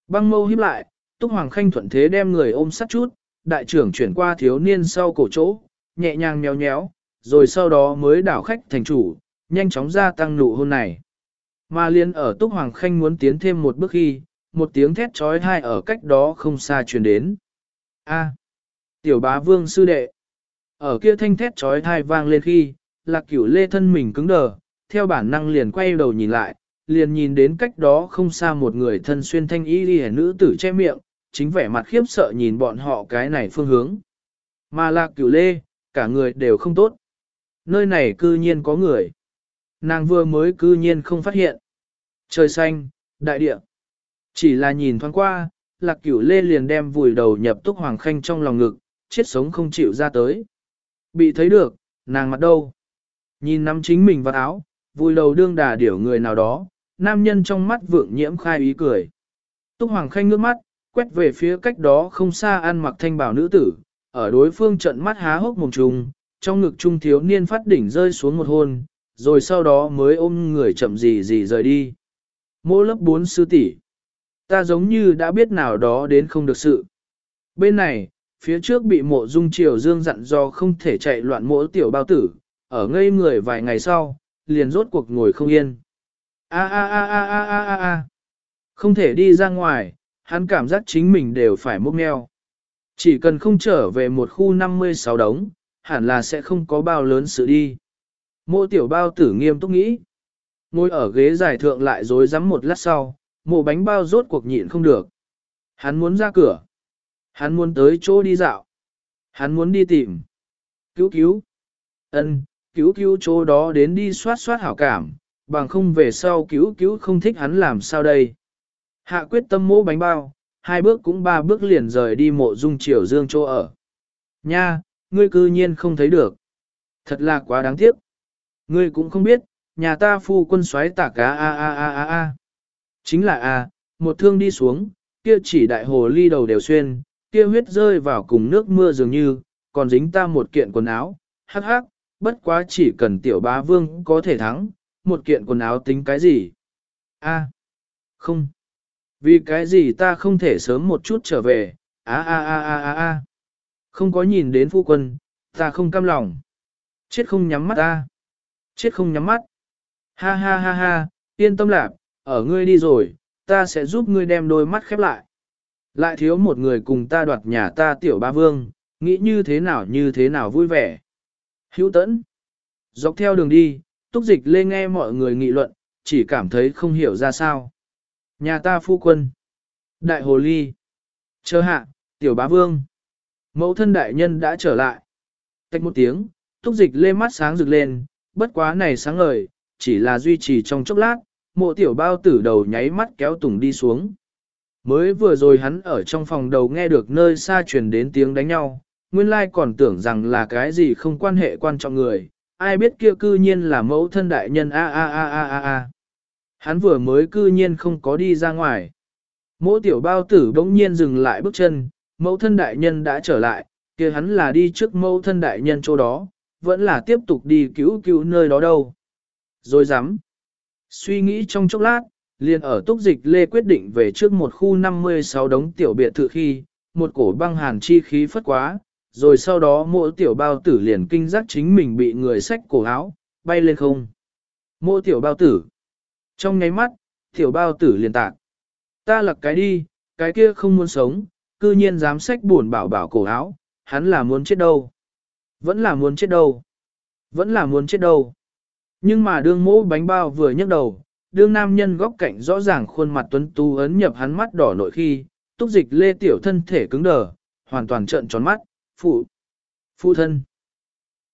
Băng mâu híp lại, Túc Hoàng Khanh thuận thế đem người ôm sát chút, đại trưởng chuyển qua thiếu niên sau cổ chỗ, nhẹ nhàng nhéo nhéo, rồi sau đó mới đảo khách thành chủ, nhanh chóng gia tăng nụ hôn này. Mà liên ở Túc Hoàng Khanh muốn tiến thêm một bước khi, một tiếng thét trói thai ở cách đó không xa truyền đến. A. tiểu bá vương sư đệ. Ở kia thanh thét trói thai vang lên khi, lạc cửu lê thân mình cứng đờ, theo bản năng liền quay đầu nhìn lại, liền nhìn đến cách đó không xa một người thân xuyên thanh y đi nữ tử che miệng, chính vẻ mặt khiếp sợ nhìn bọn họ cái này phương hướng. Mà lạc cửu lê, cả người đều không tốt. Nơi này cư nhiên có người. Nàng vừa mới cư nhiên không phát hiện. Trời xanh, đại địa. Chỉ là nhìn thoáng qua, lạc cửu lê liền đem vùi đầu nhập túc hoàng khanh trong lòng ngực, chết sống không chịu ra tới. Bị thấy được, nàng mặt đâu? Nhìn nắm chính mình vào áo, vùi đầu đương đà điểu người nào đó, nam nhân trong mắt vượng nhiễm khai ý cười. Túc hoàng khanh ngước mắt, quét về phía cách đó không xa ăn mặc thanh bảo nữ tử, ở đối phương trận mắt há hốc mồm trùng, trong ngực trung thiếu niên phát đỉnh rơi xuống một hôn, rồi sau đó mới ôm người chậm gì gì rời đi. Mô lớp 4 sư tỷ Ta giống như đã biết nào đó đến không được sự. Bên này, phía trước bị mộ dung triều dương dặn do không thể chạy loạn mỗi tiểu bao tử, ở ngây người vài ngày sau, liền rốt cuộc ngồi không yên. A a a a a a a a. Không thể đi ra ngoài, hắn cảm giác chính mình đều phải mốc meo. Chỉ cần không trở về một khu 56 đống, hẳn là sẽ không có bao lớn sự đi. Mộ tiểu bao tử nghiêm túc nghĩ. Ngồi ở ghế giải thượng lại dối rắm một lát sau, mộ bánh bao rốt cuộc nhịn không được. Hắn muốn ra cửa. Hắn muốn tới chỗ đi dạo. Hắn muốn đi tìm. Cứu cứu. ân cứu cứu chỗ đó đến đi soát soát hảo cảm, bằng không về sau cứu cứu không thích hắn làm sao đây. Hạ quyết tâm mỗ bánh bao, hai bước cũng ba bước liền rời đi mộ dung triều dương chỗ ở. Nha, ngươi cư nhiên không thấy được. Thật là quá đáng tiếc. Ngươi cũng không biết, nhà ta phu quân xoáy tả cá a a a a a. Chính là a, một thương đi xuống, kia chỉ đại hồ ly đầu đều xuyên, kia huyết rơi vào cùng nước mưa dường như, còn dính ta một kiện quần áo, hắc hắc, bất quá chỉ cần tiểu bá vương có thể thắng, một kiện quần áo tính cái gì? A, không. Vì cái gì ta không thể sớm một chút trở về, a a a a a a. Không có nhìn đến phu quân, ta không cam lòng. Chết không nhắm mắt ta. Chết không nhắm mắt. Ha ha ha ha, yên tâm lạc, ở ngươi đi rồi, ta sẽ giúp ngươi đem đôi mắt khép lại. Lại thiếu một người cùng ta đoạt nhà ta tiểu ba vương, nghĩ như thế nào như thế nào vui vẻ. Hữu tẫn. Dọc theo đường đi, túc dịch lê nghe mọi người nghị luận, chỉ cảm thấy không hiểu ra sao. Nhà ta phu quân. Đại hồ ly. Chờ hạ, tiểu bá vương. Mẫu thân đại nhân đã trở lại. Tách một tiếng, túc dịch lê mắt sáng rực lên, bất quá này sáng ngời, chỉ là duy trì trong chốc lát, mộ tiểu bao tử đầu nháy mắt kéo tùng đi xuống. Mới vừa rồi hắn ở trong phòng đầu nghe được nơi xa truyền đến tiếng đánh nhau, nguyên lai còn tưởng rằng là cái gì không quan hệ quan trọng người, ai biết kia cư nhiên là mẫu thân đại nhân a a a a a a. Hắn vừa mới cư nhiên không có đi ra ngoài. Mỗ tiểu bao tử bỗng nhiên dừng lại bước chân, mẫu thân đại nhân đã trở lại, kia hắn là đi trước mẫu thân đại nhân chỗ đó, vẫn là tiếp tục đi cứu cứu nơi đó đâu. Rồi dám. Suy nghĩ trong chốc lát, liền ở túc dịch lê quyết định về trước một khu 56 đống tiểu biệt thự khi, một cổ băng hàn chi khí phất quá, rồi sau đó mỗi tiểu bao tử liền kinh giác chính mình bị người xách cổ áo, bay lên không. Mỗi tiểu bao tử. Trong nháy mắt, tiểu bao tử liền tạc. Ta lặc cái đi, cái kia không muốn sống, cư nhiên dám sách buồn bảo bảo cổ áo, hắn là muốn chết đâu. Vẫn là muốn chết đâu. Vẫn là muốn chết đâu. Nhưng mà đương mũ bánh bao vừa nhấc đầu, đương nam nhân góc cạnh rõ ràng khuôn mặt tuấn tu ấn nhập hắn mắt đỏ nội khi, túc dịch lê tiểu thân thể cứng đờ, hoàn toàn trợn tròn mắt, phụ, phụ thân.